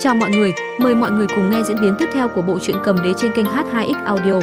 Chào mọi người, mời mọi người cùng nghe diễn biến tiếp theo của bộ truyện cầm đế trên kênh H2X Audio.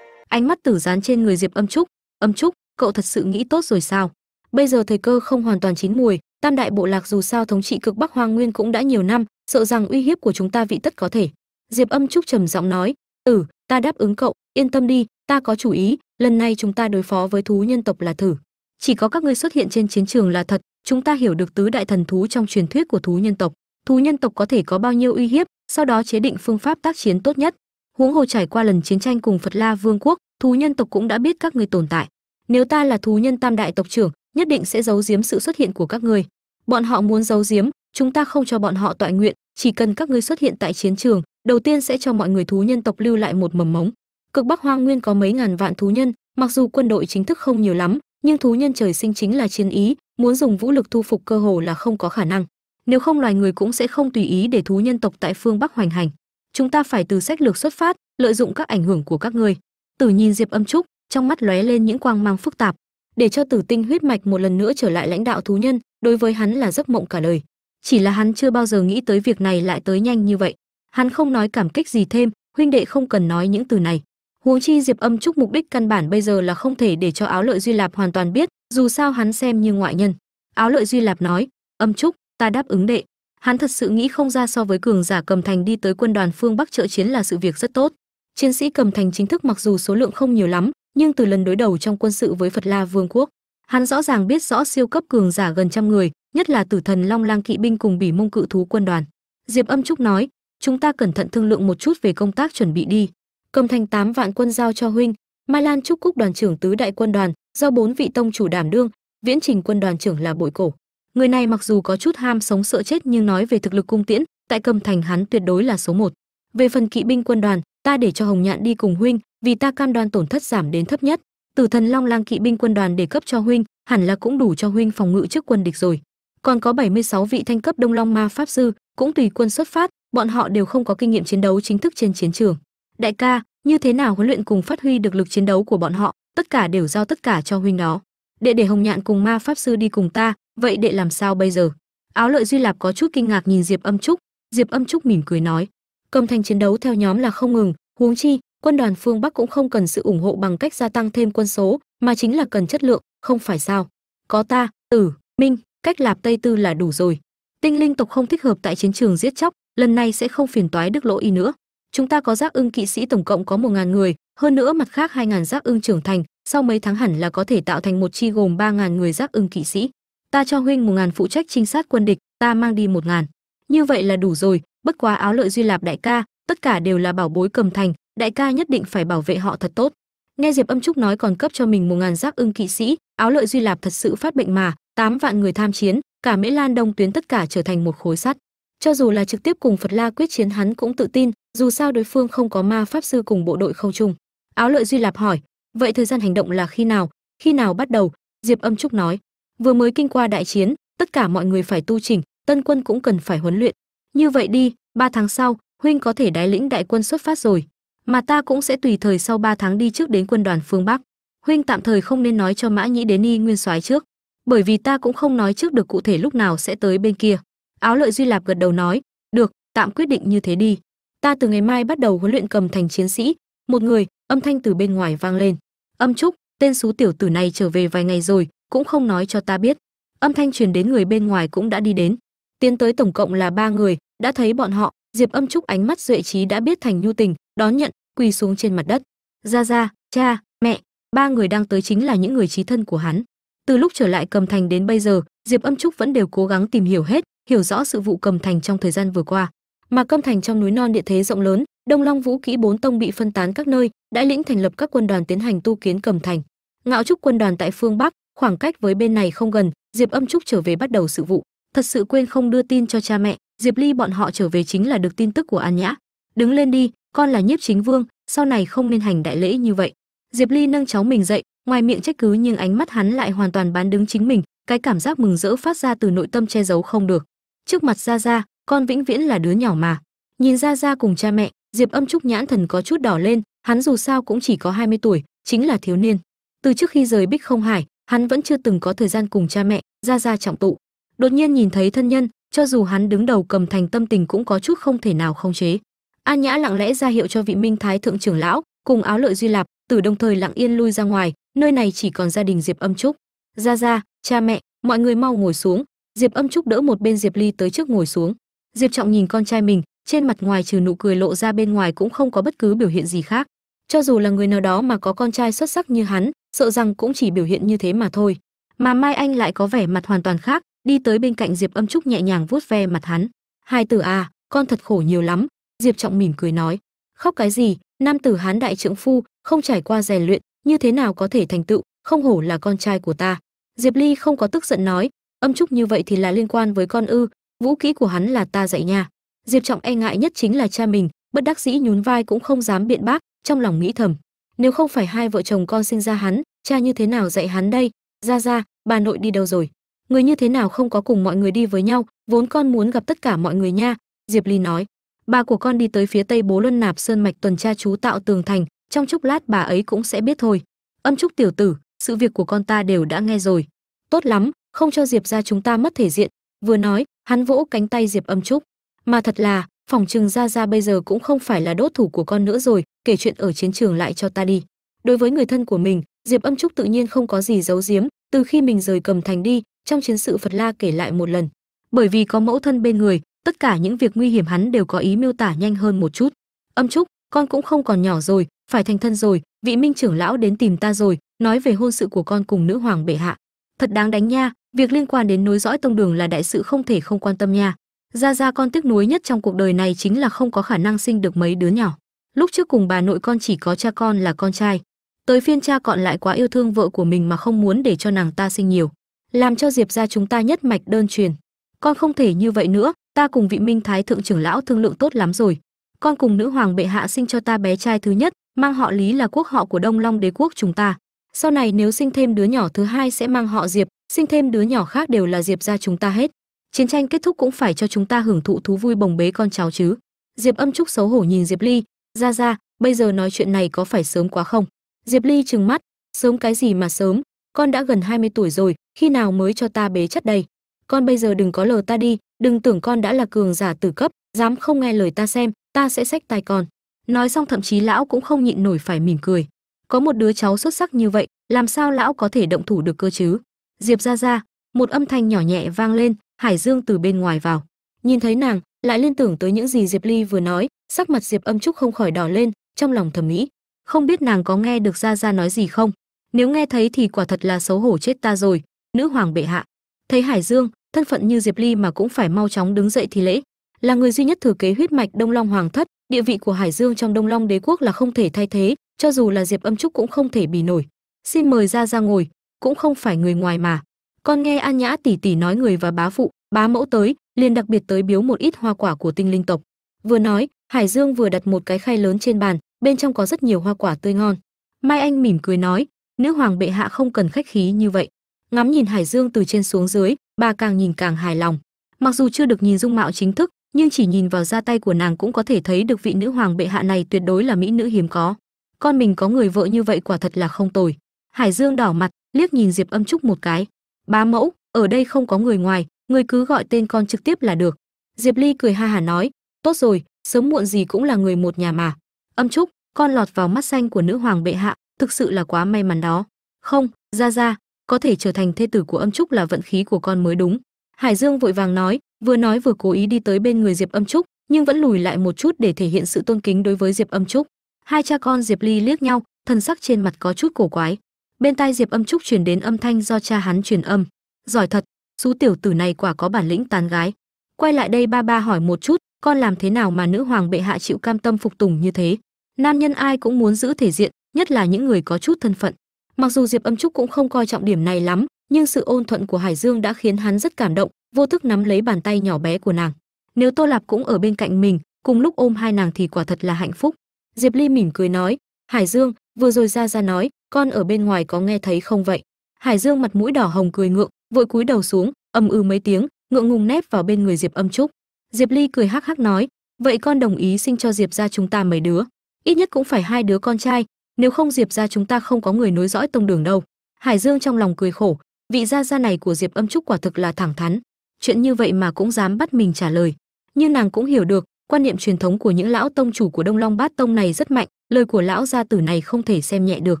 Ánh mắt tử dán trên người Diệp Âm Trúc, "Âm Trúc, cậu thật sự nghĩ tốt rồi sao? Bây giờ thời cơ không hoàn toàn chín mùi, Tam đại bộ lạc dù sao thống trị cực Bắc Hoang Nguyên cũng đã nhiều năm, sợ rằng uy hiếp của chúng ta vị tất có thể." Diệp Âm Trúc trầm giọng nói, Tử, ta đáp ứng cậu, yên tâm đi, ta có chủ ý, lần này chúng ta đối phó với thú nhân tộc là thử chỉ có các ngươi xuất hiện trên chiến trường là thật, chúng ta hiểu được tứ đại thần thú trong truyền thuyết của thú nhân tộc. Thú nhân tộc có thể có bao nhiêu uy hiếp, sau đó chế định phương pháp tác chiến tốt nhất. Huống hồ trải qua lần chiến tranh cùng phật la vương quốc, thú nhân tộc cũng đã biết các ngươi tồn tại. Nếu ta là thú nhân tam đại tộc trưởng, nhất định sẽ giấu giếm sự xuất hiện của các ngươi. Bọn họ muốn giấu giếm, chúng ta không cho bọn họ tọa nguyện, chỉ cần các ngươi xuất hiện tại chiến trường, đầu tiên sẽ cho mọi người thú nhân tộc lưu lại một mầm mống. Cực bắc hoang nguyên có mấy ngàn vạn thú nhân, mặc dù quân đội chính thức không nhiều lắm nhưng thú nhân trời sinh chính là chiến ý, muốn dùng vũ lực thu phục cơ hồ là không có khả năng. Nếu không loài người cũng sẽ không tùy ý để thú nhân tộc tại phương bắc hoành hành. Chúng ta phải từ sách lược xuất phát, lợi dụng các ảnh hưởng của các ngươi. Tử nhìn diệp âm trúc, trong mắt lóe lên những quang mang phức tạp. Để cho tử tinh huyết mạch một lần nữa trở lại lãnh đạo thú nhân, đối với hắn là giấc mộng cả đời. Chỉ là hắn chưa bao giờ nghĩ tới việc này lại tới nhanh như vậy. Hắn không nói cảm kích gì thêm, huynh đệ không cần nói những từ này huống chi diệp âm trúc mục đích căn bản bây giờ là không thể để cho áo lợi duy lạp hoàn toàn biết, dù sao hắn xem như ngoại nhân. Áo lợi duy lạp nói, âm trúc ta đáp ứng đệ. Hắn thật sự nghĩ không ra so với cường giả cầm thành đi tới quân đoàn phương bắc trợ chiến là sự việc rất tốt. Chiến sĩ cầm thành chính thức mặc dù số lượng không nhiều lắm, nhưng từ lần đối đầu trong quân sự với phật la vương quốc, hắn rõ ràng biết rõ siêu cấp cường giả gần trăm người, nhất là tử thần long lang kỵ binh cùng bỉ mông cự thú quân đoàn. Diệp âm trúc nói, chúng ta cẩn thận thương lượng một chút về công tác chuẩn bị đi cầm thành 8 vạn quân giao cho huynh, mai lan trúc cúc đoàn trưởng tứ đại quân đoàn, do bốn vị tông chủ đảm đương, viễn trình quân đoàn trưởng là bội cổ. Người này mặc dù có chút ham sống sợ chết nhưng nói về thực lực cung tiễn, tại cầm thành hắn tuyệt đối là số một. Về phần kỵ binh quân đoàn, ta để cho hồng nhạn đi cùng huynh, vì ta cam đoan tổn thất giảm đến thấp nhất. Tử thần long lang kỵ binh quân đoàn để cấp cho huynh, hẳn là cũng đủ cho huynh phòng ngự trước quân địch rồi. Còn có 76 vị thanh cấp đông long ma pháp sư, cũng tùy quân xuất phát, bọn họ đều không có kinh nghiệm chiến đấu chính thức trên chiến trường đại ca, như thế nào huấn luyện cùng phát huy được lực chiến đấu của bọn họ? Tất cả đều giao tất cả cho huynh đó. Đệ để hồng nhạn cùng ma pháp sư đi cùng ta, vậy đệ làm sao bây giờ? Áo lợi duy lạp có chút kinh ngạc nhìn diệp âm trúc. Diệp âm trúc mỉm cười nói, cầm thành chiến đấu theo nhóm là không ngừng. Huống chi, quân đoàn phương bắc cũng không cần sự ủng hộ bằng cách gia tăng thêm quân số, mà chính là cần chất lượng, không phải sao? Có ta tử minh, cách lạp tây tư là đủ rồi. Tinh linh tộc không thích hợp tại chiến trường giết chóc, lần này sẽ không phiền toái đức lỗ y nữa chúng ta có giác ưng kỵ sĩ tổng cộng có một ngàn người, hơn nữa mặt khác hai ngàn giác ưng trưởng thành, sau mấy tháng hẳn là có thể tạo thành một chi gồm ba ngàn người giác ưng kỵ sĩ. Ta cho huynh một ngàn phụ trách trinh sát quân địch, ta mang đi một ngàn. Như vậy là đủ rồi, bất quá áo lợi duy lạp đại ca, tất cả đều là bảo bối cầm thành, đại ca nhất định phải bảo vệ họ thật tốt. Nghe diệp âm trúc nói còn cấp cho mình một ngàn giác ưng kỵ sĩ, áo lợi duy lạp thật sự phát bệnh mà, tám vạn người tham chiến, cả mễ lan đông tuyến tất cả trở thành một khối sắt cho dù là trực tiếp cùng phật la quyết chiến, hắn cũng tự tin, dù sao đối phương không có ma pháp sư cùng bộ đội không trùng. áo lợi duy lạp hỏi, vậy thời gian hành động là khi nào? Khi nào bắt đầu? Diệp âm trúc nói, vừa mới kinh qua đại chiến, tất cả mọi người phải tu chỉnh, tân quân cũng cần phải huấn luyện. Như vậy đi, ba tháng sau, huynh có thể đái lĩnh đại quân xuất phát rồi, mà ta cũng sẽ tùy thời sau ba tháng đi trước đến quân đoàn phương bắc. Huynh tạm thời không nên nói cho mã nhĩ đến y nguyên soái trước, bởi vì ta cũng không nói trước được cụ thể lúc nào sẽ tới bên kia áo lợi duy lạp gật đầu nói, được, tạm quyết định như thế đi. Ta từ ngày mai bắt đầu huấn luyện cầm thành chiến sĩ. Một người, âm thanh từ bên ngoài vang lên. Âm trúc, tên xú tiểu tử này trở về vài ngày rồi, cũng không nói cho ta biết. Âm thanh truyền đến người bên ngoài cũng đã đi đến. Tiến tới tổng cộng là ba người, đã thấy bọn họ. Diệp âm trúc ánh mắt duệ trí đã biết thành nhu tình, đón nhận, quỳ xuống trên mặt đất. Ra ra cha, mẹ, ba người đang tới chính là những người trí thân của hắn. Từ lúc trở lại cầm thành đến bây giờ, diệp âm trúc vẫn đều cố gắng tìm hiểu hết hiểu rõ sự vụ cầm thành trong thời gian vừa qua. Mà câm thành trong núi non địa thế rộng lớn, đông long vũ kỹ bốn tông bị phân tán các nơi, đã lĩnh thành lập các quân đoàn tiến hành tu kiến cầm thành. Ngạo trúc quân đoàn tại phương bắc, khoảng cách với bên này không gần, diệp âm trúc trở về bắt đầu sự vụ. Thật sự quên không đưa tin cho cha mẹ, diệp ly bọn họ trở về chính là được tin tức của an nhã. Đứng lên đi, con là nhiếp chính vương, sau này không nên hành đại lễ như vậy. Diệp ly nâng cháu mình dậy, ngoài miệng trách cứ nhưng ánh mắt hắn lại hoàn toàn bán đứng chính mình, cái cảm giác mừng rỡ phát ra từ nội tâm che giấu không được trước mặt gia gia, con vĩnh viễn là đứa nhỏ mà. Nhìn gia gia cùng cha mẹ, diệp âm trúc nhãn thần có chút đỏ lên, hắn dù sao cũng chỉ có 20 tuổi, chính là thiếu niên. Từ trước khi rời bích không hải, hắn vẫn chưa từng có thời gian cùng cha mẹ, gia gia trọng tụ. Đột nhiên nhìn thấy thân nhân, cho dù hắn đứng đầu cầm thành tâm tình cũng có chút không thể nào không chế. An nhã lặng lẽ ra hiệu cho vị minh thái thượng trưởng lão, cùng áo lợi duy lạp, từ đồng thời lặng yên lui ra ngoài, nơi này chỉ còn gia đình diệp âm trúc. Ra ra cha mẹ, mọi người mau ngồi xuống diệp âm trúc đỡ một bên diệp ly tới trước ngồi xuống. Diệp trọng nhìn con trai mình, trên mặt ngoài trừ nụ cười lộ ra bên ngoài cũng không có bất cứ biểu hiện gì khác. Cho dù là người nào đó mà có con trai xuất sắc như hắn, sợ rằng cũng chỉ biểu hiện như thế mà thôi. Mà mai anh lại có vẻ mặt hoàn toàn khác, đi tới bên cạnh diệp âm trúc nhẹ nhàng vuốt ve mặt hắn. Hai tử à con thật khổ nhiều lắm, diệp trọng mỉm cười nói. Khóc cái gì, nam tử hán đại trượng phu, không trải qua rèn luyện, như thế nào có thể thành tựu, không hổ là con trai của ta. Diệp ly không có tức giận nói âm trúc như vậy thì là liên quan với con ư? Vũ kỹ của hắn là ta dạy nha. Diệp trọng e ngại nhất chính là cha mình, bất đắc dĩ nhún vai cũng không dám biện bác, trong lòng nghĩ thầm. Nếu không phải hai vợ chồng con sinh ra hắn, cha như thế nào dạy hắn đây? Ra ra, bà nội đi đâu rồi? Người như thế nào không có cùng mọi người đi với nhau, vốn con muốn gặp tất cả mọi người nha, diệp ly nói. Bà của con đi tới phía tây bố luân nạp sơn mạch tuần tra chú tạo tường thành, trong chốc lát bà ấy cũng sẽ biết thôi. Âm trúc tiểu tử, sự việc của con ta đều đã nghe rồi. Tốt lắm không cho diệp ra chúng ta mất thể diện. Vừa nói, hắn vỗ cánh tay diệp âm trúc. Mà thật là, phòng trừng ra ra bây giờ cũng không phải là đốt thủ của con nữa rồi, kể chuyện ở chiến trường lại cho ta đi. Đối với người thân của mình, diệp âm trúc tự nhiên không có gì giấu giếm, từ khi mình rời cầm thành đi, trong chiến sự phật la kể lại một lần. Bởi vì có mẫu thân bên người, tất cả những việc nguy hiểm hắn đều có ý miêu tả nhanh hơn một chút. Âm trúc, con cũng không còn nhỏ rồi, phải thành thân rồi, vị minh trưởng lão đến tìm ta rồi, nói về hôn sự của con cùng nữ hoàng bệ hạ. Thật đáng đánh nha việc liên quan đến nối dõi tông đường là đại sự không thể không quan tâm nha. Ra ra con tiếc nuối nhất trong cuộc đời này chính là không có khả năng sinh được mấy đứa nhỏ. Lúc trước cùng bà nội con chỉ có cha con là con trai. Tới phiên cha còn lại quá yêu thương vợ của mình mà không muốn để cho nàng ta sinh nhiều. Làm cho diệp ra chúng ta nhất mạch đơn truyền. Con không thể như vậy nữa, ta cùng vị minh thái thượng trưởng lão thương lượng tốt lắm rồi. Con cùng nữ hoàng bệ hạ sinh cho ta bé trai thứ nhất, mang họ lý là quốc họ của đông long đế quốc chúng ta. Sau này nếu sinh thêm đứa nhỏ thứ hai sẽ mang họ diệp sinh thêm đứa nhỏ khác đều là diệp ra chúng ta hết. Chiến tranh kết thúc cũng phải cho chúng ta hưởng thụ thú vui bồng bế con cháu chứ. Diệp âm trúc xấu hổ nhìn diệp ly. Ra ra, bây giờ nói chuyện này có phải sớm quá không? Diệp ly trừng mắt. Sớm cái gì mà sớm? Con đã gần 20 tuổi rồi, khi nào mới cho ta bế chất đây? Con bây giờ đừng có lờ ta đi, đừng tưởng con đã là cường giả tử cấp, dám không nghe lời ta xem, ta sẽ xách tai con. Nói xong thậm chí lão cũng không nhịn nổi phải mỉm cười. Có một đứa cháu xuất sắc như vậy, làm sao lão có thể động thủ được cơ chứ? Diệp ra ra một âm thanh nhỏ nhẹ vang lên, hải dương từ bên ngoài vào. Nhìn thấy nàng, lại liên tưởng tới những gì diệp ly vừa nói, sắc mặt diệp âm trúc không khỏi đỏ lên, trong lòng thầm nghĩ, không biết nàng có nghe được ra ra nói gì không? Nếu nghe thấy thì quả thật là xấu hổ chết ta rồi, nữ hoàng bệ hạ. Thấy hải dương, thân phận như diệp ly mà cũng phải mau chóng đứng dậy thì lễ. Là người duy nhất thừa kế huyết mạch đông long hoàng thất, địa vị của hải dương trong đông long đế quốc là không thể thay thế, cho dù là diệp âm trúc cũng không thể bì nổi. Xin mời ra ra ngồi cũng không phải người ngoài mà. Con nghe an nhã tỷ tỷ nói người và bá phụ, bá mẫu tới, liền đặc biệt tới biếu một ít hoa quả của tinh linh tộc. Vừa nói, hải dương vừa đặt một cái khay lớn trên bàn, bên trong có rất nhiều hoa quả tươi ngon. Mai anh mỉm cười nói, nữ hoàng bệ hạ không cần khách khí như vậy. Ngắm nhìn hải dương từ trên xuống dưới, bà càng nhìn càng hài lòng. Mặc dù chưa được nhìn dung mạo chính thức, nhưng chỉ nhìn vào da tay của nàng cũng có thể thấy được vị nữ hoàng bệ hạ này tuyệt đối là mỹ nữ hiếm có. Con mình có người vợ như vậy quả thật là không tồi. Hải dương đỏ mặt liếc nhìn diệp âm trúc một cái. Bá mẫu, ở đây không có người ngoài người cứ gọi tên con trực tiếp là được. Diệp ly cười ha hả nói, tốt rồi, sớm muộn gì cũng là người một nhà mà. Âm trúc, con lọt vào mắt xanh của nữ hoàng bệ hạ, thực sự là quá may mắn đó. Không, ra ra, có thể trở thành thê tử của âm trúc là vận khí của con mới đúng. Hải dương vội vàng nói, vừa nói vừa cố ý đi tới bên người diệp âm trúc, nhưng vẫn lùi lại một chút để thể hiện sự tôn kính đối với diệp âm trúc. Hai cha con diệp ly liếc nhau, thần sắc trên mặt có chút cổ quái bên tai diệp âm trúc truyền đến âm thanh do cha hắn truyền âm. Giỏi thật, xú tiểu tử này quả có bản lĩnh tán gái. Quay lại đây ba ba hỏi một chút, con làm thế nào mà nữ hoàng bệ hạ chịu cam tâm phục tùng như thế? Nam nhân ai cũng muốn giữ thể diện, nhất là những người có chút thân phận. Mặc dù diệp âm trúc cũng không coi trọng điểm này lắm, nhưng sự ôn thuận của hải dương đã khiến hắn rất cảm động, vô thức nắm lấy bàn tay nhỏ bé của nàng. Nếu tô lạp cũng ở bên cạnh mình, cùng lúc ôm hai nàng thì quả thật là hạnh phúc. Diệp ly mỉm cười nói, hải dương vừa rồi ra ra nói, con ở bên ngoài có nghe thấy không vậy? Hải dương mặt mũi đỏ hồng cười ngượng, vội cúi đầu xuống ầm ư mấy tiếng, ngượng ngùng nép vào bên người diệp âm trúc. Diệp ly cười hắc hắc nói, vậy con đồng ý sinh cho diệp ra chúng ta mấy đứa. Ít nhất cũng phải hai đứa con trai, nếu không diệp ra chúng ta không có người nối dõi tông đường đâu. Hải dương trong lòng cười khổ, vị gia gia này của diệp âm trúc quả thực là thẳng thắn. Chuyện như vậy mà cũng dám bắt mình trả lời. Như nàng cũng hiểu được quan niệm truyền thống của những lão tông chủ của đông long bát tông này rất mạnh, lời của lão gia tử này không thể xem nhẹ được.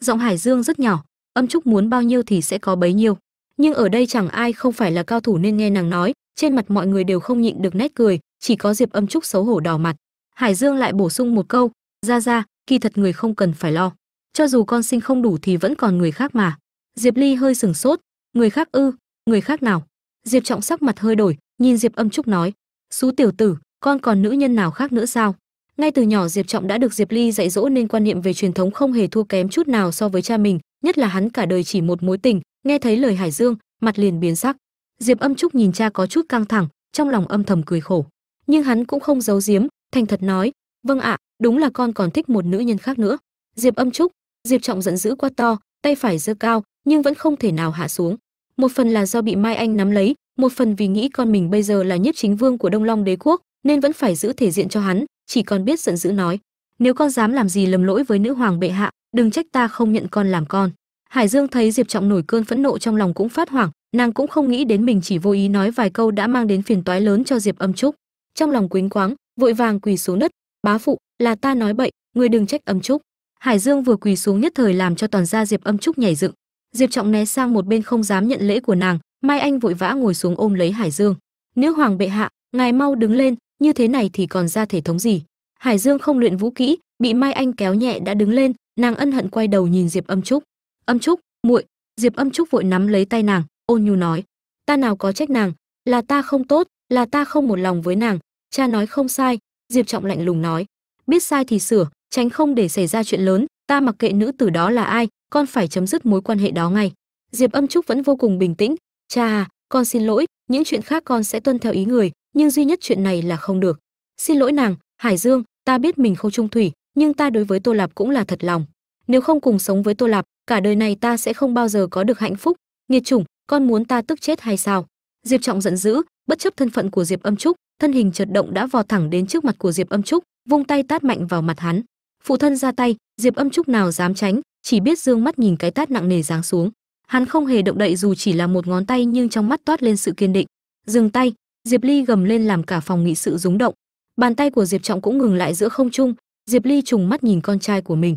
Giọng hải dương rất nhỏ, âm trúc muốn bao nhiêu thì sẽ có bấy nhiêu. Nhưng ở đây chẳng ai không phải là cao thủ nên nghe nàng nói, trên mặt mọi người đều không nhịn được nét cười, chỉ có diệp âm trúc xấu hổ đỏ mặt. Hải dương lại bổ sung một câu, ra ra, kỳ thật người không cần phải lo, cho dù con sinh không đủ thì vẫn còn người khác mà. Diệp ly hơi sừng sốt, người khác ư, người khác nào? Diệp trọng sắc mặt hơi đổi, nhìn diệp âm trúc nói, xú tiểu tử con còn nữ nhân nào khác nữa sao? Ngay từ nhỏ diệp trọng đã được diệp ly dạy dỗ nên quan niệm về truyền thống không hề thua kém chút nào so với cha mình, nhất là hắn cả đời chỉ một mối tình, nghe thấy lời hải dương, mặt liền biến sắc. Diệp âm trúc nhìn cha có chút căng thẳng, trong lòng âm thầm cười khổ. Nhưng hắn cũng không giấu giếm, thành thật nói vâng ạ, đúng là con còn thích một nữ nhân khác nữa. Diệp âm trúc, diệp trọng giận dữ quá to, tay phải giơ cao, nhưng vẫn không thể nào hạ xuống. Một phần là do bị mai anh nắm lấy, một phần vì nghĩ con mình bây giờ là nhất chính vương của đông long đế quốc nên vẫn phải giữ thể diện cho hắn, chỉ còn biết giận dữ nói, nếu con dám làm gì lầm lỗi với nữ hoàng bệ hạ, đừng trách ta không nhận con làm con. Hải dương thấy diệp trọng nổi cơn phẫn nộ trong lòng cũng phát hoảng, nàng cũng không nghĩ đến mình chỉ vô ý nói vài câu đã mang đến phiền toái lớn cho diệp âm trúc. Trong lòng quýnh quáng, vội vàng quỳ xuống đất, bá phụ, là ta nói bậy người đừng trách âm trúc. Hải dương vừa quỳ xuống nhất thời làm cho toàn gia diệp âm trúc nhảy dựng. Diệp trọng né sang một bên không dám nhận lễ của nàng, mai anh vội vã ngồi xuống ôm lấy hải dương. Nữ hoàng bệ hạ, ngài mau đứng lên như thế này thì còn ra thể thống gì? Hải dương không luyện vũ kỹ, bị mai anh kéo nhẹ đã đứng lên, nàng ân hận quay đầu nhìn diệp âm trúc. Âm trúc, muội. Diệp âm trúc vội nắm lấy tay nàng, ôn nhu nói, ta nào có trách nàng, là ta không tốt, là ta không một lòng với nàng, cha nói không sai. Diệp trọng lạnh lùng nói, biết sai thì sửa, tránh không để xảy ra chuyện lớn, ta mặc kệ nữ tử đó là ai, con phải chấm dứt mối quan hệ đó ngay. Diệp âm trúc vẫn vô cùng bình tĩnh, cha à con xin lỗi, những chuyện khác con sẽ tuân theo ý người nhưng duy nhất chuyện này là không được. Xin lỗi nàng, hải dương, ta biết mình không trung thủy, nhưng ta đối với tô lạp cũng là thật lòng. Nếu không cùng sống với tô lạp, cả đời này ta sẽ không bao giờ có được hạnh phúc. Nghiệt chủng, con muốn ta tức chết hay sao? Diệp trọng giận dữ, bất chấp thân phận của diệp âm trúc, thân hình chợt động đã vò thẳng đến trước mặt của diệp âm trúc, vung tay tát mạnh vào mặt hắn. Phụ thân ra tay, diệp âm trúc nào dám tránh, chỉ biết dương mắt nhìn cái tát nặng nề giáng xuống. Hắn không hề động đậy dù chỉ là một ngón tay nhưng trong mắt toát lên sự kiên định. Dừng tay diệp ly gầm lên làm cả phòng nghị sự rúng động. Bàn tay của diệp trọng cũng ngừng lại giữa không trung. Diệp ly trùng mắt nhìn con trai của mình.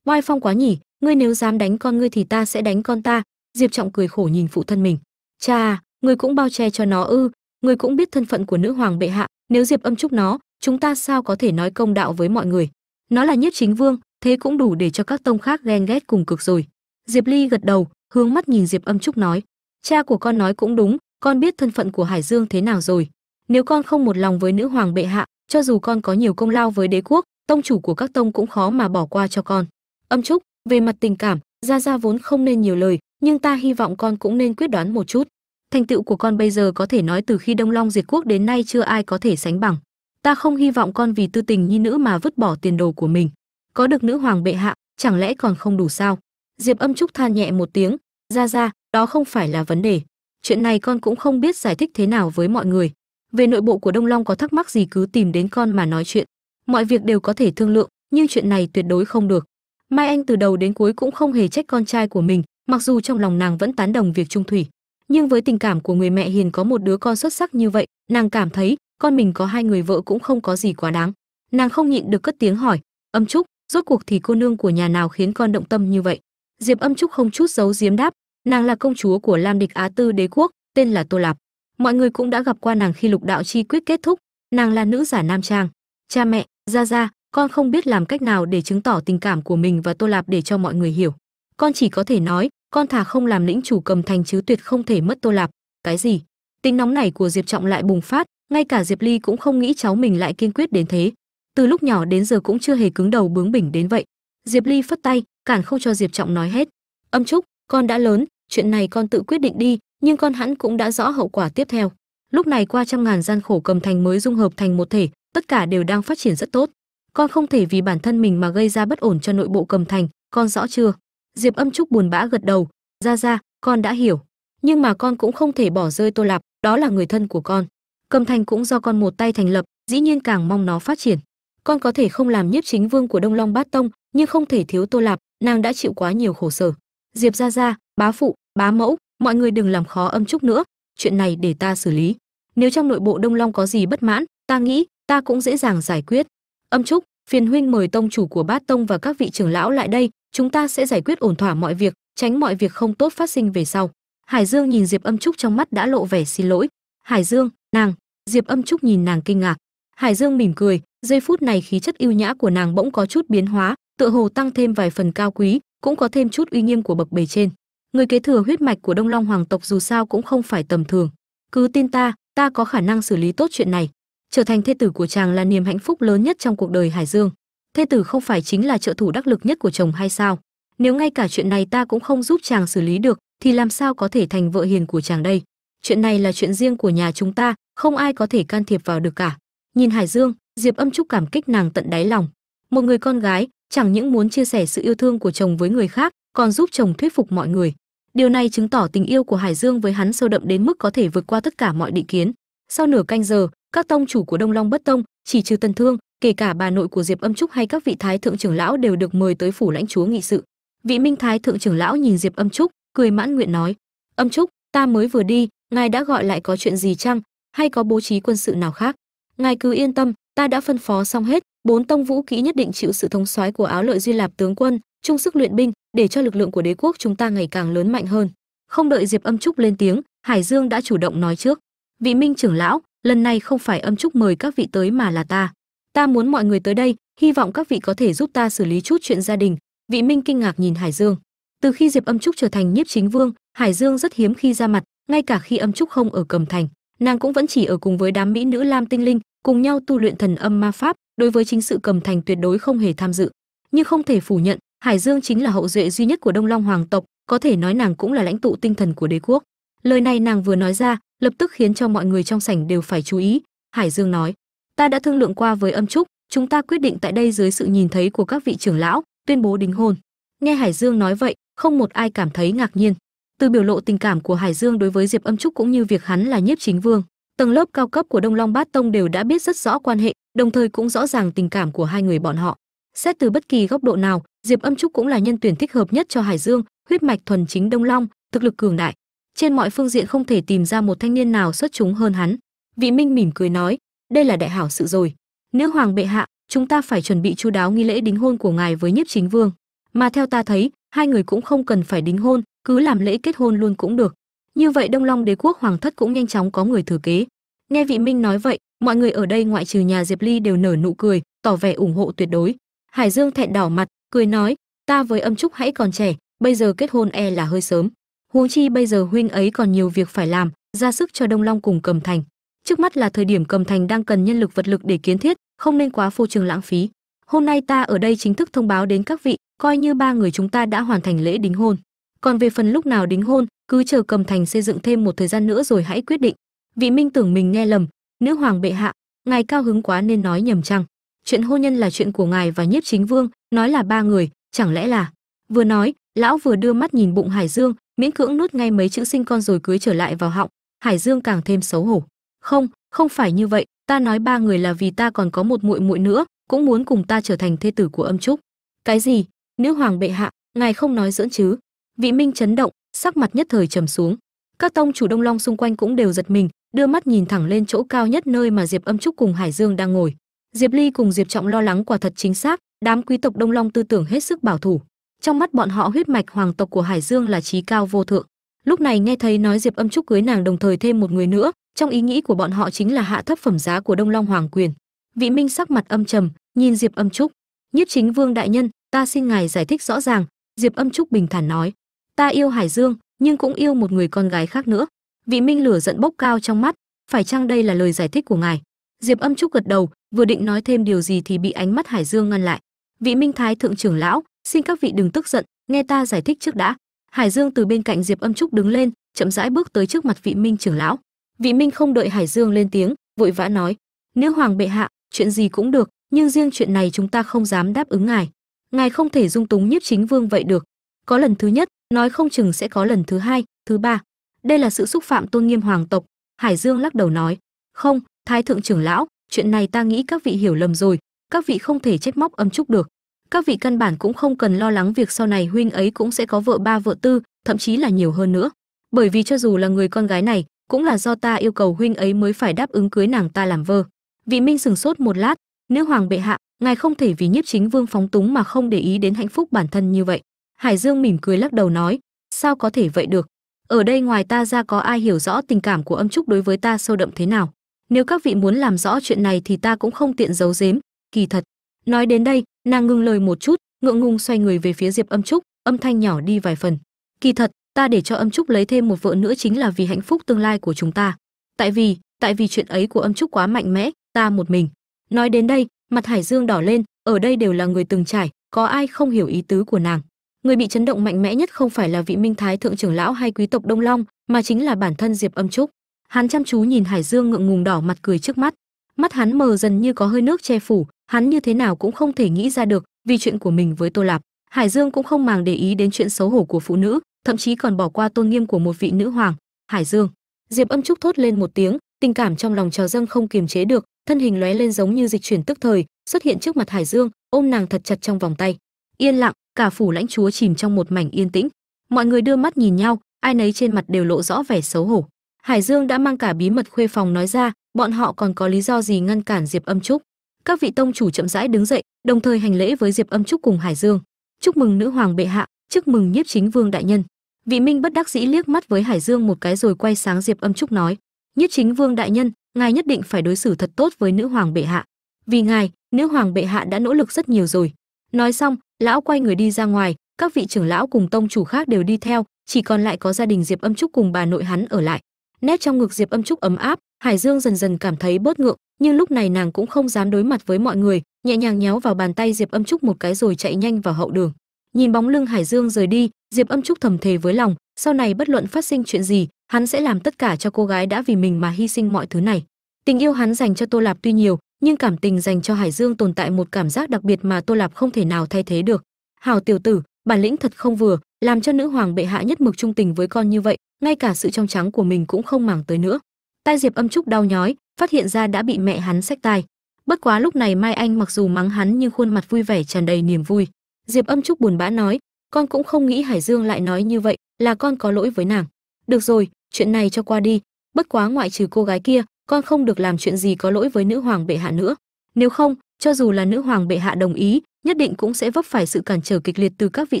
Oai phong quá nhỉ, ngươi nếu dám đánh con ngươi thì ta sẽ đánh con ta. Diệp trọng cười khổ nhìn phụ thân mình. Cha ngươi cũng bao che cho nó ư, ngươi cũng biết thân phận của nữ hoàng bệ hạ, nếu diệp âm Chúc nó, chúng ta sao có thể nói công đạo với mọi người? Nó là nhất chính vương, thế cũng đủ để cho các tông khác ghen ghét cùng cực rồi. Diệp ly gật đầu, hướng mắt nhìn diệp âm trúc nói. Cha của con nói cũng đúng con biết thân phận của hải dương thế nào rồi. Nếu con không một lòng với nữ hoàng bệ hạ, cho dù con có nhiều công lao với đế quốc, tông chủ của các tông cũng khó mà bỏ qua cho con. Âm trúc, về mặt tình cảm, gia gia vốn không nên nhiều lời, nhưng ta hy vọng con cũng nên quyết đoán một chút. Thành tựu của con bây giờ có thể nói từ khi đông long diệt quốc đến nay chưa ai có thể sánh bằng. Ta không hy vọng con vì tư tình nhi nữ mà vứt bỏ tiền đồ của mình. Có được nữ hoàng bệ hạ, chẳng lẽ còn không đủ sao? Diệp âm trúc than nhẹ một tiếng ra ra đó không phải là vấn đề chuyện này con cũng không biết giải thích thế nào với mọi người. Về nội bộ của đông long có thắc mắc gì cứ tìm đến con mà nói chuyện. Mọi việc đều có thể thương lượng, nhưng chuyện này tuyệt đối không được. Mai anh từ đầu đến cuối cũng không hề trách con trai của mình, mặc dù trong lòng nàng vẫn tán đồng việc trung thủy. Nhưng với tình cảm của người mẹ hiền có một đứa con xuất sắc như vậy, nàng cảm thấy con mình có hai người vợ cũng không có gì quá đáng. Nàng không nhịn được cất tiếng hỏi, âm trúc, rốt cuộc thì cô nương của nhà nào khiến con động tâm như vậy? Diệp âm trúc không chút giấu giếm đáp nàng là công chúa của lam địch á tư đế quốc, tên là tô lạp. Mọi người cũng đã gặp qua nàng khi lục đạo chi quyết kết thúc. Nàng là nữ giả nam trang. Cha mẹ ra ra con không biết làm cách nào để chứng tỏ tình cảm của mình và tô lạp để cho mọi người hiểu. Con chỉ có thể nói, con thà không làm lĩnh chủ cầm thành chứ tuyệt không thể mất tô lạp. Cái gì? Tính nóng này của diệp trọng lại bùng phát, ngay cả diệp ly cũng không nghĩ cháu mình lại kiên quyết đến thế. Từ lúc nhỏ đến giờ cũng chưa hề cứng đầu bướng bỉnh đến vậy. Diệp ly phất tay, cản không cho diệp trọng nói hết. Âm trúc con đã lớn, chuyện này con tự quyết định đi, nhưng con hắn cũng đã rõ hậu quả tiếp theo. Lúc này qua trăm ngàn gian khổ cầm thành mới dung hợp thành một thể, tất cả đều đang phát triển rất tốt. Con không thể vì bản thân mình mà gây ra bất ổn cho nội bộ cầm thành, con rõ chưa? Diệp âm trúc buồn bã gật đầu. Ra ra, con đã hiểu. Nhưng mà con cũng không thể bỏ rơi tô lạp, đó là người thân của con. Cầm thành cũng do con một tay thành lập, dĩ nhiên càng mong nó phát triển. Con có thể không làm nhiếp chính vương của đông long bát tông, nhưng không thể thiếu tô lạp, nàng đã chịu quá nhiều khổ sở diệp ra ra bá phụ, bá mẫu, mọi người đừng làm khó âm trúc nữa. Chuyện này để ta xử lý. Nếu trong nội bộ đông long có gì bất mãn, ta nghĩ ta cũng dễ dàng giải quyết. Âm trúc phiền huynh mời tông chủ của bát tông và các vị trưởng lão lại đây, chúng ta sẽ giải quyết ổn thỏa mọi việc, tránh mọi việc không tốt phát sinh về sau. Hải dương nhìn diệp âm trúc trong mắt đã lộ vẻ xin lỗi. Hải dương, nàng. Diệp âm trúc nhìn nàng kinh ngạc. Hải dương mỉm cười, giây phút này khí chất yêu nhã của nàng bỗng có chút biến hóa, tựa hồ tăng thêm vài phần cao quý cũng có thêm chút uy nghiêm của bậc bề trên. Người kế thừa huyết mạch của đông long hoàng tộc dù sao cũng không phải tầm thường. Cứ tin ta ta có khả năng xử lý tốt chuyện này. Trở thành thê tử của chàng là niềm hạnh phúc lớn nhất trong cuộc đời hải dương. Thê tử không phải chính là trợ thủ đắc lực nhất của chồng hay sao? Nếu ngay cả chuyện này ta cũng không giúp chàng xử lý được, thì làm sao có thể thành vợ hiền của chàng đây? Chuyện này là chuyện riêng của nhà chúng ta, không ai có thể can thiệp vào được cả. Nhìn hải dương, diệp âm trúc cảm kích nàng tận đáy lòng một người con gái chẳng những muốn chia sẻ sự yêu thương của chồng với người khác, còn giúp chồng thuyết phục mọi người. Điều này chứng tỏ tình yêu của hải dương với hắn sâu đậm đến mức có thể vượt qua tất cả mọi định kiến. Sau nửa canh giờ, các tông chủ của đông long bất tông, chỉ trừ tần thương, kể cả bà nội của diệp âm trúc hay các vị thái thượng trưởng lão đều được mời tới phủ lãnh chúa nghị sự. Vị minh thái thượng trưởng lão nhìn diệp âm trúc, cười mãn nguyện nói, âm trúc, ta mới vừa đi, ngài đã gọi lại có chuyện gì chăng? Hay có bố trí quân sự nào khác? Ngài cứ yên tâm ta đã phân phó xong hết, bốn tông vũ kỹ nhất định chịu sự thống soái của áo lợi duy lạp tướng quân, chung sức luyện binh, để cho lực lượng của đế quốc chúng ta ngày càng lớn mạnh hơn. Không đợi diệp âm trúc lên tiếng, hải dương đã chủ động nói trước. Vị minh trưởng lão, lần này không phải âm trúc mời các vị tới mà là ta. Ta muốn mọi người tới đây, hy vọng các vị có thể giúp ta xử lý chút chuyện gia đình. Vị minh kinh ngạc nhìn hải dương. Từ khi diệp âm trúc trở thành nhiếp chính vương, hải dương rất hiếm khi ra mặt, ngay cả khi âm trúc không ở cầm thành, nàng cũng vẫn chỉ ở cùng với đám mỹ nữ lam tinh linh cùng nhau tu luyện thần âm ma pháp, đối với chính sự cầm thành tuyệt đối không hề tham dự. Nhưng không thể phủ nhận, hải dương chính là hậu duệ duy nhất của đông long hoàng tộc, có thể nói nàng cũng là lãnh tụ tinh thần của đế quốc. Lời này nàng vừa nói ra, lập tức khiến cho mọi người trong sảnh đều phải chú ý. Hải dương nói, ta đã thương lượng qua với âm trúc, chúng ta quyết định tại đây dưới sự nhìn thấy của các vị trưởng lão, tuyên bố đính hôn. Nghe hải dương nói vậy, không một ai cảm thấy ngạc nhiên. Từ biểu lộ tình cảm của hải dương đối với diệp âm trúc cũng như việc hắn là nhiếp chính vương tầng lớp cao cấp của đông long bát tông đều đã biết rất rõ quan hệ, đồng thời cũng rõ ràng tình cảm của hai người bọn họ. Xét từ bất kỳ góc độ nào, diệp âm trúc cũng là nhân tuyển thích hợp nhất cho hải dương, huyết mạch thuần chính đông long, thực lực cường đại. Trên mọi phương diện không thể tìm ra một thanh niên nào xuất chúng hơn hắn. Vị minh mỉm cười nói, đây là đại hảo sự rồi. Nữ hoàng bệ hạ, chúng ta phải chuẩn bị chu đáo nghi lễ đính hôn của ngài với nhiếp chính vương. Mà theo ta thấy, hai người cũng không cần phải đính hôn, cứ làm lễ kết hôn luôn cũng được như vậy đông long đế quốc hoàng thất cũng nhanh chóng có người thừa kế. Nghe vị minh nói vậy, mọi người ở đây ngoại trừ nhà diệp ly đều nở nụ cười, tỏ vẻ ủng hộ tuyệt đối. Hải dương thẹn đỏ mặt, cười nói, ta với âm trúc hãy còn trẻ, bây giờ kết hôn e là hơi sớm. Huống chi bây giờ huynh ấy còn nhiều việc phải làm, ra sức cho đông long cùng cầm thành. Trước mắt là thời điểm cầm thành đang cần nhân lực vật lực để kiến thiết, không nên quá phô trương lãng phí. Hôm nay ta ở đây chính thức thông báo đến các vị, coi như ba người chúng ta đã hoàn thành lễ đính hôn. Còn về phần lúc nào đính hôn cứ chờ cầm thành xây dựng thêm một thời gian nữa rồi hãy quyết định. Vị minh tưởng mình nghe lầm, nữ hoàng bệ hạ, ngài cao hứng quá nên nói nhầm chăng? Chuyện hôn nhân là chuyện của ngài và nhiếp chính vương, nói là ba người, chẳng lẽ là? Vừa nói, lão vừa đưa mắt nhìn bụng hải dương, miễn cưỡng nuốt ngay mấy chữ sinh con rồi cưới trở lại vào họng. Hải dương càng thêm xấu hổ. Không không phải như vậy, ta nói ba người là vì ta còn có một muội muội nữa, cũng muốn cùng ta trở thành thê tử của âm trúc. Cái gì? Nữ hoàng bệ hạ, ngài không nói dưỡng chứ? Vị minh chấn động sắc mặt nhất thời trầm xuống. Các tông chủ đông long xung quanh cũng đều giật mình, đưa mắt nhìn thẳng lên chỗ cao nhất nơi mà diệp âm trúc cùng hải dương đang ngồi. Diệp ly cùng diệp trọng lo lắng quả thật chính xác, đám quý tộc đông long tư tưởng hết sức bảo thủ. Trong mắt bọn họ huyết mạch hoàng tộc của hải dương là trí cao vô thượng. Lúc này nghe thấy nói diệp âm trúc cưới nàng đồng thời thêm một người nữa, trong ý nghĩ của bọn họ chính là hạ thấp phẩm giá của đông long hoàng quyền. Vị minh sắc mặt âm trầm, nhìn diệp âm trúc. Nhiếp chính vương đại nhân, ta xin ngài giải thích rõ ràng, diệp âm trúc bình thản nói ta yêu hải dương, nhưng cũng yêu một người con gái khác nữa. Vị minh lửa giận bốc cao trong mắt, phải chăng đây là lời giải thích của ngài? Diệp âm trúc gật đầu, vừa định nói thêm điều gì thì bị ánh mắt hải dương ngăn lại. Vị minh thái thượng trưởng lão, xin các vị đừng tức giận, nghe ta giải thích trước đã. Hải dương từ bên cạnh diệp âm trúc đứng lên, chậm rãi bước tới trước mặt vị minh trưởng lão. Vị minh không đợi hải dương lên tiếng, vội vã nói nữ hoàng bệ hạ, chuyện gì cũng được, nhưng riêng chuyện này chúng ta không dám đáp ứng ngài. Ngài không thể dung túng nhiếp chính vương vậy được. Có lần thứ nhất nói không chừng sẽ có lần thứ hai, thứ ba. Đây là sự xúc phạm tôn nghiêm hoàng tộc, hải dương lắc đầu nói. Không, thái thượng trưởng lão, chuyện này ta nghĩ các vị hiểu lầm rồi, các vị không thể trách móc âm trúc được. Các vị căn bản cũng không cần lo lắng việc sau này huynh ấy cũng sẽ có vợ ba, vợ tư, thậm chí là nhiều hơn nữa. Bởi vì cho dù là người con gái này, cũng là do ta yêu cầu huynh ấy mới phải đáp ứng cưới nàng ta làm vợ. Vị minh sừng sốt một lát, nữ hoàng bệ hạ, ngài không thể vì nhiếp chính vương phóng túng mà không để ý đến hạnh phúc bản thân như vậy hải dương mỉm cười lắc đầu nói, sao có thể vậy được? Ở đây ngoài ta ra có ai hiểu rõ tình cảm của âm trúc đối với ta sâu đậm thế nào? Nếu các vị muốn làm rõ chuyện này thì ta cũng không tiện giấu giếm. Kỳ thật, nói đến đây, nàng ngưng lời một chút, ngượng ngùng xoay người về phía diệp âm trúc, âm thanh nhỏ đi vài phần. Kỳ thật, ta để cho âm trúc lấy thêm một vợ nữa chính là vì hạnh phúc tương lai của chúng ta. Tại vì tại vì chuyện ấy của âm trúc quá mạnh mẽ, ta một mình. Nói đến đây, mặt hải dương đỏ lên, ở đây đều là người từng trải, có ai không hiểu ý tứ của nàng? Người bị chấn động mạnh mẽ nhất không phải là vị minh thái thượng trưởng lão hay quý tộc đông long, mà chính là bản thân diệp âm trúc. Hắn chăm chú nhìn hải dương ngượng ngùng đỏ mặt cười trước mắt. Mắt hắn mờ dần như có hơi nước che phủ, hắn như thế nào cũng không thể nghĩ ra được vì chuyện của mình với tô lạp. Hải dương cũng không màng để ý đến chuyện xấu hổ của phụ nữ, thậm chí còn bỏ qua tôn nghiêm của một vị nữ hoàng. Hải dương. Diệp âm trúc thốt lên một tiếng, tình cảm trong lòng trào dâng không kiềm chế được, thân hình lóe lên giống như dịch chuyển tức thời, xuất hiện trước mặt hải dương, ôm nàng thật chặt trong vòng tay. Yên lặng cả phủ lãnh chúa chìm trong một mảnh yên tĩnh. Mọi người đưa mắt nhìn nhau, ai nấy trên mặt đều lộ rõ vẻ xấu hổ. Hải dương đã mang cả bí mật khuê phòng nói ra, bọn họ còn có lý do gì ngăn cản diệp âm trúc? Các vị tông chủ chậm rãi đứng dậy, đồng thời hành lễ với diệp âm trúc cùng hải dương. Chúc mừng nữ hoàng bệ hạ, chúc mừng nhiếp chính vương đại nhân. Vị minh bất đắc dĩ liếc mắt với hải dương một cái rồi quay sáng diệp âm trúc nói, nhiếp chính vương đại nhân, ngài nhất định phải đối xử thật tốt với nữ hoàng bệ hạ. Vì ngài, nữ hoàng bệ hạ đã nỗ lực rất nhiều rồi nói xong, lão quay người đi ra ngoài, các vị trưởng lão cùng tông chủ khác đều đi theo, chỉ còn lại có gia đình diệp âm trúc cùng bà nội hắn ở lại. Nét trong ngực diệp âm trúc ấm áp, hải dương dần dần cảm thấy bớt ngượng, nhưng lúc này nàng cũng không dám đối mặt với mọi người, nhẹ nhàng nhéo vào bàn tay diệp âm trúc một cái rồi chạy nhanh vào hậu đường. Nhìn bóng lưng hải dương rời đi, diệp âm trúc thầm thề với lòng, sau này bất luận phát sinh chuyện gì, hắn sẽ làm tất cả cho cô gái đã vì mình mà hy sinh mọi thứ này. Tình yêu hắn dành cho tô lạp tuy nhiều nhưng cảm tình dành cho hải dương tồn tại một cảm giác đặc biệt mà tô lạp không thể nào thay thế được. Hào tiểu tử, bản lĩnh thật không vừa, làm cho nữ hoàng bệ hạ nhất mực trung tình với con như vậy, ngay cả sự trong trắng của mình cũng không màng tới nữa. Tai diệp âm trúc đau nhói, phát hiện ra đã bị mẹ hắn xách tai. Bất quá lúc này mai anh mặc dù mắng hắn nhưng khuôn mặt vui vẻ tràn đầy niềm vui. Diệp âm trúc buồn bã nói, con cũng không nghĩ hải dương lại nói như vậy, là con có lỗi với nàng. Được rồi, chuyện này cho qua đi, bất quá ngoại trừ cô gái kia con không được làm chuyện gì có lỗi với nữ hoàng bệ hạ nữa. Nếu không, cho dù là nữ hoàng bệ hạ đồng ý, nhất định cũng sẽ vấp phải sự cản trở kịch liệt từ các vị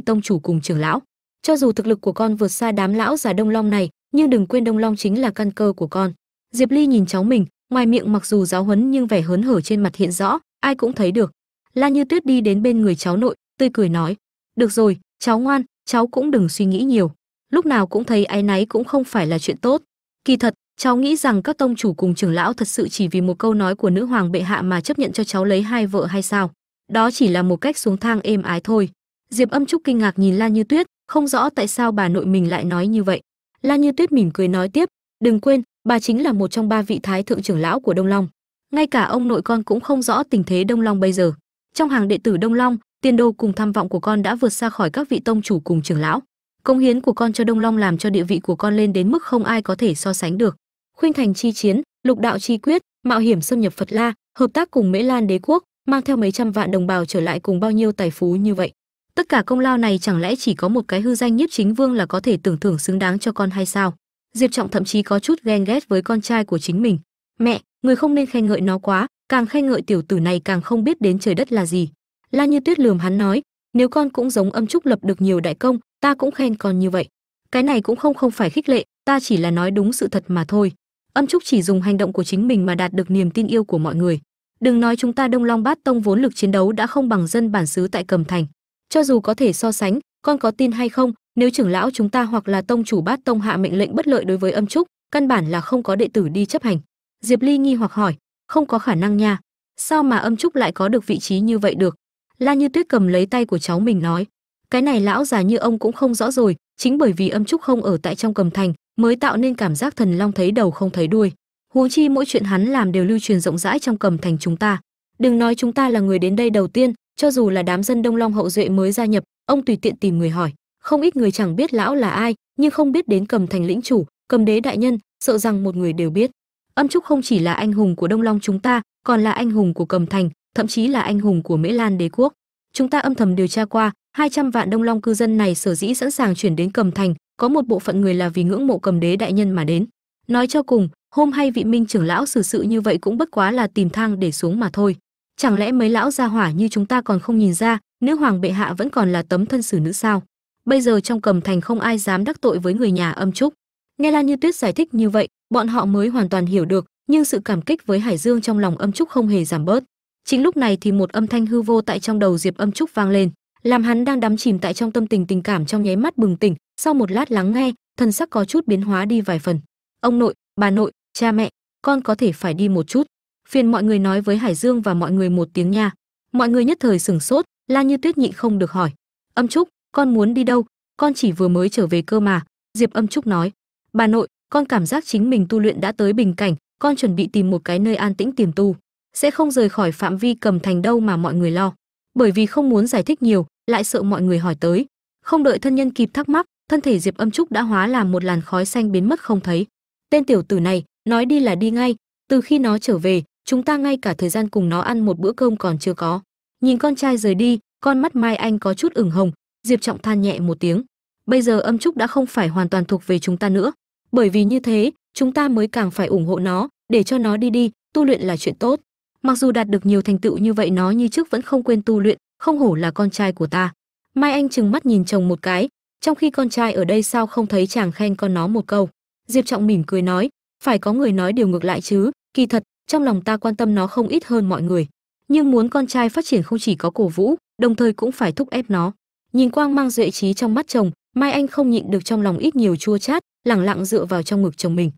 tông chủ cùng trưởng lão. Cho dù thực lực của con vượt xa đám lão già đông long này, nhưng đừng quên đông long chính là căn cơ của con. Diệp ly nhìn cháu mình, ngoài miệng mặc dù giáo huấn nhưng vẻ hớn hở trên mặt hiện rõ, ai cũng thấy được. La như tuyết đi đến bên người cháu nội, tươi cười nói, được rồi, cháu ngoan, cháu cũng đừng suy nghĩ nhiều. Lúc nào cũng thấy áy náy cũng không phải là chuyện tốt. Kỳ thật cháu nghĩ rằng các tông chủ cùng trưởng lão thật sự chỉ vì một câu nói của nữ hoàng bệ hạ mà chấp nhận cho cháu lấy hai vợ hay sao? Đó chỉ là một cách xuống thang êm ái thôi. Diệp âm trúc kinh ngạc nhìn la như tuyết, không rõ tại sao bà nội mình lại nói như vậy. La như tuyết mỉm cười nói tiếp, đừng quên, bà chính là một trong ba vị thái thượng trưởng lão của đông long. Ngay cả ông nội con cũng không rõ tình thế đông long bây giờ. Trong hàng đệ tử đông long tiền đồ cùng tham vọng của con đã vượt xa khỏi các vị tông chủ cùng trưởng lão. Công hiến của con cho đông long làm cho địa vị của con lên đến mức không ai có thể so sánh được khuynh thành chi chiến, lục đạo chi quyết, mạo hiểm xâm nhập phật la, hợp tác cùng mễ lan đế quốc, mang theo mấy trăm vạn đồng bào trở lại cùng bao nhiêu tài phú như vậy. Tất cả công lao này chẳng lẽ chỉ có một cái hư danh nhiếp chính vương là có thể tưởng thưởng xứng đáng cho con hay sao? Diệp trọng thậm chí có chút ghen ghét với con trai của chính mình. Mẹ, người không nên khen ngợi nó quá, càng khen ngợi tiểu tử này càng không biết đến trời đất là gì. La như tuyết lườm hắn nói, nếu con cũng giống âm trúc lập được nhiều đại công, ta cũng khen con như vậy. Cái này cũng không không phải khích lệ, ta chỉ là nói đúng sự thật mà thôi âm trúc chỉ dùng hành động của chính mình mà đạt được niềm tin yêu của mọi người. Đừng nói chúng ta đông long bát tông vốn lực chiến đấu đã không bằng dân bản xứ tại cầm thành. Cho dù có thể so sánh, con có tin hay không, nếu trưởng lão chúng ta hoặc là tông chủ bát tông hạ mệnh lệnh bất lợi đối với âm trúc, căn bản là không có đệ tử đi chấp hành. Diệp ly nghi hoặc hỏi, không có khả năng nha. Sao mà âm trúc lại có được vị trí như vậy được? La như tuyết cầm lấy tay của cháu mình nói, cái này lão già như ông cũng không rõ rồi, chính bởi vì âm trúc không ở tại trong cầm thành mới tạo nên cảm giác thần long thấy đầu không thấy đuôi. Huống chi mỗi chuyện hắn làm đều lưu truyền rộng rãi trong cầm thành chúng ta. Đừng nói chúng ta là người đến đây đầu tiên, cho dù là đám dân đông long hậu duệ mới gia nhập, ông tùy tiện tìm người hỏi. Không ít người chẳng biết lão là ai, nhưng không biết đến cầm thành lĩnh chủ, cầm đế đại nhân, sợ rằng một người đều biết. Âm trúc không chỉ là anh hùng của đông long chúng ta, còn là anh hùng của cầm thành, thậm chí là anh hùng của mễ lan đế quốc. Chúng ta âm thầm điều tra qua 200 vạn đông long cư dân này sở dĩ sẵn sàng chuyển đến cầm thành có một bộ phận người là vì ngưỡng mộ cầm đế đại nhân mà đến. Nói cho cùng, hôm hay vị minh trưởng lão xử sự như vậy cũng bất quá là tìm thang để xuống mà thôi. Chẳng lẽ mấy lão gia hỏa như chúng ta còn không nhìn ra, nữ hoàng bệ hạ vẫn còn là tấm thân xử nữ sao? Bây giờ trong cầm thành không ai dám đắc tội với người nhà âm trúc. Nghe lan như tuyết giải thích như vậy, bọn họ mới hoàn toàn hiểu được, nhưng sự cảm kích với hải dương trong lòng âm trúc không hề giảm bớt. Chính lúc này thì một âm thanh hư vô tại trong đầu diệp âm trúc vang lên, làm hắn đang đắm chìm tại trong tâm tình tình cảm trong nháy mắt bừng tỉnh sau một lát lắng nghe thần sắc có chút biến hóa đi vài phần. Ông nội, bà nội, cha mẹ, con có thể phải đi một chút. Phiền mọi người nói với hải dương và mọi người một tiếng nha. Mọi người nhất thời sửng sốt, la như tuyết nhịn không được hỏi. Âm trúc, con muốn đi đâu? Con chỉ vừa mới trở về cơ mà. Diệp âm trúc nói. Bà nội, con cảm giác chính mình tu luyện đã tới bình cảnh, con chuẩn bị tìm một cái nơi an tĩnh tiềm tu. Sẽ không rời khỏi phạm vi cầm thành đâu mà mọi người lo. Bởi vì không muốn giải thích nhiều, lại sợ mọi người hỏi tới. Không đợi thân nhân kịp thắc mắc thân thể diệp âm trúc đã hóa làm một làn khói xanh biến mất không thấy. Tên tiểu tử này, nói đi là đi ngay. Từ khi nó trở về, chúng ta ngay cả thời gian cùng nó ăn một bữa cơm còn chưa có. Nhìn con trai rời đi, con mắt mai anh có chút ửng hồng. Diệp trọng than nhẹ một tiếng. Bây giờ âm trúc đã không phải hoàn toàn thuộc về chúng ta nữa. Bởi vì như thế, chúng ta mới càng phải ủng hộ nó, để cho nó đi đi, tu luyện là chuyện tốt. Mặc dù đạt được nhiều thành tựu như vậy, nó như trước vẫn không quên tu luyện, không hổ là con trai của ta. Mai anh chừng mắt nhìn chồng một cái trong khi con trai ở đây sao không thấy chàng khen con nó một câu? Diệp trọng mỉm cười nói, phải có người nói điều ngược lại chứ, kỳ thật, trong lòng ta quan tâm nó không ít hơn mọi người. Nhưng muốn con trai phát triển không chỉ có cổ vũ, đồng thời cũng phải thúc ép nó. Nhìn quang mang duệ trí trong mắt chồng, mai anh không nhịn được trong lòng ít nhiều chua chát, lẳng lặng dựa vào trong ngực chồng mình.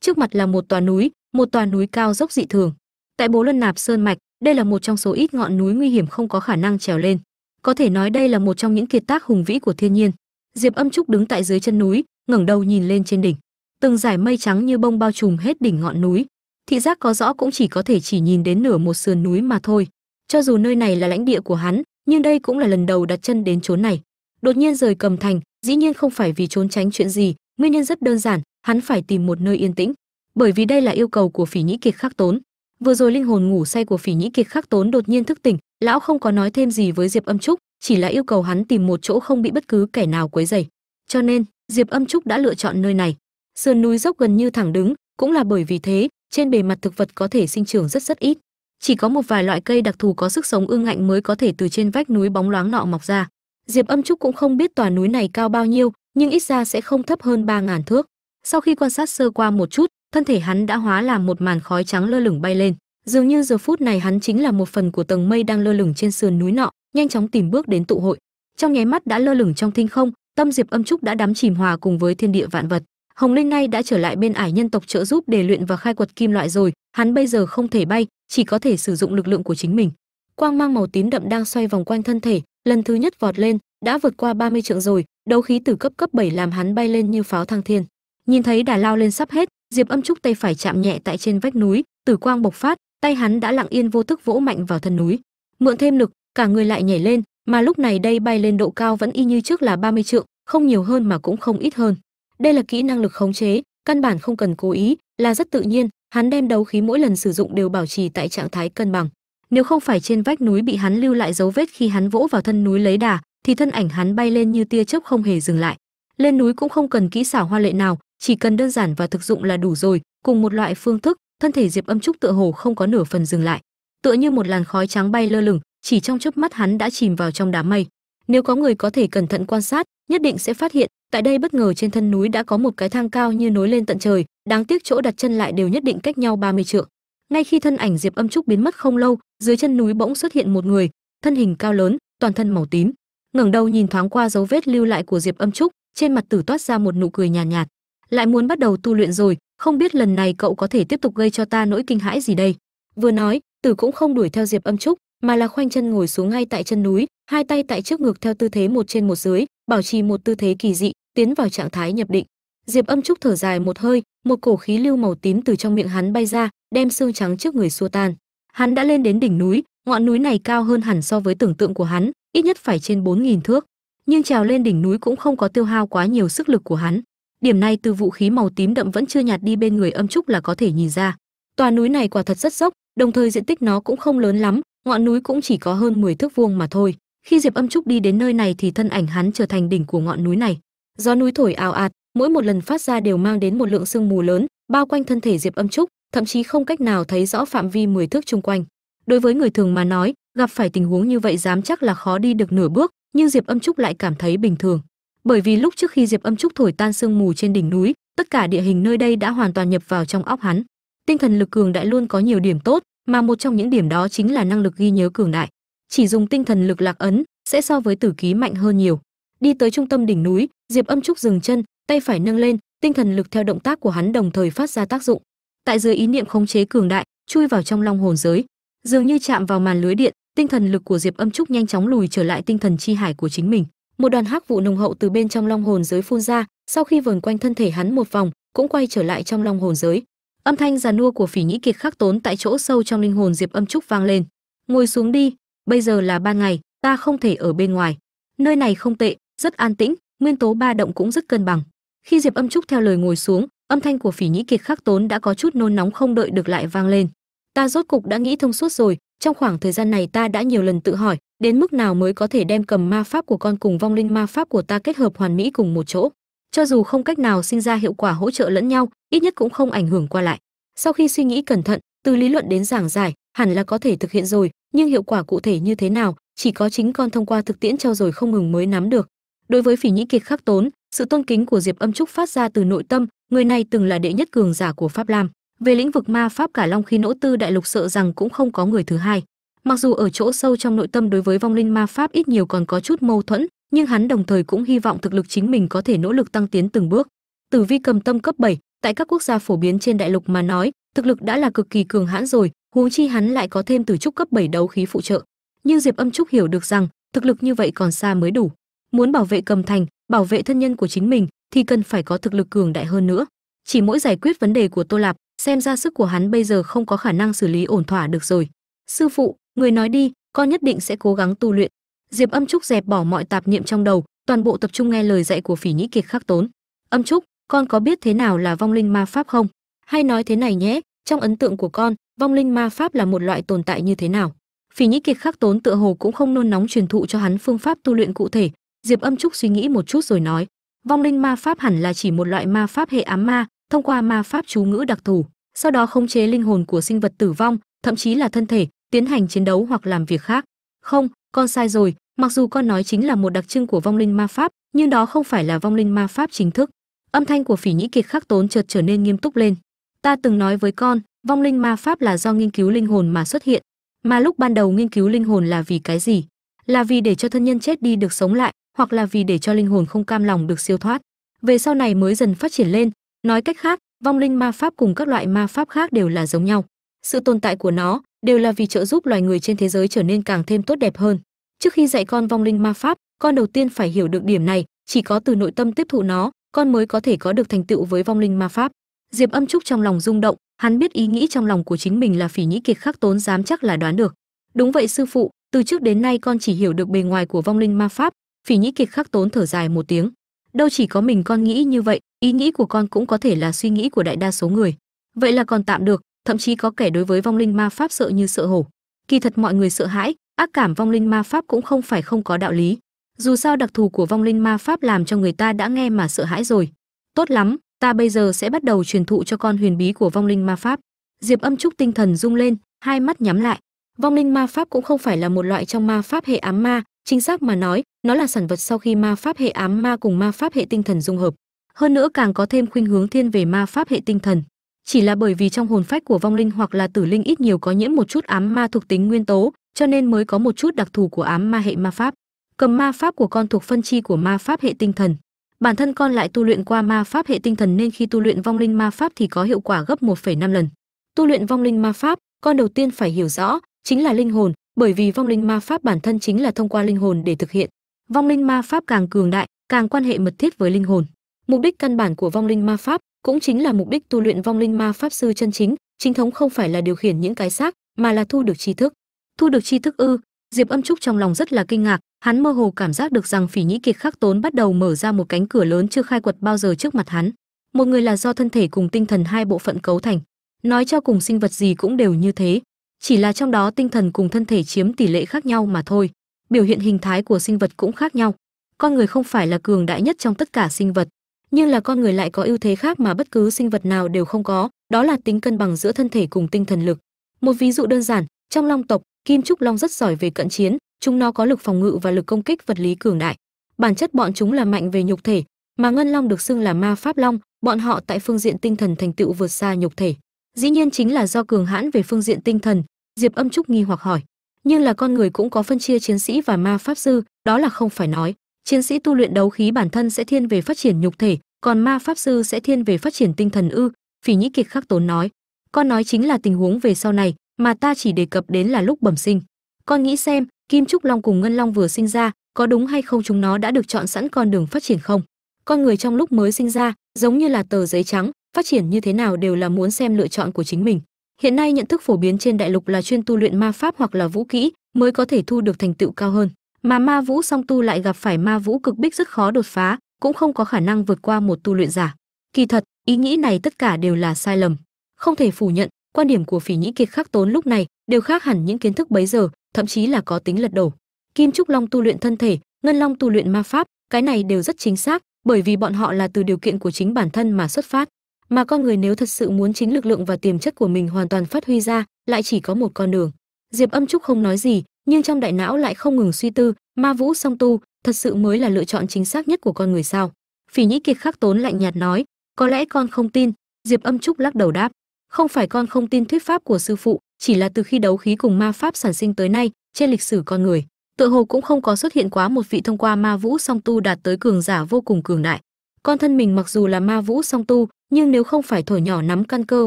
Trước mặt là một tòa núi, một tòa núi cao dốc dị thường tại bố luân nạp sơn mạch, đây là một trong số ít ngọn núi nguy hiểm không có khả năng trèo lên. Có thể nói đây là một trong những kiệt tác hùng vĩ của thiên nhiên. Diệp âm trúc đứng tại dưới chân núi, ngẩng đầu nhìn lên trên đỉnh. Từng dải mây trắng như bông bao trùm hết đỉnh ngọn núi. Thị giác có rõ cũng chỉ có thể chỉ nhìn đến nửa một sườn núi mà thôi. Cho dù nơi này là lãnh địa của hắn, nhưng đây cũng là lần đầu đặt chân đến chốn này. Đột nhiên rời cầm thành, dĩ nhiên không phải vì trốn tránh chuyện gì, nguyên nhân rất đơn giản, hắn phải tìm một nơi yên tĩnh. Bởi vì đây là yêu cầu của phỉ nhĩ kiệt khắc tốn vừa rồi linh hồn ngủ say của phỉ nhĩ kiệt khắc tốn đột nhiên thức tỉnh, lão không có nói thêm gì với diệp âm trúc, chỉ là yêu cầu hắn tìm một chỗ không bị bất cứ kẻ nào quấy rầy. Cho nên, diệp âm trúc đã lựa chọn nơi này. Sườn núi dốc gần như thẳng đứng, cũng là bởi vì thế, trên bề mặt thực vật có thể sinh trưởng rất rất ít. Chỉ có một vài loại cây đặc thù có sức sống ương ngạnh mới có thể từ trên vách núi bóng loáng nọ mọc ra. Diệp âm trúc cũng không biết tòa núi này cao bao nhiêu, nhưng ít ra sẽ không thấp hơn ba ngàn thước. Sau khi quan sát sơ qua một chút thân thể hắn đã hóa làm một màn khói trắng lơ lửng bay lên. Dường như giờ phút này hắn chính là một phần của tầng mây đang lơ lửng trên sườn núi nọ, nhanh chóng tìm bước đến tụ hội. Trong nháy mắt đã lơ lửng trong thinh không, tâm diệp âm trúc đã đắm chìm hòa cùng với thiên địa vạn vật. Hồng linh nay đã trở lại bên ải nhân tộc trợ giúp để luyện và khai quật kim loại rồi, hắn bây giờ không thể bay, chỉ có thể sử dụng lực lượng của chính mình. Quang mang màu tím đậm đang xoay vòng quanh thân thể, lần thứ nhất vọt lên, đã vượt qua 30 trượng rồi, đấu khí từ cấp cấp 7 làm hắn bay lên như pháo thăng thiên. Nhìn thấy đà lao lên sắp hết diệp âm trúc tay phải chạm nhẹ tại trên vách núi, tử quang bộc phát, tay hắn đã lặng yên vô thức vỗ mạnh vào thân núi. Mượn thêm lực, cả người lại nhảy lên, mà lúc này đây bay lên độ cao vẫn y như trước là 30 trượng, không nhiều hơn mà cũng không ít hơn. Đây là kỹ năng lực khống chế, căn bản không cần cố ý, là rất tự nhiên, hắn đem đấu khí mỗi lần sử dụng đều bảo trì tại trạng thái cân bằng. Nếu không phải trên vách núi bị hắn lưu lại dấu vết khi hắn vỗ vào thân núi lấy đà, thì thân ảnh hắn bay lên như tia chớp không hề dừng lại. Lên núi cũng không cần kỹ xảo hoa lệ nào chỉ cần đơn giản và thực dụng là đủ rồi cùng một loại phương thức thân thể diệp âm trúc tựa hồ không có nửa phần dừng lại. Tựa như một làn khói trắng bay lơ lửng chỉ trong chớp mắt hắn đã chìm vào trong đám mây. Nếu có người có thể cẩn thận quan sát nhất định sẽ phát hiện tại đây bất ngờ trên thân núi đã có một cái thang cao như nối lên tận trời đáng tiếc chỗ đặt chân lại đều nhất định cách nhau 30 trượng. Ngay khi thân ảnh diệp âm trúc biến mất không lâu dưới chân núi bỗng xuất hiện một người thân hình cao lớn toàn thân màu tím. Ngẩng đầu nhìn thoáng qua dấu vết lưu lại của diệp âm trúc trên mặt tử toát ra một nụ cười nhàn nhạt, nhạt lại muốn bắt đầu tu luyện rồi, không biết lần này cậu có thể tiếp tục gây cho ta nỗi kinh hãi gì đây? Vừa nói, tử cũng không đuổi theo diệp âm trúc, mà là khoanh chân ngồi xuống ngay tại chân núi, hai tay tại trước ngực theo tư thế một trên một dưới, bảo trì một tư thế kỳ dị, tiến vào trạng thái nhập định. Diệp âm trúc thở dài một hơi, một cổ khí lưu màu tím từ trong miệng hắn bay ra, đem xương trắng trước người xua tan. Hắn đã lên đến đỉnh núi, ngọn núi này cao hơn hẳn so với tưởng tượng của hắn, ít nhất phải trên 4.000 thước. Nhưng trèo lên đỉnh núi cũng không có tiêu hao quá nhiều sức lực của hắn điểm này từ vũ khí màu tím đậm vẫn chưa nhạt đi bên người âm trúc là có thể nhìn ra. Tòa núi này quả thật rất dốc, đồng thời diện tích nó cũng không lớn lắm, ngọn núi cũng chỉ có hơn 10 thước vuông mà thôi. Khi diệp âm trúc đi đến nơi này thì thân ảnh hắn trở thành đỉnh của ngọn núi này. Gió núi thổi ào ạt, mỗi một lần phát ra đều mang đến một lượng sương mù lớn, bao quanh thân thể diệp âm trúc, thậm chí không cách nào thấy rõ phạm vi 10 thước chung quanh. Đối với người thường mà nói, gặp phải tình huống như vậy dám chắc là khó đi được nửa bước, nhưng diệp âm trúc lại cảm thấy bình thường bởi vì lúc trước khi diệp âm trúc thổi tan sương mù trên đỉnh núi, tất cả địa hình nơi đây đã hoàn toàn nhập vào trong óc hắn. Tinh thần lực cường đại luôn có nhiều điểm tốt, mà một trong những điểm đó chính là năng lực ghi nhớ cường đại. Chỉ dùng tinh thần lực lạc ấn sẽ so với tử ký mạnh hơn nhiều. Đi tới trung tâm đỉnh núi, diệp âm trúc dừng chân, tay phải nâng lên, tinh thần lực theo động tác của hắn đồng thời phát ra tác dụng. Tại dưới ý niệm khống chế cường đại, chui vào trong long hồn giới. Dường như chạm vào màn lưới điện, tinh thần lực của diệp âm trúc nhanh chóng lùi trở lại tinh thần chi hải của chính mình một đoàn hắc vụ nồng hậu từ bên trong long hồn giới phun ra, sau khi vờn quanh thân thể hắn một vòng, cũng quay trở lại trong long hồn giới. Âm thanh già nua của phỉ nhĩ kiệt khắc tốn tại chỗ sâu trong linh hồn diệp âm trúc vang lên. Ngồi xuống đi, bây giờ là ban ngày, ta không thể ở bên ngoài. Nơi này không tệ, rất an tĩnh, nguyên tố ba động cũng rất cân bằng. Khi diệp âm trúc theo lời ngồi xuống, âm thanh của phỉ nhĩ kiệt khắc tốn đã có chút nôn nóng không đợi được lại vang lên. Ta rốt cục đã nghĩ thông suốt rồi, trong khoảng thời gian này ta đã nhiều lần tự hỏi đến mức nào mới có thể đem cầm ma pháp của con cùng vong linh ma pháp của ta kết hợp hoàn mỹ cùng một chỗ. Cho dù không cách nào sinh ra hiệu quả hỗ trợ lẫn nhau, ít nhất cũng không ảnh hưởng qua lại. Sau khi suy nghĩ cẩn thận, từ lý luận đến giảng giải, hẳn là có thể thực hiện rồi, nhưng hiệu quả cụ thể như thế nào, chỉ có chính con thông qua thực tiễn trao dồi không ngừng mới nắm được. Đối với phỉ nhĩ kiệt khắc tốn, sự tôn kính của diệp âm trúc phát ra từ nội tâm, người này từng là đệ nhất cường giả của pháp lam. Về lĩnh vực ma pháp cả long khi nỗ tư đại lục sợ rằng cũng không có người thứ hai mặc dù ở chỗ sâu trong nội tâm đối với vong linh ma pháp ít nhiều còn có chút mâu thuẫn nhưng hắn đồng thời cũng hy vọng thực lực chính mình có thể nỗ lực tăng tiến từng bước. Tử vi cầm tâm cấp 7, tại các quốc gia phổ biến trên đại lục mà nói thực lực đã là cực kỳ cường hãn rồi huống chi hắn lại có thêm từ trúc cấp 7 đấu khí phụ trợ. Nhưng diệp âm trúc hiểu được rằng thực lực như vậy còn xa mới đủ. Muốn bảo vệ cầm thành bảo vệ thân nhân của chính mình thì cần phải có thực lực cường đại hơn nữa. Chỉ mỗi giải quyết vấn đề của tô lạp xem ra sức của hắn bây giờ không có khả năng xử lý ổn thỏa được rồi. Sư phụ người nói đi, con nhất định sẽ cố gắng tu luyện. Diệp âm trúc dẹp bỏ mọi tạp niệm trong đầu, toàn bộ tập trung nghe lời dạy của phỉ nhĩ kiệt khắc tốn. Âm trúc, con có biết thế nào là vong linh ma pháp không? Hay nói thế này nhé, trong ấn tượng của con, vong linh ma pháp là một loại tồn tại như thế nào? Phỉ nhĩ kiệt khắc tốn tựa hồ cũng không nôn nóng truyền thụ cho hắn phương pháp tu luyện cụ thể. Diệp âm trúc suy nghĩ một chút rồi nói, vong linh ma pháp hẳn là chỉ một loại ma pháp hệ ám ma, thông qua ma pháp chú ngữ đặc thù, sau đó khống chế linh hồn của sinh vật tử vong, thậm chí là thân thể tiến hành chiến đấu hoặc làm việc khác. Không, con sai rồi, mặc dù con nói chính là một đặc trưng của vong linh ma pháp, nhưng đó không phải là vong linh ma pháp chính thức. Âm thanh của phỉ nhĩ kiệt khắc tốn chợt trở nên nghiêm túc lên. Ta từng nói với con, vong linh ma pháp là do nghiên cứu linh hồn mà xuất hiện. Mà lúc ban đầu nghiên cứu linh hồn là vì cái gì? Là vì để cho thân nhân chết đi được sống lại, hoặc là vì để cho linh hồn không cam lòng được siêu thoát? Về sau này mới dần phát triển lên. Nói cách khác, vong linh ma pháp cùng các loại ma pháp khác đều là giống nhau sự tồn tại của nó đều là vì trợ giúp loài người trên thế giới trở nên càng thêm tốt đẹp hơn. Trước khi dạy con vong linh ma pháp, con đầu tiên phải hiểu được điểm này, chỉ có từ nội tâm tiếp thụ nó, con mới có thể có được thành tựu với vong linh ma pháp. Diệp âm trúc trong lòng rung động, hắn biết ý nghĩ trong lòng của chính mình là phỉ nhĩ kiệt khắc tốn dám chắc là đoán được. Đúng vậy sư phụ, từ trước đến nay con chỉ hiểu được bề ngoài của vong linh ma pháp, phỉ nhĩ kiệt khắc tốn thở dài một tiếng. Đâu chỉ có mình con nghĩ như vậy, ý nghĩ của con cũng có thể là suy nghĩ của đại đa số người. Vậy là còn tạm được thậm chí có kẻ đối với vong linh ma pháp sợ như sợ hổ. Kỳ thật mọi người sợ hãi, ác cảm vong linh ma pháp cũng không phải không có đạo lý. Dù sao đặc thù của vong linh ma pháp làm cho người ta đã nghe mà sợ hãi rồi. Tốt lắm, ta bây giờ sẽ bắt đầu truyền thụ cho con huyền bí của vong linh ma pháp. Diệp âm trúc tinh thần rung lên, hai mắt nhắm lại. Vong linh ma pháp cũng không phải là một loại trong ma pháp hệ ám ma, chính xác mà nói, nó là sản vật sau khi ma pháp hệ ám ma cùng ma pháp hệ tinh thần dung hợp. Hơn nữa càng có thêm khuynh hướng thiên về ma pháp hệ tinh thần chỉ là bởi vì trong hồn phách của vong linh hoặc là tử linh ít nhiều có nhiễm một chút ám ma thuộc tính nguyên tố cho nên mới có một chút đặc thù của ám ma hệ ma pháp. Cầm ma pháp của con thuộc phân chi của ma pháp hệ tinh thần. Bản thân con lại tu luyện qua ma pháp hệ tinh thần nên khi tu luyện vong linh ma pháp thì có hiệu quả gấp 1,5 lần. Tu luyện vong linh ma pháp con đầu tiên phải hiểu rõ chính là linh hồn bởi vì vong linh ma pháp bản thân chính là thông qua linh hồn để thực hiện. Vong linh ma pháp càng cường đại càng quan hệ mật thiết với linh hồn. Mục đích căn bản của vong linh ma pháp cũng chính là mục đích tu luyện vong linh ma pháp sư chân chính chính thống không phải là điều khiển những cái xác, mà là thu được tri thức. Thu được tri thức ư? Diệp âm trúc trong lòng rất là kinh ngạc, hắn mơ hồ cảm giác được rằng phỉ nhĩ kiệt khắc tốn bắt đầu mở ra một cánh cửa lớn chưa khai quật bao giờ trước mặt hắn. Một người là do thân thể cùng tinh thần hai bộ phận cấu thành. Nói cho cùng sinh vật gì cũng đều như thế. Chỉ là trong đó tinh thần cùng thân thể chiếm tỷ lệ khác nhau mà thôi. Biểu hiện hình thái của sinh vật cũng khác nhau. Con người không phải là cường đại nhất trong tất cả sinh vật nhưng là con người lại có ưu thế khác mà bất cứ sinh vật nào đều không có, đó là tính cân bằng giữa thân thể cùng tinh thần lực. Một ví dụ đơn giản, trong long tộc, kim trúc long rất giỏi về cận chiến, chúng nó có lực phòng ngự và lực công kích vật lý cường đại. Bản chất bọn chúng là mạnh về nhục thể, mà ngân long được xưng là ma pháp long, bọn họ tại phương diện tinh thần thành tựu vượt xa nhục thể. Dĩ nhiên chính là do cường hãn về phương diện tinh thần, diệp âm trúc nghi hoặc hỏi. Nhưng là con người cũng có phân chia chiến sĩ và ma pháp sư, đó là không phải nói chiến sĩ tu luyện đấu khí bản thân sẽ thiên về phát triển nhục thể, còn ma pháp sư sẽ thiên về phát triển tinh thần ư? Phỉ nhĩ kiệt khắc tốn nói, con nói chính là tình huống về sau này, mà ta chỉ đề cập đến là lúc bẩm sinh. Con nghĩ xem, kim trúc long cùng ngân long vừa sinh ra, có đúng hay không chúng nó đã được chọn sẵn con đường phát triển không? Con người trong lúc mới sinh ra, giống như là tờ giấy trắng, phát triển như thế nào đều là muốn xem lựa chọn của chính mình. Hiện nay nhận thức phổ biến trên đại lục là chuyên tu luyện ma pháp hoặc là vũ kỹ, mới có thể thu được thành tựu cao hơn mà ma vũ song tu lại gặp phải ma vũ cực bích rất khó đột phá, cũng không có khả năng vượt qua một tu luyện giả. Kỳ thật, ý nghĩ này tất cả đều là sai lầm. Không thể phủ nhận, quan điểm của phỉ nhĩ kiệt khắc tốn lúc này đều khác hẳn những kiến thức bấy giờ, thậm chí là có tính lật đổ. Kim trúc long tu luyện thân thể, ngân long tu luyện ma pháp, cái này đều rất chính xác, bởi vì bọn họ là từ điều kiện của chính bản thân mà xuất phát. Mà con người nếu thật sự muốn chính lực lượng và tiềm chất của mình hoàn toàn phát huy ra, lại chỉ có một con đường. Diệp âm trúc không nói gì nhưng trong đại não lại không ngừng suy tư, ma vũ song tu, thật sự mới là lựa chọn chính xác nhất của con người sao? Phỉ nhĩ kiệt khắc tốn lạnh nhạt nói, có lẽ con không tin. Diệp âm trúc lắc đầu đáp, không phải con không tin thuyết pháp của sư phụ, chỉ là từ khi đấu khí cùng ma pháp sản sinh tới nay, trên lịch sử con người, tựa hồ cũng không có xuất hiện quá một vị thông qua ma vũ song tu đạt tới cường giả vô cùng cường đại. Con thân mình mặc dù là ma vũ song tu, nhưng nếu không phải thổi nhỏ nắm căn cơ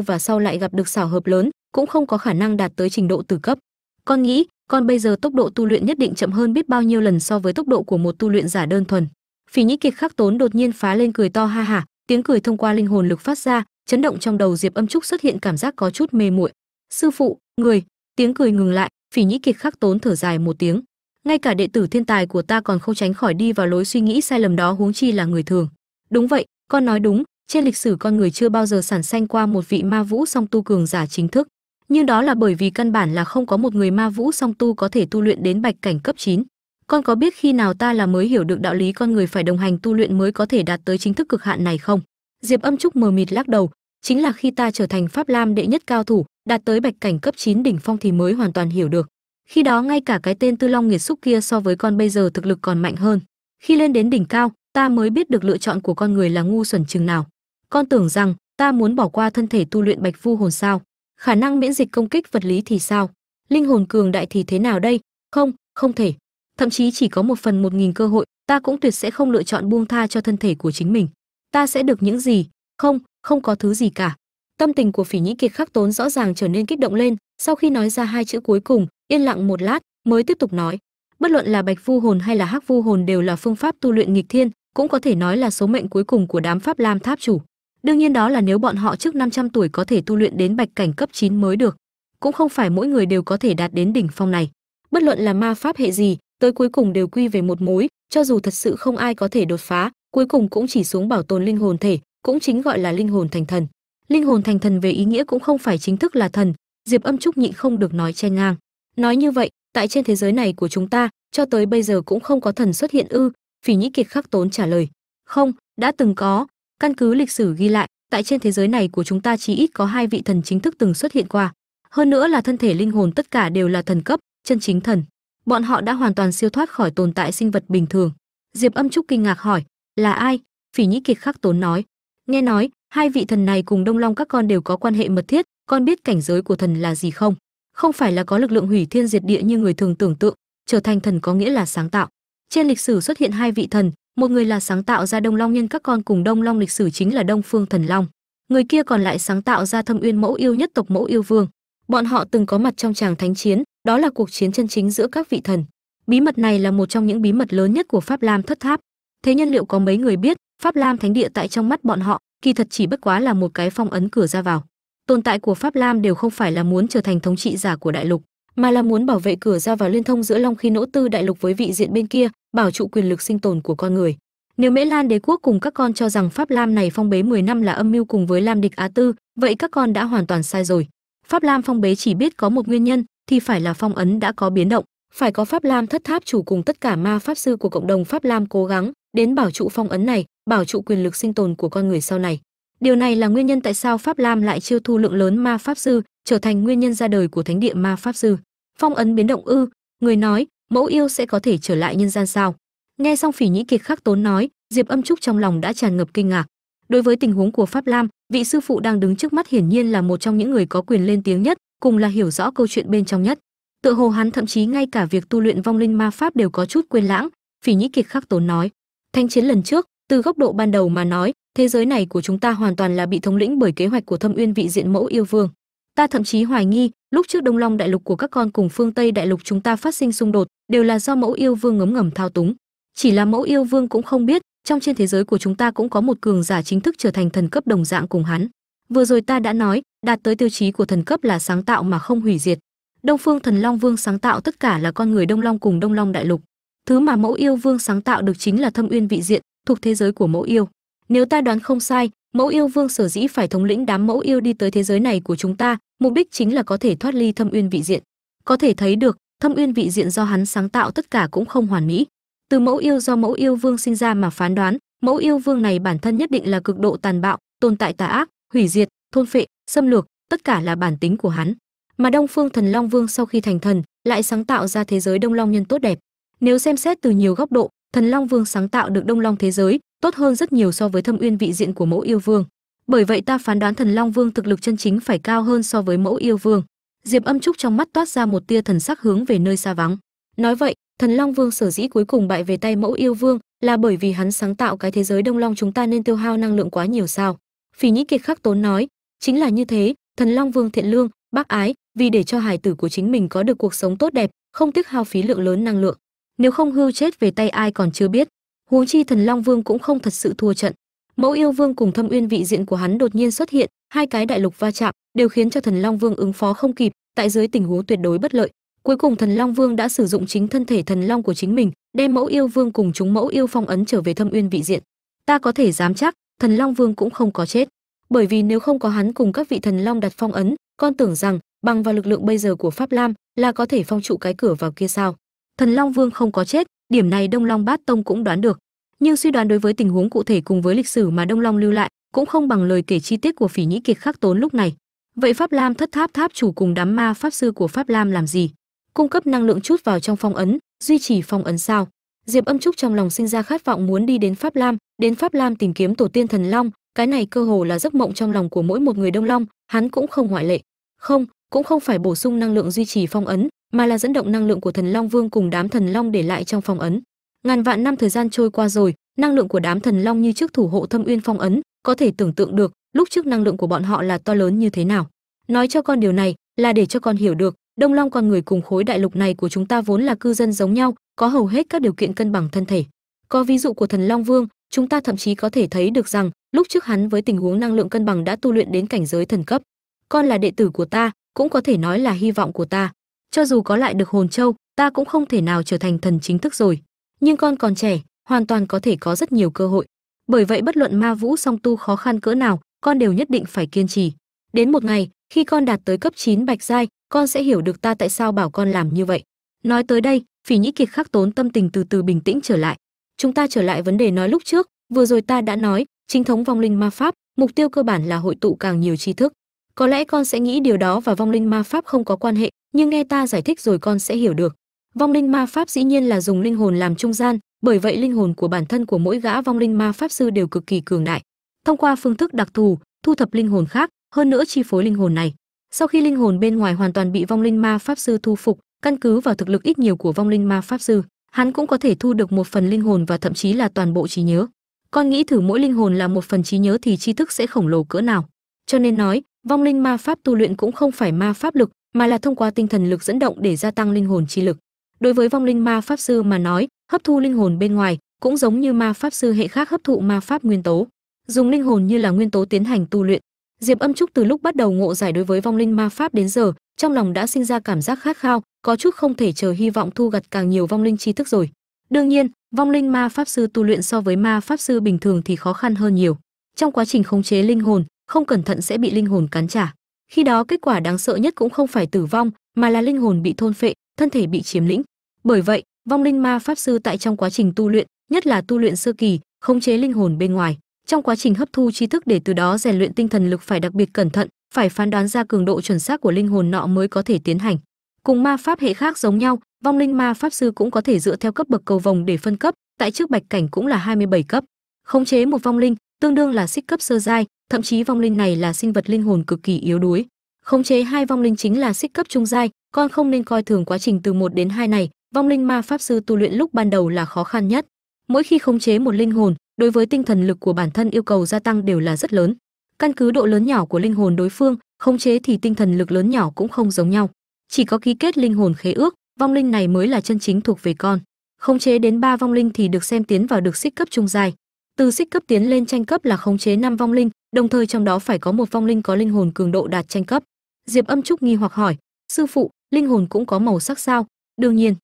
và sau lại gặp được xảo hợp lớn, cũng không có khả năng đạt tới trình độ tử cấp. Con nghĩ con bây giờ tốc độ tu luyện nhất định chậm hơn biết bao nhiêu lần so với tốc độ của một tu luyện giả đơn thuần. Phỉ nhĩ kiệt khắc tốn đột nhiên phá lên cười to ha hả tiếng cười thông qua linh hồn lực phát ra, chấn động trong đầu diệp âm trúc xuất hiện cảm giác có chút mê muội. Sư phụ, người! Tiếng cười ngừng lại, phỉ nhĩ kiệt khắc tốn thở dài một tiếng. Ngay cả đệ tử thiên tài của ta còn không tránh khỏi đi vào lối suy nghĩ sai lầm đó huống chi là người thường. Đúng vậy, con nói đúng, trên lịch sử con người chưa bao giờ sản sanh qua một vị ma vũ song tu cường giả chính thức nhưng đó là bởi vì căn bản là không có một người ma vũ song tu có thể tu luyện đến bạch cảnh cấp 9. Con có biết khi nào ta là mới hiểu được đạo lý con người phải đồng hành tu luyện mới có thể đạt tới chính thức cực hạn này không? Diệp Âm Trúc mờ mịt lắc đầu, chính là khi ta trở thành Pháp Lam đệ nhất cao thủ, đạt tới bạch cảnh cấp 9 đỉnh phong thì mới hoàn toàn hiểu được. Khi đó ngay cả cái tên Tư Long nghiệt xúc kia so với con bây giờ thực lực còn mạnh hơn. Khi lên đến đỉnh cao, ta mới biết được lựa chọn của con người là ngu xuẩn chừng nào. Con tưởng rằng ta muốn bỏ qua thân thể tu luyện Bạch Vu hồn sao? Khả năng miễn dịch công kích vật lý thì sao? Linh hồn cường đại thì thế nào đây? Không, không thể. Thậm chí chỉ có một phần một nghìn cơ hội, ta cũng tuyệt sẽ không lựa chọn buông tha cho thân thể của chính mình. Ta sẽ được những gì? Không, không có thứ gì cả. Tâm tình của Phỉ Nhĩ Kiệt khắc tốn rõ ràng trở nên kích động lên, sau khi nói ra hai chữ cuối cùng, yên lặng một lát, mới tiếp tục nói. Bất luận là Bạch Vu hồn hay là Hắc Vu hồn đều là phương pháp tu luyện nghịch thiên, cũng có thể nói là số mệnh cuối cùng của đám Pháp Lam Tháp chủ. Đương nhiên đó là nếu bọn họ trước 500 tuổi có thể tu luyện đến bạch cảnh cấp 9 mới được. Cũng không phải mỗi người đều có thể đạt đến đỉnh phong này. Bất luận là ma pháp hệ gì, tới cuối cùng đều quy về một mối, cho dù thật sự không ai có thể đột phá, cuối cùng cũng chỉ xuống bảo tồn linh hồn thể, cũng chính gọi là linh hồn thành thần. Linh hồn thành thần về ý nghĩa cũng không phải chính thức là thần, Diệp Âm Trúc nhịn không được nói chen ngang. Nói như vậy, tại trên thế giới này của chúng ta, cho tới bây giờ cũng không có thần xuất hiện ư? Phỉ Nhĩ Kiệt khắc tốn trả lời. Không, đã từng có, căn cứ lịch sử ghi lại, tại trên thế giới này của chúng ta chỉ ít có hai vị thần chính thức từng xuất hiện qua. Hơn nữa là thân thể linh hồn tất cả đều là thần cấp, chân chính thần. Bọn họ đã hoàn toàn siêu thoát khỏi tồn tại sinh vật bình thường. Diệp âm trúc kinh ngạc hỏi, là ai? Phỉ nhĩ kiệt khắc tốn nói, nghe nói, hai vị thần này cùng đông long các con đều có quan hệ mật thiết, con biết cảnh giới của thần là gì không? Không phải là có lực lượng hủy thiên diệt địa như người thường tưởng tượng, trở thành thần có nghĩa là sáng tạo trên lịch sử xuất hiện hai vị thần, một người là sáng tạo ra đông long nhân, các con cùng đông long lịch sử chính là đông phương thần long. Người kia còn lại sáng tạo ra thâm uyên mẫu yêu nhất tộc mẫu yêu vương. Bọn họ từng có mặt trong tràng thánh chiến, đó là cuộc chiến chân chính giữa các vị thần. Bí mật này là một trong những bí mật lớn nhất của pháp lam thất tháp. Thế nhân liệu có mấy người biết, pháp lam thánh địa tại trong mắt bọn họ, kỳ thật chỉ bất quá là một cái phong ấn cửa ra vào. Tồn tại của pháp lam đều không phải là muốn trở thành thống trị giả của đại lục mà là muốn bảo vệ cửa ra vào liên thông giữa long khi nỗ tư đại lục với vị diện bên kia, bảo trụ quyền lực sinh tồn của con người. Nếu mễ lan đế quốc cùng các con cho rằng pháp lam này phong bế 10 năm là âm mưu cùng với lam địch á tư, vậy các con đã hoàn toàn sai rồi. Pháp lam phong bế chỉ biết có một nguyên nhân, thì phải là phong ấn đã có biến động. Phải có pháp lam thất tháp chủ cùng tất cả ma pháp sư của cộng đồng pháp lam cố gắng đến bảo trụ phong ấn này, bảo trụ quyền lực sinh tồn của con người sau này. Điều này là nguyên nhân tại sao pháp lam lại chiêu thu lượng lớn ma pháp sư trở thành nguyên nhân ra đời của thánh địa ma pháp sư. Phong ấn biến động ư, người nói, mẫu yêu sẽ có thể trở lại nhân gian sao? Nghe xong phỉ nhĩ kiệt khắc tốn nói, diệp âm trúc trong lòng đã tràn ngập kinh ngạc. Đối với tình huống của pháp lam, vị sư phụ đang đứng trước mắt hiển nhiên là một trong những người có quyền lên tiếng nhất, cùng là hiểu rõ câu chuyện bên trong nhất. Tựa hồ hắn thậm chí ngay cả việc tu luyện vong linh ma pháp đều có chút quên lãng, phỉ nhĩ kiệt khắc tốn nói. Thanh chiến lần trước, từ góc độ ban đầu mà nói, thế giới này của chúng ta hoàn toàn là bị thống lĩnh bởi kế hoạch của thâm uyên vị diện mẫu yêu vương ta thậm chí hoài nghi, lúc trước đông long đại lục của các con cùng phương tây đại lục chúng ta phát sinh xung đột, đều là do mẫu yêu vương ngấm ngầm thao túng. Chỉ là mẫu yêu vương cũng không biết, trong trên thế giới của chúng ta cũng có một cường giả chính thức trở thành thần cấp đồng dạng cùng hắn. Vừa rồi ta đã nói, đạt tới tiêu chí của thần cấp là sáng tạo mà không hủy diệt. Đông phương thần long vương sáng tạo tất cả là con người đông long cùng đông long đại lục. Thứ mà mẫu yêu vương sáng tạo được chính là thâm uyên vị diện, thuộc thế giới của mẫu yêu. Nếu ta đoán không sai mẫu yêu vương sở dĩ phải thống lĩnh đám mẫu yêu đi tới thế giới này của chúng ta, mục đích chính là có thể thoát ly thâm uyên vị diện. Có thể thấy được, thâm uyên vị diện do hắn sáng tạo tất cả cũng không hoàn mỹ. Từ mẫu yêu do mẫu yêu vương sinh ra mà phán đoán, mẫu yêu vương này bản thân nhất định là cực độ tàn bạo, tồn tại tà ác, hủy diệt, thôn phệ, xâm lược, tất cả là bản tính của hắn. Mà đông phương thần long vương sau khi thành thần, lại sáng tạo ra thế giới đông long nhân tốt đẹp. Nếu xem xét từ nhiều góc độ, thần long vương sáng tạo được đông long thế giới tốt hơn rất nhiều so với thâm uyên vị diện của mẫu yêu vương. Bởi vậy ta phán đoán thần long vương thực lực chân chính phải cao hơn so với mẫu yêu vương. Diệp âm trúc trong mắt toát ra một tia thần sắc hướng về nơi xa vắng. Nói vậy, thần long vương sở dĩ cuối cùng bại về tay mẫu yêu vương là bởi vì hắn sáng tạo cái thế giới đông long chúng ta nên tiêu hao năng lượng quá nhiều sao? Phỉ nhĩ kiệt khắc tốn nói, chính là như thế, thần long vương thiện lương, bác ái, vì để cho hài tử của chính mình có được cuộc sống tốt đẹp, không tiếc hao phí lượng lớn năng lượng. Nếu không hưu chết về tay ai còn chưa biết huống chi thần long vương cũng không thật sự thua trận. Mẫu yêu vương cùng thâm uyên vị diện của hắn đột nhiên xuất hiện, hai cái đại lục va chạm đều khiến cho thần long vương ứng phó không kịp, tại dưới tình huống tuyệt đối bất lợi. Cuối cùng thần long vương đã sử dụng chính thân thể thần long của chính mình, đem mẫu yêu vương cùng chúng mẫu yêu phong ấn trở về thâm uyên vị diện. Ta có thể dám chắc, thần long vương cũng không có chết. Bởi vì nếu không có hắn cùng các vị thần long đặt phong ấn, con tưởng rằng bằng vào lực lượng bây giờ của pháp lam là có thể phong trụ cái cửa vào kia sao? Thần long vương không có chết, điểm này đông long bát tông cũng đoán được nhưng suy đoán đối với tình huống cụ thể cùng với lịch sử mà đông long lưu lại cũng không bằng lời kể chi tiết của phỉ nhĩ kiệt khắc tốn lúc này. Vậy pháp lam thất tháp tháp chủ cùng đám ma pháp sư của pháp lam làm gì? Cung cấp năng lượng chút vào trong phong ấn, duy trì phong ấn sao? Diệp âm trúc trong lòng sinh ra khát vọng muốn đi đến pháp lam, đến pháp lam tìm kiếm tổ tiên thần long. Cái này cơ hồ là giấc mộng trong lòng của mỗi một người đông long, hắn cũng không ngoại lệ. Không, cũng không phải bổ sung năng lượng duy trì phong ấn, mà là dẫn động năng lượng của thần long vương cùng đám thần long để lại trong phong ấn ngàn vạn năm thời gian trôi qua rồi, năng lượng của đám thần long như trước thủ hộ thâm uyên phong ấn, có thể tưởng tượng được lúc trước năng lượng của bọn họ là to lớn như thế nào. Nói cho con điều này là để cho con hiểu được, đông long con người cùng khối đại lục này của chúng ta vốn là cư dân giống nhau, có hầu hết các điều kiện cân bằng thân thể. Có ví dụ của thần long vương, chúng ta thậm chí có thể thấy được rằng lúc trước hắn với tình huống năng lượng cân bằng đã tu luyện đến cảnh giới thần cấp. Con là đệ tử của ta, cũng có thể nói là hy vọng của ta. Cho dù có lại được hồn châu, ta cũng không thể nào trở thành thần chính thức rồi nhưng con còn trẻ, hoàn toàn có thể có rất nhiều cơ hội. Bởi vậy bất luận ma vũ song tu khó khăn cỡ nào, con đều nhất định phải kiên trì. Đến một ngày, khi con đạt tới cấp 9 bạch giai, con sẽ hiểu được ta tại sao bảo con làm như vậy. Nói tới đây, phỉ nhĩ kiệt khắc tốn tâm tình từ từ bình tĩnh trở lại. Chúng ta trở lại vấn đề nói lúc trước, vừa rồi ta đã nói, chính thống vong linh ma pháp, mục tiêu cơ bản là hội tụ càng nhiều tri thức. Có lẽ con sẽ nghĩ điều đó và vong linh ma pháp không có quan hệ, nhưng nghe ta giải thích rồi con sẽ hiểu được vong linh ma pháp dĩ nhiên là dùng linh hồn làm trung gian, bởi vậy linh hồn của bản thân của mỗi gã vong linh ma pháp sư đều cực kỳ cường đại. Thông qua phương thức đặc thù, thu thập linh hồn khác, hơn nữa chi phối linh hồn này. Sau khi linh hồn bên ngoài hoàn toàn bị vong linh ma pháp sư thu phục, căn cứ vào thực lực ít nhiều của vong linh ma pháp sư, hắn cũng có thể thu được một phần linh hồn và thậm chí là toàn bộ trí nhớ. Con nghĩ thử mỗi linh hồn là một phần trí nhớ thì tri thức sẽ khổng lồ cỡ nào. Cho nên nói, vong linh ma pháp tu luyện cũng không phải ma pháp lực, mà là thông qua tinh thần lực dẫn động để gia tăng linh hồn chi lực đối với vong linh ma pháp sư mà nói, hấp thu linh hồn bên ngoài cũng giống như ma pháp sư hệ khác hấp thụ ma pháp nguyên tố. Dùng linh hồn như là nguyên tố tiến hành tu luyện. Diệp âm trúc từ lúc bắt đầu ngộ giải đối với vong linh ma pháp đến giờ, trong lòng đã sinh ra cảm giác khát khao, có chút không thể chờ hy vọng thu gặt càng nhiều vong linh tri thức rồi. Đương nhiên, vong linh ma pháp sư tu luyện so với ma pháp sư bình thường thì khó khăn hơn nhiều. Trong quá trình khống chế linh hồn, không cẩn thận sẽ bị linh hồn cắn trả. Khi đó kết quả đáng sợ nhất cũng không phải tử vong, mà là linh hồn bị thôn phệ, thân thể bị chiếm lĩnh bởi vậy, vong linh ma pháp sư tại trong quá trình tu luyện, nhất là tu luyện sơ kỳ, khống chế linh hồn bên ngoài. Trong quá trình hấp thu tri thức để từ đó rèn luyện tinh thần lực phải đặc biệt cẩn thận, phải phán đoán ra cường độ chuẩn xác của linh hồn nọ mới có thể tiến hành. Cùng ma pháp hệ khác giống nhau, vong linh ma pháp sư cũng có thể dựa theo cấp bậc cầu vòng để phân cấp, tại trước bạch cảnh cũng là 27 cấp. Khống chế một vong linh, tương đương là xích cấp sơ giai, thậm chí vong linh này là sinh vật linh hồn cực kỳ yếu đuối. Khống chế hai vong linh chính là xích cấp trung giai, con không nên coi thường quá trình từ 1 đến 2 này vong linh ma pháp sư tu luyện lúc ban đầu là khó khăn nhất. Mỗi khi khống chế một linh hồn, đối với tinh thần lực của bản thân yêu cầu gia tăng đều là rất lớn. Căn cứ độ lớn nhỏ của linh hồn đối phương, khống chế thì tinh thần lực lớn nhỏ cũng không giống nhau. Chỉ có ký kết linh hồn khế ước, vong linh này mới là chân chính thuộc về con. Khống chế đến ba vong linh thì được xem tiến vào được xích cấp trung dài. từ xích cấp tiến lên tranh cấp là khống chế năm vong linh, đồng thời trong đó phải có một vong linh có linh hồn cường độ đạt tranh cấp. Diệp âm trúc nghi hoặc hỏi, sư phụ, linh hồn cũng có màu sắc sao? Đương nhiên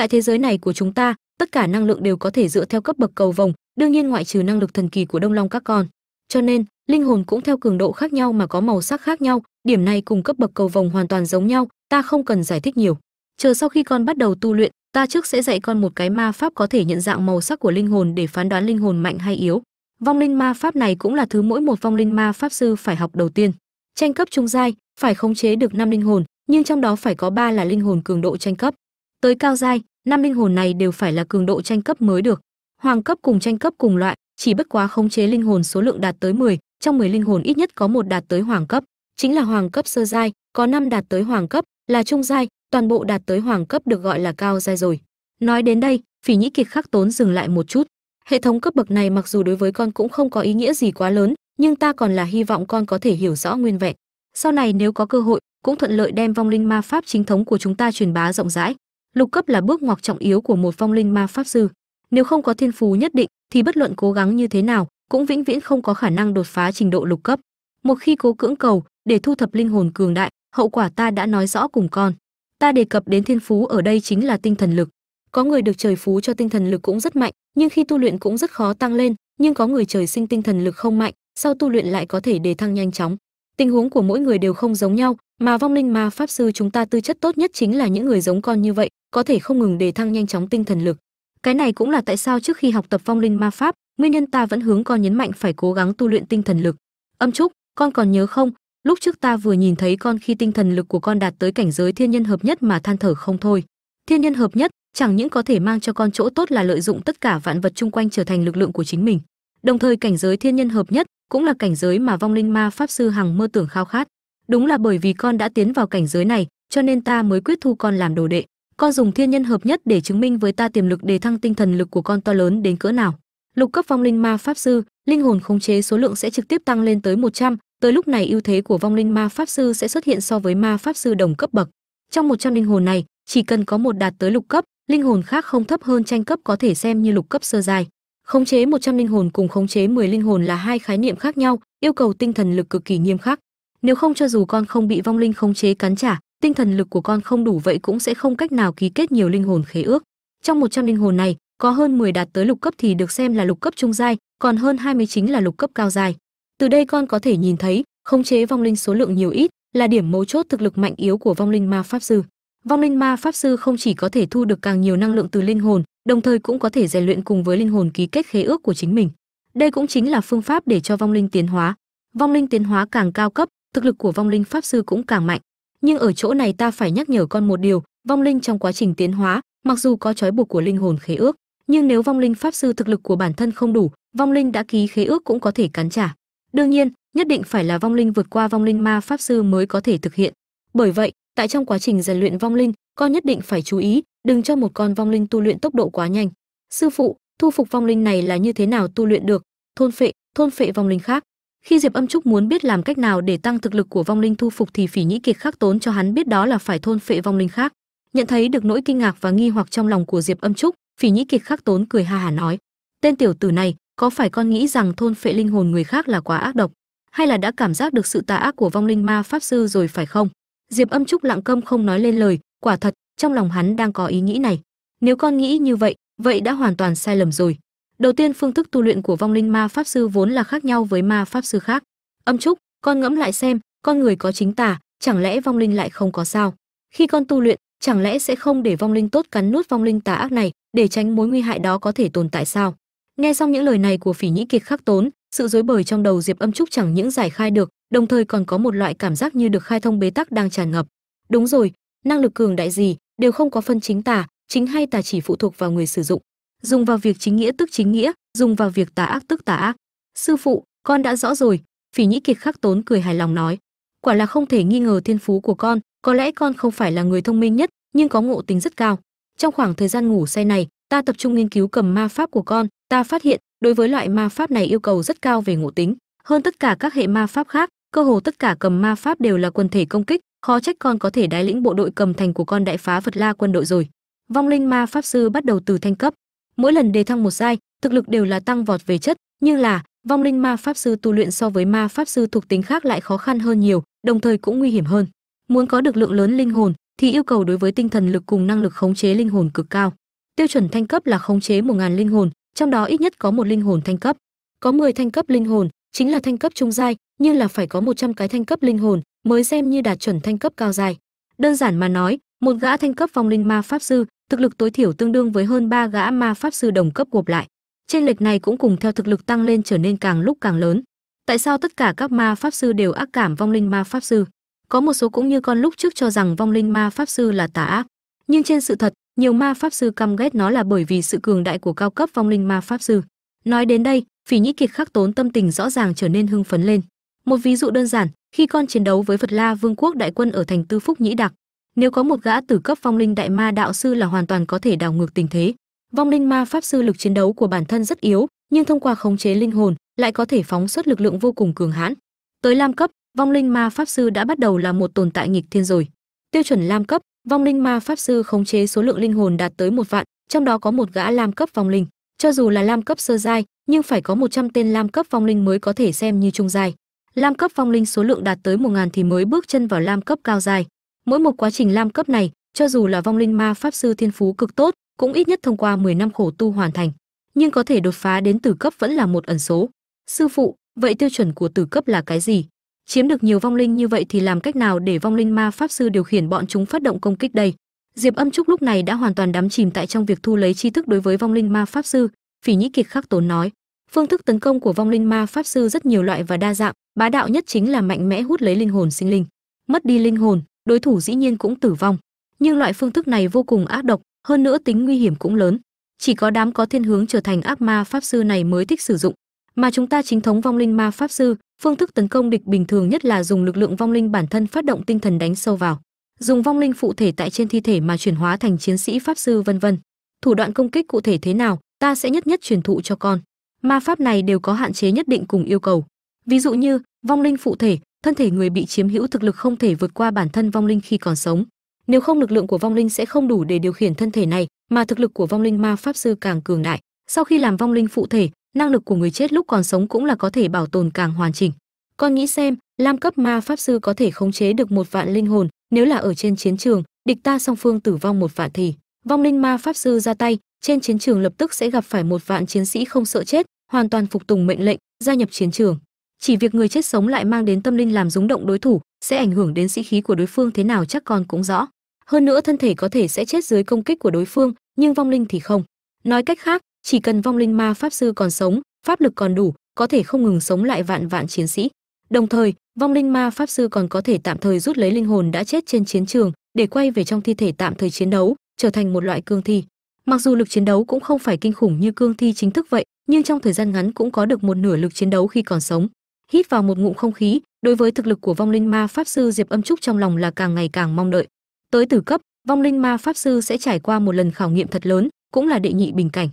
tại thế giới này của chúng ta, tất cả năng lượng đều có thể dựa theo cấp bậc cầu vồng, đương nhiên ngoại trừ năng lực thần kỳ của đông long các con. Cho nên, linh hồn cũng theo cường độ khác nhau mà có màu sắc khác nhau, điểm này cùng cấp bậc cầu vồng hoàn toàn giống nhau, ta không cần giải thích nhiều. Chờ sau khi con bắt đầu tu luyện, ta trước sẽ dạy con một cái ma pháp có thể nhận dạng màu sắc của linh hồn để phán đoán linh hồn mạnh hay yếu. Vong linh ma pháp này cũng là thứ mỗi một vong linh ma pháp sư phải học đầu tiên. Tranh cấp trung giai, phải khống chế được năm linh hồn, nhưng trong đó phải có ba là linh hồn cường độ tranh cấp tới cao giai năm linh hồn này đều phải là cường độ tranh cấp mới được. Hoàng cấp cùng tranh cấp cùng loại chỉ bất quá khống chế linh hồn số lượng đạt tới 10, trong 10 linh hồn ít nhất có một đạt tới hoàng cấp. Chính là hoàng cấp sơ giai có năm đạt tới hoàng cấp là trung giai toàn bộ đạt tới hoàng cấp được gọi là cao giai rồi. Nói đến đây phỉ nhĩ kiệt khắc tốn dừng lại một chút. Hệ thống cấp bậc này mặc dù đối với con cũng không có ý nghĩa gì quá lớn nhưng ta còn là hy vọng con có thể hiểu rõ nguyên vẹn. Sau này nếu có cơ hội cũng thuận lợi đem vong linh ma pháp chính thống của chúng ta truyền bá rộng rãi lục cấp là bước ngoặt trọng yếu của một vong linh ma pháp sư. Nếu không có thiên phú nhất định, thì bất luận cố gắng như thế nào, cũng vĩnh viễn không có khả năng đột phá trình độ lục cấp. Một khi cố cưỡng cầu, để thu thập linh hồn cường đại, hậu quả ta đã nói rõ cùng con. Ta đề cập đến thiên phú ở đây chính là tinh thần lực. Có người được trời phú cho tinh thần lực cũng rất mạnh, nhưng khi tu luyện cũng rất khó tăng lên, nhưng có người trời sinh tinh thần lực không mạnh, sau tu luyện lại có thể đề thăng nhanh chóng. Tình huống của mỗi người đều không giống nhau mà vong linh ma pháp sư chúng ta tư chất tốt nhất chính là những người giống con như vậy, có thể không ngừng đề thăng nhanh chóng tinh thần lực. Cái này cũng là tại sao trước khi học tập vong linh ma pháp, nguyên nhân ta vẫn hướng con nhấn mạnh phải cố gắng tu luyện tinh thần lực. Âm trúc, con còn nhớ không? Lúc trước ta vừa nhìn thấy con khi tinh thần lực của con đạt tới cảnh giới thiên nhân hợp nhất mà than thở không thôi. Thiên nhân hợp nhất, chẳng những có thể mang cho con chỗ tốt là lợi dụng tất cả vạn vật chung quanh trở thành lực lượng của chính mình. Đồng thời cảnh giới thiên nhân hợp nhất cũng là cảnh giới mà vong linh ma pháp sư hằng mơ tưởng khao khát đúng là bởi vì con đã tiến vào cảnh giới này cho nên ta mới quyết thu con làm đồ đệ. Con dùng thiên nhân hợp nhất để chứng minh với ta tiềm lực đề thăng tinh thần lực của con to lớn đến cỡ nào. Lục cấp vong linh ma pháp sư linh hồn khống chế số lượng sẽ trực tiếp tăng lên tới 100, tới lúc này ưu thế của vong linh ma pháp sư sẽ xuất hiện so với ma pháp sư đồng cấp bậc. Trong 100 linh hồn này chỉ cần có một đạt tới lục cấp linh hồn khác không thấp hơn tranh cấp có thể xem như lục cấp sơ giai. Khống chế 100 linh hồn cùng khống chế 10 linh hồn là hai khái niệm khác nhau yêu cầu tinh thần lực cực kỳ nghiêm khắc nếu không cho dù con không bị vong linh khống chế cắn trả, tinh thần lực của con không đủ vậy cũng sẽ không cách nào ký kết nhiều linh hồn khế ước. Trong 100 linh hồn này, có hơn 10 đạt tới lục cấp thì được xem là lục cấp trung giai, còn hơn 20 chính là lục cấp cao giai. Từ đây con có thể nhìn thấy, khống chế vong linh số lượng nhiều ít, là điểm mấu chốt thực lực mạnh yếu của vong linh ma pháp sư. Vong linh ma pháp sư không chỉ có thể thu được càng nhiều năng lượng từ linh hồn, đồng thời cũng có thể rèn luyện cùng với linh hồn ký kết khế ước của chính mình. Đây cũng chính là phương pháp để cho vong linh tiến hóa. Vong linh tiến hóa càng cao cấp thực lực của vong linh pháp sư cũng càng mạnh. Nhưng ở chỗ này ta phải nhắc nhở con một điều, vong linh trong quá trình tiến hóa, mặc dù có trói buộc của linh hồn khế ước, nhưng nếu vong linh pháp sư thực lực của bản thân không đủ, vong linh đã ký khế ước cũng có thể cắn trả. Đương nhiên, nhất định phải là vong linh vượt qua vong linh ma pháp sư mới có thể thực hiện. Bởi vậy, tại trong quá trình rèn luyện vong linh, con nhất định phải chú ý, đừng cho một con vong linh tu luyện tốc độ quá nhanh. Sư phụ, thu phục vong linh này là như thế nào tu luyện được? Thôn phệ thôn phệ vong linh khác khi diệp âm trúc muốn biết làm cách nào để tăng thực lực của vong linh thu phục thì phỉ nhĩ kiệt khắc tốn cho hắn biết đó là phải thôn phệ vong linh khác. Nhận thấy được nỗi kinh ngạc và nghi hoặc trong lòng của diệp âm trúc, phỉ nhĩ kiệt khắc tốn cười ha hà nói, tên tiểu tử này, có phải con nghĩ rằng thôn phệ linh hồn người khác là quá ác độc? Hay là đã cảm giác được sự tà ác của vong linh ma pháp sư rồi phải không? Diệp âm trúc lặng câm không nói lên lời, quả thật, trong lòng hắn đang có ý nghĩ này. Nếu con nghĩ như vậy vậy đã hoàn toàn sai lầm rồi đầu tiên, phương thức tu luyện của vong linh ma pháp sư vốn là khác nhau với ma pháp sư khác. Âm trúc, con ngẫm lại xem, con người có chính tà, chẳng lẽ vong linh lại không có sao? Khi con tu luyện, chẳng lẽ sẽ không để vong linh tốt cắn nuốt vong linh tà ác này, để tránh mối nguy hại đó có thể tồn tại sao? Nghe xong những lời này của phỉ nhĩ kiệt khắc tốn, sự dối bời trong đầu diệp âm trúc chẳng những giải khai được, đồng thời còn có một loại cảm giác như được khai thông bế tắc đang tràn ngập. Đúng rồi, năng lực cường đại gì, đều không có phân chính tà, chính hay tà chỉ phụ thuộc vào người sử dụng dùng vào việc chính nghĩa tức chính nghĩa, dùng vào việc tà ác tức tà ác. Sư phụ, con đã rõ rồi. Phỉ nhĩ kiệt khắc tốn cười hài lòng nói, quả là không thể nghi ngờ thiên phú của con, có lẽ con không phải là người thông minh nhất, nhưng có ngộ tính rất cao. Trong khoảng thời gian ngủ say này, ta tập trung nghiên cứu cầm ma pháp của con, ta phát hiện, đối với loại ma pháp này yêu cầu rất cao về ngộ tính. Hơn tất cả các hệ ma pháp khác, cơ hồ tất cả cầm ma pháp đều là quần thể công kích, khó trách con có thể đái lĩnh bộ đội cầm thành của con đại phá phật la quân đội rồi. Vong linh ma pháp sư bắt đầu từ thanh cấp mỗi lần đề thăng một giai, thực lực đều là tăng vọt về chất, nhưng là, vong linh ma pháp sư tu luyện so với ma pháp sư thuộc tính khác lại khó khăn hơn nhiều, đồng thời cũng nguy hiểm hơn. Muốn có được lượng lớn linh hồn, thì yêu cầu đối với tinh thần lực cùng năng lực khống chế linh hồn cực cao. Tiêu chuẩn thanh cấp là khống chế một ngàn linh hồn, trong đó ít nhất có một linh hồn thanh cấp. Có 10 thanh cấp linh hồn, chính là thanh cấp trung giai, nhưng là phải có 100 cái thanh cấp linh hồn mới xem như đạt chuẩn thanh cấp cao giai. Đơn giản mà nói, một gã thanh cấp vong linh ma pháp sư thực lực tối thiểu tương đương với hơn ba gã ma pháp sư đồng cấp gộp lại. Trên lệch này cũng cùng theo thực lực tăng lên trở nên càng lúc càng lớn. Tại sao tất cả các ma pháp sư đều ác cảm vong linh ma pháp sư? Có một số cũng như con lúc trước cho rằng vong linh ma pháp sư là tà ác. Nhưng trên sự thật, nhiều ma pháp sư căm ghét nó là bởi vì sự cường đại của cao cấp vong linh ma pháp sư. Nói đến đây, phỉ nhĩ kiệt khắc tốn tâm tình rõ ràng trở nên hưng phấn lên. Một ví dụ đơn giản, khi con chiến đấu với phật la vương quốc đại quân ở thành tư phúc nhĩ đặc nếu có một gã tử cấp vong linh đại ma đạo sư là hoàn toàn có thể đảo ngược tình thế. Vong linh ma pháp sư lực chiến đấu của bản thân rất yếu, nhưng thông qua khống chế linh hồn, lại có thể phóng xuất lực lượng vô cùng cường hãn. Tới lam cấp, vong linh ma pháp sư đã bắt đầu là một tồn tại nghịch thiên rồi. Tiêu chuẩn lam cấp, vong linh ma pháp sư khống chế số lượng linh hồn đạt tới một vạn, trong đó có một gã lam cấp vong linh. Cho dù là lam cấp sơ giai, nhưng phải có 100 tên lam cấp vong linh mới có thể xem như trung giai. Lam cấp vong linh số lượng đạt tới 1000 thì mới bước chân vào lam cấp cao giai mỗi một quá trình lam cấp này, cho dù là vong linh ma pháp sư thiên phú cực tốt, cũng ít nhất thông qua 10 năm khổ tu hoàn thành. Nhưng có thể đột phá đến tử cấp vẫn là một ẩn số. Sư phụ, vậy tiêu chuẩn của tử cấp là cái gì? Chiếm được nhiều vong linh như vậy thì làm cách nào để vong linh ma pháp sư điều khiển bọn chúng phát động công kích đây? Diệp âm trúc lúc này đã hoàn toàn đắm chìm tại trong việc thu lấy tri thức đối với vong linh ma pháp sư. Phỉ nhĩ kiệt khắc tốn nói, phương thức tấn công của vong linh ma pháp sư rất nhiều loại và đa dạng, bá đạo nhất chính là mạnh mẽ hút lấy linh hồn sinh linh, mất đi linh hồn đối thủ dĩ nhiên cũng tử vong, nhưng loại phương thức này vô cùng ác độc, hơn nữa tính nguy hiểm cũng lớn. Chỉ có đám có thiên hướng trở thành ác ma pháp sư này mới thích sử dụng. Mà chúng ta chính thống vong linh ma pháp sư, phương thức tấn công địch bình thường nhất là dùng lực lượng vong linh bản thân phát động tinh thần đánh sâu vào. Dùng vong linh phụ thể tại trên thi thể mà chuyển hóa thành chiến sĩ pháp sư vân vân. Thủ đoạn công kích cụ thể thế nào, ta sẽ nhất nhất truyền thụ cho con. Ma pháp này đều có hạn chế nhất định cùng yêu cầu. Ví dụ như, vong linh phụ thể thân thể người bị chiếm hữu thực lực không thể vượt qua bản thân vong linh khi còn sống. Nếu không, lực lượng của vong linh sẽ không đủ để điều khiển thân thể này, mà thực lực của vong linh ma pháp sư càng cường đại. Sau khi làm vong linh phụ thể, năng lực của người chết lúc còn sống cũng là có thể bảo tồn càng hoàn chỉnh. Con nghĩ xem, lam cấp ma pháp sư có thể khống chế được một vạn linh hồn, nếu là ở trên chiến trường, địch ta song phương tử vong một vạn thì, vong linh ma pháp sư ra tay, trên chiến trường lập tức sẽ gặp phải một vạn chiến sĩ không sợ chết, hoàn toàn phục tùng mệnh lệnh, gia nhập chiến trường chỉ việc người chết sống lại mang đến tâm linh làm rúng động đối thủ sẽ ảnh hưởng đến sĩ khí của đối phương thế nào chắc con cũng rõ. Hơn nữa thân thể có thể sẽ chết dưới công kích của đối phương, nhưng vong linh thì không. Nói cách khác, chỉ cần vong linh ma pháp sư còn sống, pháp lực còn đủ, có thể không ngừng sống lại vạn vạn chiến sĩ. Đồng thời, vong linh ma pháp sư còn có thể tạm thời rút lấy linh hồn đã chết trên chiến trường để quay về trong thi thể tạm thời chiến đấu, trở thành một loại cương thi. Mặc dù lực chiến đấu cũng không phải kinh khủng như cương thi chính thức vậy, nhưng trong thời gian ngắn cũng có được một nửa lực chiến đấu khi còn sống hít vào một ngụm không khí, đối với thực lực của vong linh ma pháp sư diệp âm trúc trong lòng là càng ngày càng mong đợi. Tới tử cấp, vong linh ma pháp sư sẽ trải qua một lần khảo nghiệm thật lớn, cũng là đệ nhị bình cảnh.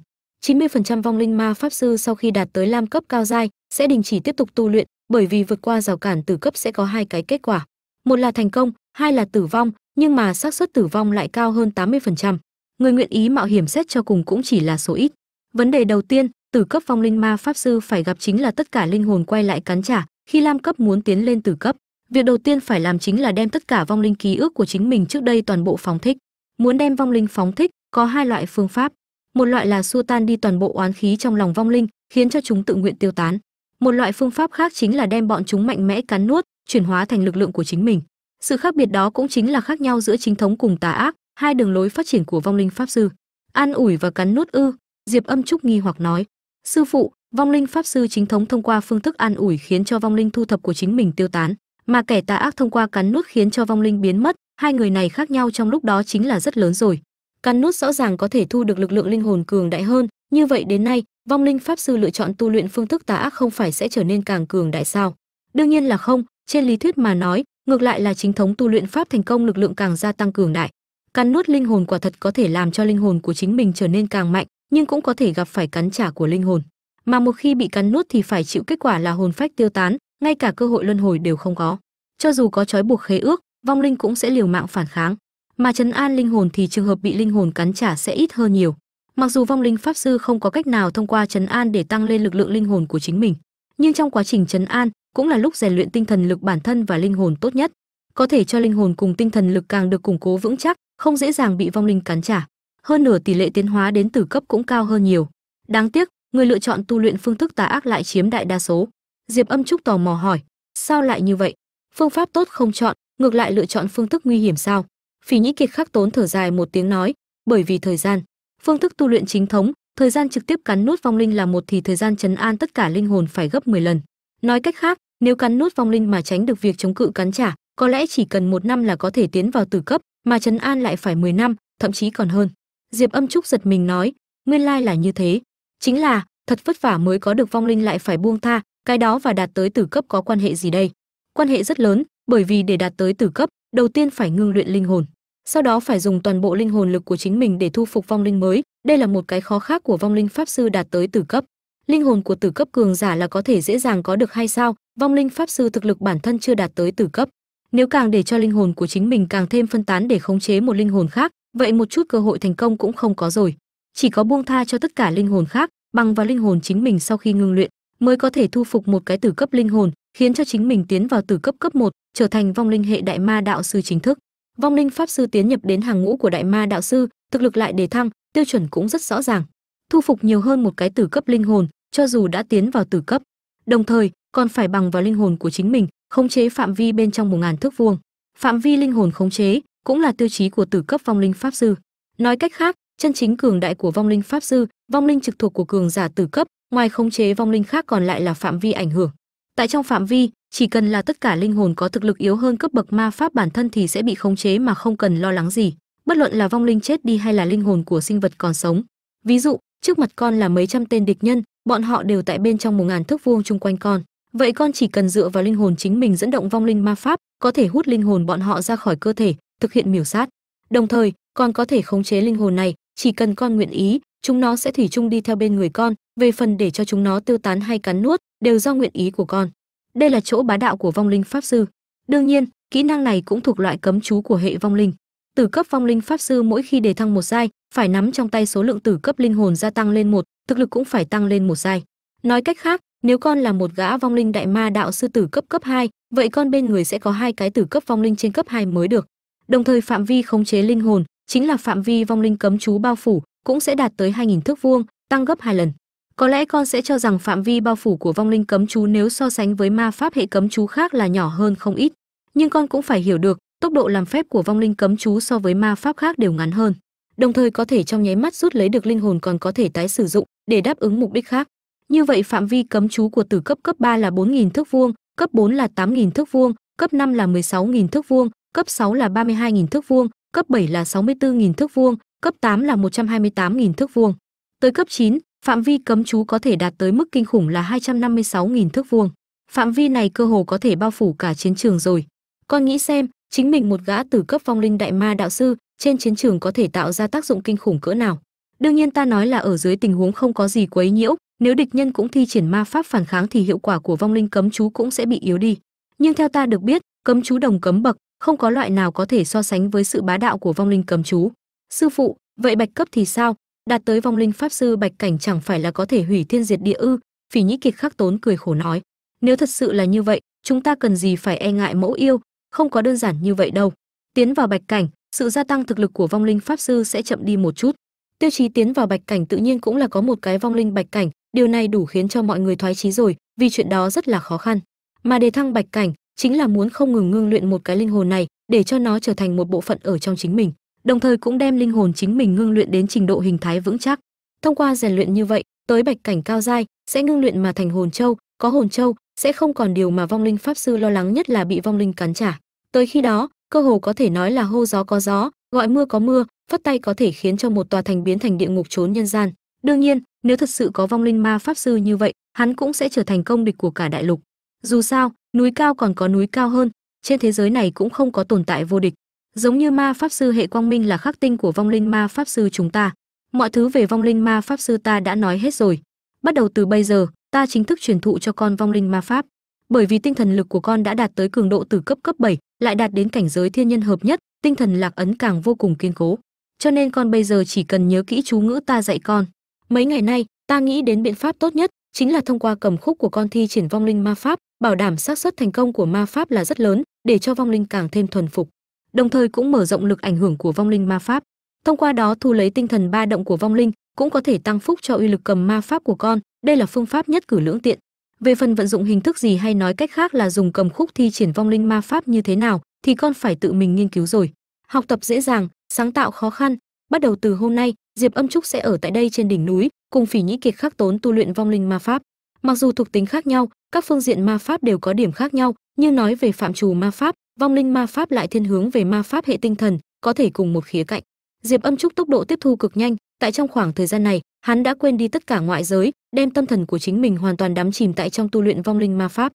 90% vong linh ma pháp sư sau khi đạt tới lam cấp cao giai, sẽ đình chỉ tiếp tục tu luyện, bởi vì vượt qua rào cản tử cấp sẽ có hai cái kết quả. Một là thành công, hai là tử vong, nhưng mà xác suất tử vong lại cao hơn 80%. người nguyện ý mạo hiểm xét cho cùng cũng chỉ là số ít. Vấn đề đầu tiên tử cấp vong linh ma pháp sư phải gặp chính là tất cả linh hồn quay lại cắn trả, khi lam cấp muốn tiến lên tử cấp, việc đầu tiên phải làm chính là đem tất cả vong linh ký ức của chính mình trước đây toàn bộ phóng thích. Muốn đem vong linh phóng thích, có hai loại phương pháp. Một loại là xua tan đi toàn bộ oán khí trong lòng vong linh, khiến cho chúng tự nguyện tiêu tán. Một loại phương pháp khác chính là đem bọn chúng mạnh mẽ cắn nuốt, chuyển hóa thành lực lượng của chính mình. Sự khác biệt đó cũng chính là khác nhau giữa chính thống cùng tà ác, hai đường lối phát triển của vong linh pháp sư. An ủi và cắn nuốt ư? Diệp âm trúc nghi hoặc nói sư phụ, vong linh pháp sư chính thống thông qua phương thức an ủi khiến cho vong linh thu thập của chính mình tiêu tán, mà kẻ tà ác thông qua cắn nuốt khiến cho vong linh biến mất. Hai người này khác nhau trong lúc đó chính là rất lớn rồi. Cắn nuốt rõ ràng có thể thu được lực lượng linh hồn cường đại hơn. Như vậy đến nay, vong linh pháp sư lựa chọn tu luyện phương thức tà ác không phải sẽ trở nên càng cường đại sao? Đương nhiên là không. Trên lý thuyết mà nói, ngược lại là chính thống tu luyện pháp thành công lực lượng càng gia tăng cường đại. Cắn nuốt linh hồn quả thật có thể làm cho linh hồn của chính mình trở nên càng mạnh nhưng cũng có thể gặp phải cắn trả của linh hồn. Mà một khi bị cắn nuốt thì phải chịu kết quả là hồn phách tiêu tán, ngay cả cơ hội luân hồi đều không có. Cho dù có trói buộc khế ước, vong linh cũng sẽ liều mạng phản kháng. Mà trấn an linh hồn thì trường hợp bị linh hồn cắn trả sẽ ít hơn nhiều. Mặc dù vong linh pháp sư không có cách nào thông qua trấn an để tăng lên lực lượng linh hồn của chính mình, nhưng trong quá trình trấn an cũng là lúc rèn luyện tinh thần lực bản thân và linh hồn tốt nhất. Có thể cho linh hồn cùng tinh thần lực càng được củng cố vững chắc, không dễ dàng bị vong linh cắn trả hơn nửa tỷ lệ tiến hóa đến tử cấp cũng cao hơn nhiều. Đáng tiếc, người lựa chọn tu luyện phương thức tà ác lại chiếm đại đa số. Diệp âm trúc tò mò hỏi, sao lại như vậy? Phương pháp tốt không chọn, ngược lại lựa chọn phương thức nguy hiểm sao? Phỉ nhĩ kiệt khắc tốn thở dài một tiếng nói, bởi vì thời gian, phương thức tu luyện chính thống, thời gian trực tiếp cắn nuốt vong linh là một thì thời gian chấn an tất cả linh hồn phải gấp 10 lần. Nói cách khác, nếu cắn nuốt vong linh mà tránh được việc chống cự cắn trả, có lẽ chỉ cần một năm là có thể tiến vào tử cấp, mà chấn an lại phải 10 năm, thậm chí còn hơn diệp âm trúc giật mình nói, nguyên lai là như thế. Chính là, thật vất vả mới có được vong linh lại phải buông tha, cái đó và đạt tới tử cấp có quan hệ gì đây? Quan hệ rất lớn, bởi vì để đạt tới tử cấp, đầu tiên phải ngưng luyện linh hồn. Sau đó phải dùng toàn bộ linh hồn lực của chính mình để thu phục vong linh mới. Đây là một cái khó khác của vong linh pháp sư đạt tới tử cấp. Linh hồn của tử cấp cường giả là có thể dễ dàng có được hay sao? Vong linh pháp sư thực lực bản thân chưa đạt tới tử cấp. Nếu càng để cho linh hồn của chính mình càng thêm phân tán để khống chế một linh hồn khác vậy một chút cơ hội thành công cũng không có rồi. Chỉ có buông tha cho tất cả linh hồn khác bằng vào linh hồn chính mình sau khi ngưng luyện mới có thể thu phục một cái tử cấp linh hồn khiến cho chính mình tiến vào tử cấp cấp 1, trở thành vong linh hệ đại ma đạo sư chính thức. Vong linh pháp sư tiến nhập đến hàng ngũ của đại ma đạo sư thực lực lại đề thăng tiêu chuẩn cũng rất rõ ràng. Thu phục nhiều hơn một cái tử cấp linh hồn cho dù đã tiến vào tử cấp. Đồng thời còn phải bằng vào linh hồn của chính mình khống chế phạm vi bên trong một ngàn thước vuông. Phạm vi linh hồn khống chế cũng là tiêu chí của tử cấp vong linh pháp sư. Nói cách khác, chân chính cường đại của vong linh pháp sư, vong linh trực thuộc của cường giả tử cấp, ngoài khống chế vong linh khác còn lại là phạm vi ảnh hưởng. Tại trong phạm vi, chỉ cần là tất cả linh hồn có thực lực yếu hơn cấp bậc ma pháp bản thân thì sẽ bị khống chế mà không cần lo lắng gì, bất luận là vong linh chết đi hay là linh hồn của sinh vật còn sống. Ví dụ, trước mặt con là mấy trăm tên địch nhân, bọn họ đều tại bên trong một ngàn thước vuông chung quanh con. Vậy con chỉ cần dựa vào linh hồn chính mình dẫn động vong linh ma pháp, có thể hút linh hồn bọn họ ra khỏi cơ thể thực hiện miểu sát. Đồng thời con có thể khống chế linh hồn này chỉ cần con nguyện ý chúng nó sẽ thủy chung đi theo bên người con về phần để cho chúng nó tiêu tán hay cắn nuốt đều do nguyện ý của con. Đây là chỗ bá đạo của vong linh pháp sư. Đương nhiên kỹ năng này cũng thuộc loại cấm chú của hệ vong linh. Từ cấp vong linh pháp sư mỗi khi đề thăng một giai phải nắm trong tay số lượng tử cấp linh hồn gia tăng lên một thực lực cũng phải tăng lên một giai. Nói cách khác nếu con là một gã vong linh đại ma đạo sư tử cấp cấp 2, vậy con bên người sẽ có hai cái tử cấp vong linh trên cấp 2 mới được. Đồng thời phạm vi khống chế linh hồn, chính là phạm vi vong linh cấm chú bao phủ, cũng sẽ đạt tới 2000 thước vuông, tăng gấp hai lần. Có lẽ con sẽ cho rằng phạm vi bao phủ của vong linh cấm chú nếu so sánh với ma pháp hệ cấm chú khác là nhỏ hơn không ít, nhưng con cũng phải hiểu được, tốc độ làm phép của vong linh cấm chú so với ma pháp khác đều ngắn hơn. Đồng thời có thể trong nháy mắt rút lấy được linh hồn còn có thể tái sử dụng để đáp ứng mục đích khác. Như vậy phạm vi cấm chú của tử cấp cấp 3 là 4000 thước vuông, cấp 4 là 8000 thước vuông, cấp 5 là 16000 thước vuông, cấp 6 là 32000 thước vuông, cấp 7 là 64000 thước vuông, cấp 8 là 128.000 thước vuông. Tới cấp 9, phạm vi cấm chú có thể đạt tới mức kinh khủng là 256.000 thước vuông. Phạm vi này cơ hồ có thể bao phủ cả chiến trường rồi. Con nghĩ xem, chính mình một gã tử cấp vong linh đại ma đạo sư, trên chiến trường có thể tạo ra tác dụng kinh khủng cỡ nào. Đương nhiên ta nói là ở dưới tình huống không có gì quấy nhiễu, nếu địch nhân cũng thi triển ma pháp phản kháng thì hiệu quả của vong linh cấm chú cũng sẽ bị yếu đi. Nhưng theo ta được biết, cấm chú đồng cấm bậc, không có loại nào có thể so sánh với sự bá đạo của vong linh cầm chú. Sư phụ, vậy bạch cấp thì sao? Đạt tới vong linh pháp sư bạch cảnh chẳng phải là có thể hủy thiên diệt địa ư? Phỉ Nhĩ Kiệt khắc tốn cười khổ nói, nếu thật sự là như vậy, chúng ta cần gì phải e ngại mẫu yêu, không có đơn giản như vậy đâu. Tiến vào bạch cảnh, sự gia tăng thực lực của vong linh pháp sư sẽ chậm đi một chút. Tiêu chí tiến vào bạch cảnh tự nhiên cũng là có một cái vong linh bạch cảnh, điều này đủ khiến cho mọi người thoái chí rồi, vì chuyện đó rất là khó khăn. Mà đề thăng bạch cảnh, chính là muốn không ngừng ngưng luyện một cái linh hồn này để cho nó trở thành một bộ phận ở trong chính mình, đồng thời cũng đem linh hồn chính mình ngưng luyện đến trình độ hình thái vững chắc. Thông qua rèn luyện như vậy, tới bạch cảnh cao giai, sẽ ngưng luyện mà thành hồn châu, có hồn châu, sẽ không còn điều mà vong linh pháp sư lo lắng nhất là bị vong linh cắn trả. Tới khi đó, cơ hồ có thể nói là hô gió có gió, gọi mưa có mưa, phất tay có thể khiến cho một tòa thành biến thành địa ngục trốn nhân gian. Đương nhiên, nếu thật sự có vong linh ma pháp sư như vậy, hắn cũng sẽ trở thành công địch của cả đại lục dù sao núi cao còn có núi cao hơn trên thế giới này cũng không có tồn tại vô địch. Giống như ma pháp sư hệ quang minh là khắc tinh của vong linh ma pháp sư chúng ta. Mọi thứ về vong linh ma pháp sư ta đã nói hết rồi. Bắt đầu từ bây giờ ta chính thức truyền thụ cho con vong linh ma pháp. Bởi vì tinh thần lực của con đã đạt tới cường độ từ cấp cấp 7, lại đạt đến cảnh giới thiên nhân hợp nhất tinh thần lạc ấn càng vô cùng kiên cố. Cho nên con bây giờ chỉ cần nhớ kỹ chú ngữ ta dạy con. Mấy ngày nay ta nghĩ đến biện pháp tốt nhất chính là thông qua cầm khúc của con thi triển vong linh ma pháp, bảo đảm xác suất thành công của ma pháp là rất lớn, để cho vong linh càng thêm thuần phục, đồng thời cũng mở rộng lực ảnh hưởng của vong linh ma pháp. Thông qua đó thu lấy tinh thần ba động của vong linh, cũng có thể tăng phúc cho uy lực cầm ma pháp của con, đây là phương pháp nhất cử lưỡng tiện. Về phần vận dụng hình thức gì hay nói cách khác là dùng cầm khúc thi triển vong linh ma pháp như thế nào, thì con phải tự mình nghiên cứu rồi. Học tập dễ dàng, sáng tạo khó khăn, bắt đầu từ hôm nay diệp âm trúc sẽ ở tại đây trên đỉnh núi, cùng phỉ nhĩ kiệt khắc tốn tu luyện vong linh ma pháp. Mặc dù thuộc tính khác nhau, các phương diện ma pháp đều có điểm khác nhau, nhưng nói về phạm trù ma pháp, vong linh ma pháp lại thiên hướng về ma pháp hệ tinh thần, có thể cùng một khía cạnh. Diệp âm trúc tốc độ tiếp thu cực nhanh, tại trong khoảng thời gian này, hắn đã quên đi tất cả ngoại giới, đem tâm thần của chính mình hoàn toàn đắm chìm tại trong tu luyện vong linh ma pháp.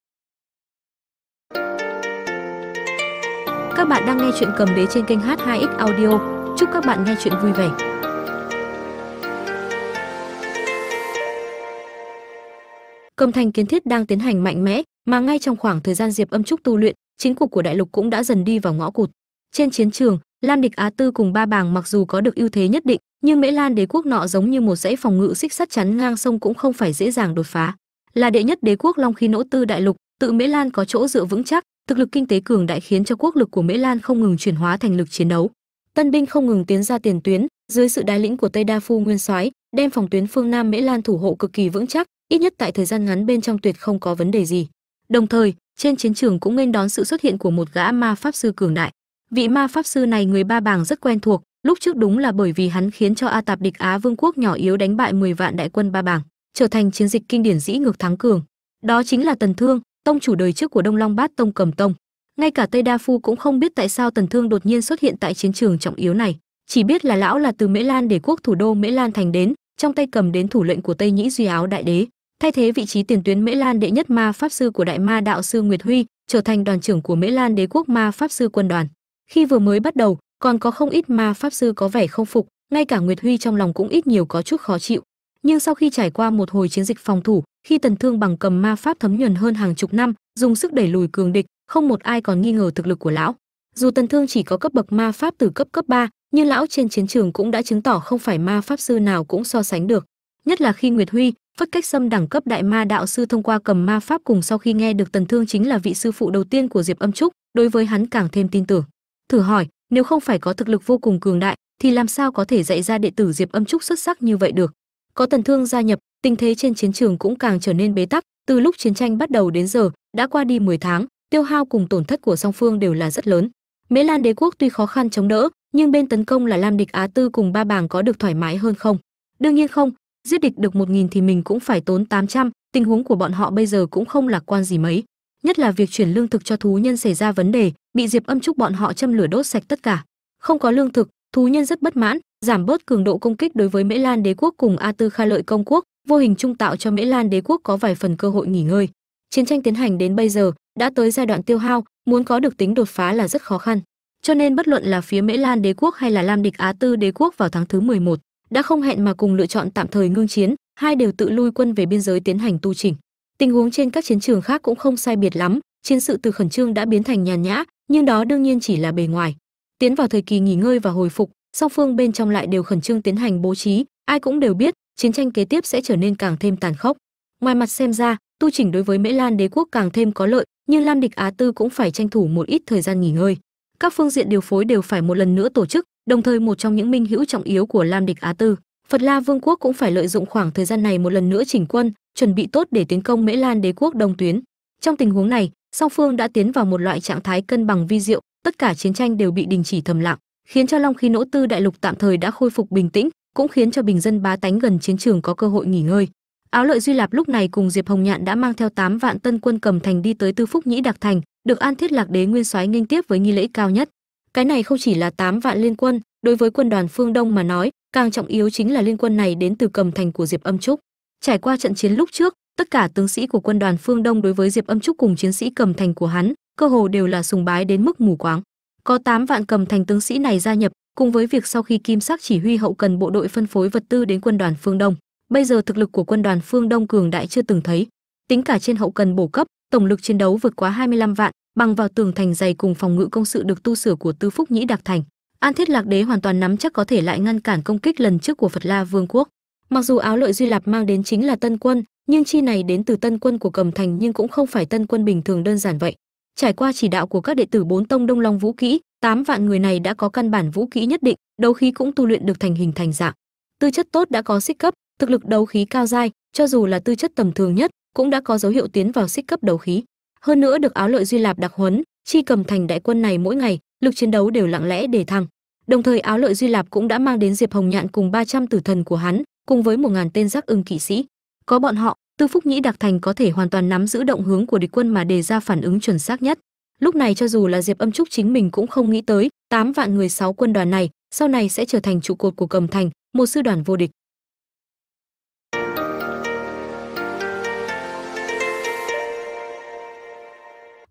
Các bạn đang nghe chuyện cầm đế trên kênh h2x audio. Chúc các bạn nghe chuyện vui vẻ. Cầm thành kiến thiết đang tiến hành mạnh mẽ, mà ngay trong khoảng thời gian diệp âm trúc tu luyện, chính cục của đại lục cũng đã dần đi vào ngõ cụt. Trên chiến trường lam địch á tư cùng ba bàng mặc dù có được ưu thế nhất định, nhưng mễ lan đế quốc nọ giống như một dãy phòng ngự xích sắt chắn ngang sông cũng không phải dễ dàng đột phá. Là đệ nhất đế quốc long khí nỗ tư đại lục, tự mễ lan có chỗ dựa vững chắc, thực lực kinh tế cường đại khiến cho quốc lực của mễ lan không ngừng chuyển hóa thành lực chiến đấu. Tân binh không ngừng tiến ra tiền tuyến, dưới sự đái lĩnh của tây đa phu nguyên soái, đem phòng tuyến phương nam mễ lan thủ hộ cực kỳ vững chắc ít nhất tại thời gian ngắn bên trong tuyệt không có vấn đề gì. Đồng thời, trên chiến trường cũng nên đón sự xuất hiện của một gã ma pháp sư cường đại. Vị ma pháp sư này người ba bàng rất quen thuộc, lúc trước đúng là bởi vì hắn khiến cho a tạp địch á vương quốc nhỏ yếu đánh bại 10 vạn đại quân ba bàng, trở thành chiến dịch kinh điển dĩ ngược thắng cường. Đó chính là tần thương, tông chủ đời trước của đông long bát tông cầm tông. Ngay cả tây đa phu cũng không biết tại sao tần thương đột nhiên xuất hiện tại chiến trường trọng yếu này. Chỉ biết là lão là từ mễ lan để quốc thủ đô mễ lan thành đến, trong tay cầm đến thủ lệnh của tây nhĩ duy áo đại đế thay thế vị trí tiền tuyến mễ lan đệ nhất ma pháp sư của đại ma đạo sư nguyệt huy trở thành đoàn trưởng của mễ lan đế quốc ma pháp sư quân đoàn. Khi vừa mới bắt đầu còn có không ít ma pháp sư có vẻ không phục ngay cả nguyệt huy trong lòng cũng ít nhiều có chút khó chịu. Nhưng sau khi trải qua một hồi chiến dịch phòng thủ khi tần thương bằng cầm ma pháp thấm nhuần hơn hàng chục năm dùng sức đẩy lùi cường địch không một ai còn nghi ngờ thực lực của lão. Dù tần thương chỉ có cấp bậc ma pháp từ cấp cấp 3, nhưng lão trên chiến trường cũng đã chứng tỏ không phải ma pháp sư nào cũng so sánh được nhất là khi nguyệt huy, phất cách xâm đẳng cấp đại ma đạo sư thông qua cầm ma pháp cùng sau khi nghe được tần thương chính là vị sư phụ đầu tiên của diệp âm trúc, đối với hắn càng thêm tin tưởng. Thử hỏi, nếu không phải có thực lực vô cùng cường đại, thì làm sao có thể dạy ra đệ tử diệp âm trúc xuất sắc như vậy được? Có tần thương gia nhập tình thế trên chiến trường cũng càng trở nên bế tắc, từ lúc chiến tranh bắt đầu đến giờ, đã qua đi 10 tháng, tiêu hao cùng tổn thất của song phương đều là rất lớn. Mễ lan đế quốc tuy khó khăn chống đỡ, nhưng bên tấn công là lam địch á tư cùng ba bàng có được thoải mái hơn không? Đương nhiên không giết địch được một nghìn thì mình cũng phải tốn 800, tình huống của bọn họ bây giờ cũng không lạc quan gì mấy. Nhất là việc chuyển lương thực cho thú nhân xảy ra vấn đề bị diệp âm trúc bọn họ châm lửa đốt sạch tất cả. Không có lương thực thú nhân rất bất mãn giảm bớt cường độ công kích đối với mễ lan đế quốc cùng a tư kha lợi công quốc vô hình trung tạo cho mễ lan đế quốc có vài phần cơ hội nghỉ ngơi. Chiến tranh tiến hành đến bây giờ đã tới giai đoạn tiêu hao muốn có được tính đột phá là rất khó khăn. Cho nên bất luận là phía mễ lan đế quốc hay là lam địch á tư đế quốc vào tháng thứ 11, đã không hẹn mà cùng lựa chọn tạm thời ngưng chiến, hai đều tự lui quân về biên giới tiến hành tu chỉnh. Tình huống trên các chiến trường khác cũng không sai biệt lắm, chiến sự từ khẩn trương đã biến thành nhàn nhã, nhưng đó đương nhiên chỉ là bề ngoài. Tiến vào thời kỳ nghỉ ngơi và hồi phục, song phương bên trong lại đều khẩn trương tiến hành bố trí, ai cũng đều biết, chiến tranh kế tiếp sẽ trở nên càng thêm tàn khốc. Ngoài mặt xem ra, tu chỉnh đối với mễ lan đế quốc càng thêm có lợi, nhưng lam địch á tư cũng phải tranh thủ một ít thời gian nghỉ ngơi. Các phương diện điều phối đều phải một lần nữa tổ chức đồng thời một trong những minh hữu trọng yếu của lam địch á tư. Phật la vương quốc cũng phải lợi dụng khoảng thời gian này một lần nữa chỉnh quân, chuẩn bị tốt để tiến công mễ lan đế quốc đông tuyến. Trong tình huống này, song phương đã tiến vào một loại trạng thái cân bằng vi diệu, tất cả chiến tranh đều bị đình chỉ thầm lặng, khiến cho long khí nỗ tư đại lục tạm thời đã khôi phục bình tĩnh, cũng khiến cho bình dân bá tánh gần chiến trường có cơ hội nghỉ ngơi. Áo lợi duy lạp lúc này cùng diệp hồng nhạn đã mang theo 8 vạn tân quân cầm thành đi tới tư phúc nhĩ đặc thành, được an thiết lạc đế nguyên soái nghênh tiếp với nghi lễ cao nhất cái này không chỉ là 8 vạn liên quân, đối với quân đoàn phương đông mà nói, càng trọng yếu chính là liên quân này đến từ cầm thành của diệp âm trúc. Trải qua trận chiến lúc trước, tất cả tướng sĩ của quân đoàn phương đông đối với diệp âm trúc cùng chiến sĩ cầm thành của hắn, cơ hồ đều là sùng bái đến mức mù quáng. Có 8 vạn cầm thành tướng sĩ này gia nhập, cùng với việc sau khi kim sắc chỉ huy hậu cần bộ đội phân phối vật tư đến quân đoàn phương đông, bây giờ thực lực của quân đoàn phương đông cường đại chưa từng thấy. Tính cả trên hậu cần bổ cấp, tổng lực chiến đấu vượt quá 25 vạn bằng vào tường thành dày cùng phòng ngự công sự được tu sửa của tư phúc nhĩ đặc thành. An thiết lạc đế hoàn toàn nắm chắc có thể lại ngăn cản công kích lần trước của phật la vương quốc. Mặc dù áo lợi duy lạp mang đến chính là tân quân, nhưng chi này đến từ tân quân của cầm thành nhưng cũng không phải tân quân bình thường đơn giản vậy. Trải qua chỉ đạo của các đệ tử bốn tông đông long vũ kỹ, tám vạn người này đã có căn bản vũ kỹ nhất định, đấu khí cũng tu luyện được thành hình thành dạng. Tư chất tốt đã có xích cấp, thực lực đấu khí cao dai, cho dù là tư chất tầm thường nhất, cũng đã có dấu hiệu tiến vào xích cấp đấu khí hơn nữa được áo lợi duy lạp đặc huấn, chi cầm thành đại quân này mỗi ngày, lực chiến đấu đều lặng lẽ để thăng. Đồng thời áo lợi duy lạp cũng đã mang đến diệp hồng nhạn cùng 300 tử thần của hắn, cùng với một ngàn tên giác ưng kỵ sĩ. Có bọn họ, tư phúc nhĩ đặc thành có thể hoàn toàn nắm giữ động hướng của địch quân mà đề ra phản ứng chuẩn xác nhất. Lúc này cho dù là diệp âm trúc chính mình cũng không nghĩ tới, tám vạn người sáu quân đoàn này sau này sẽ trở thành trụ cột của cầm thành, một sư đoàn vô địch.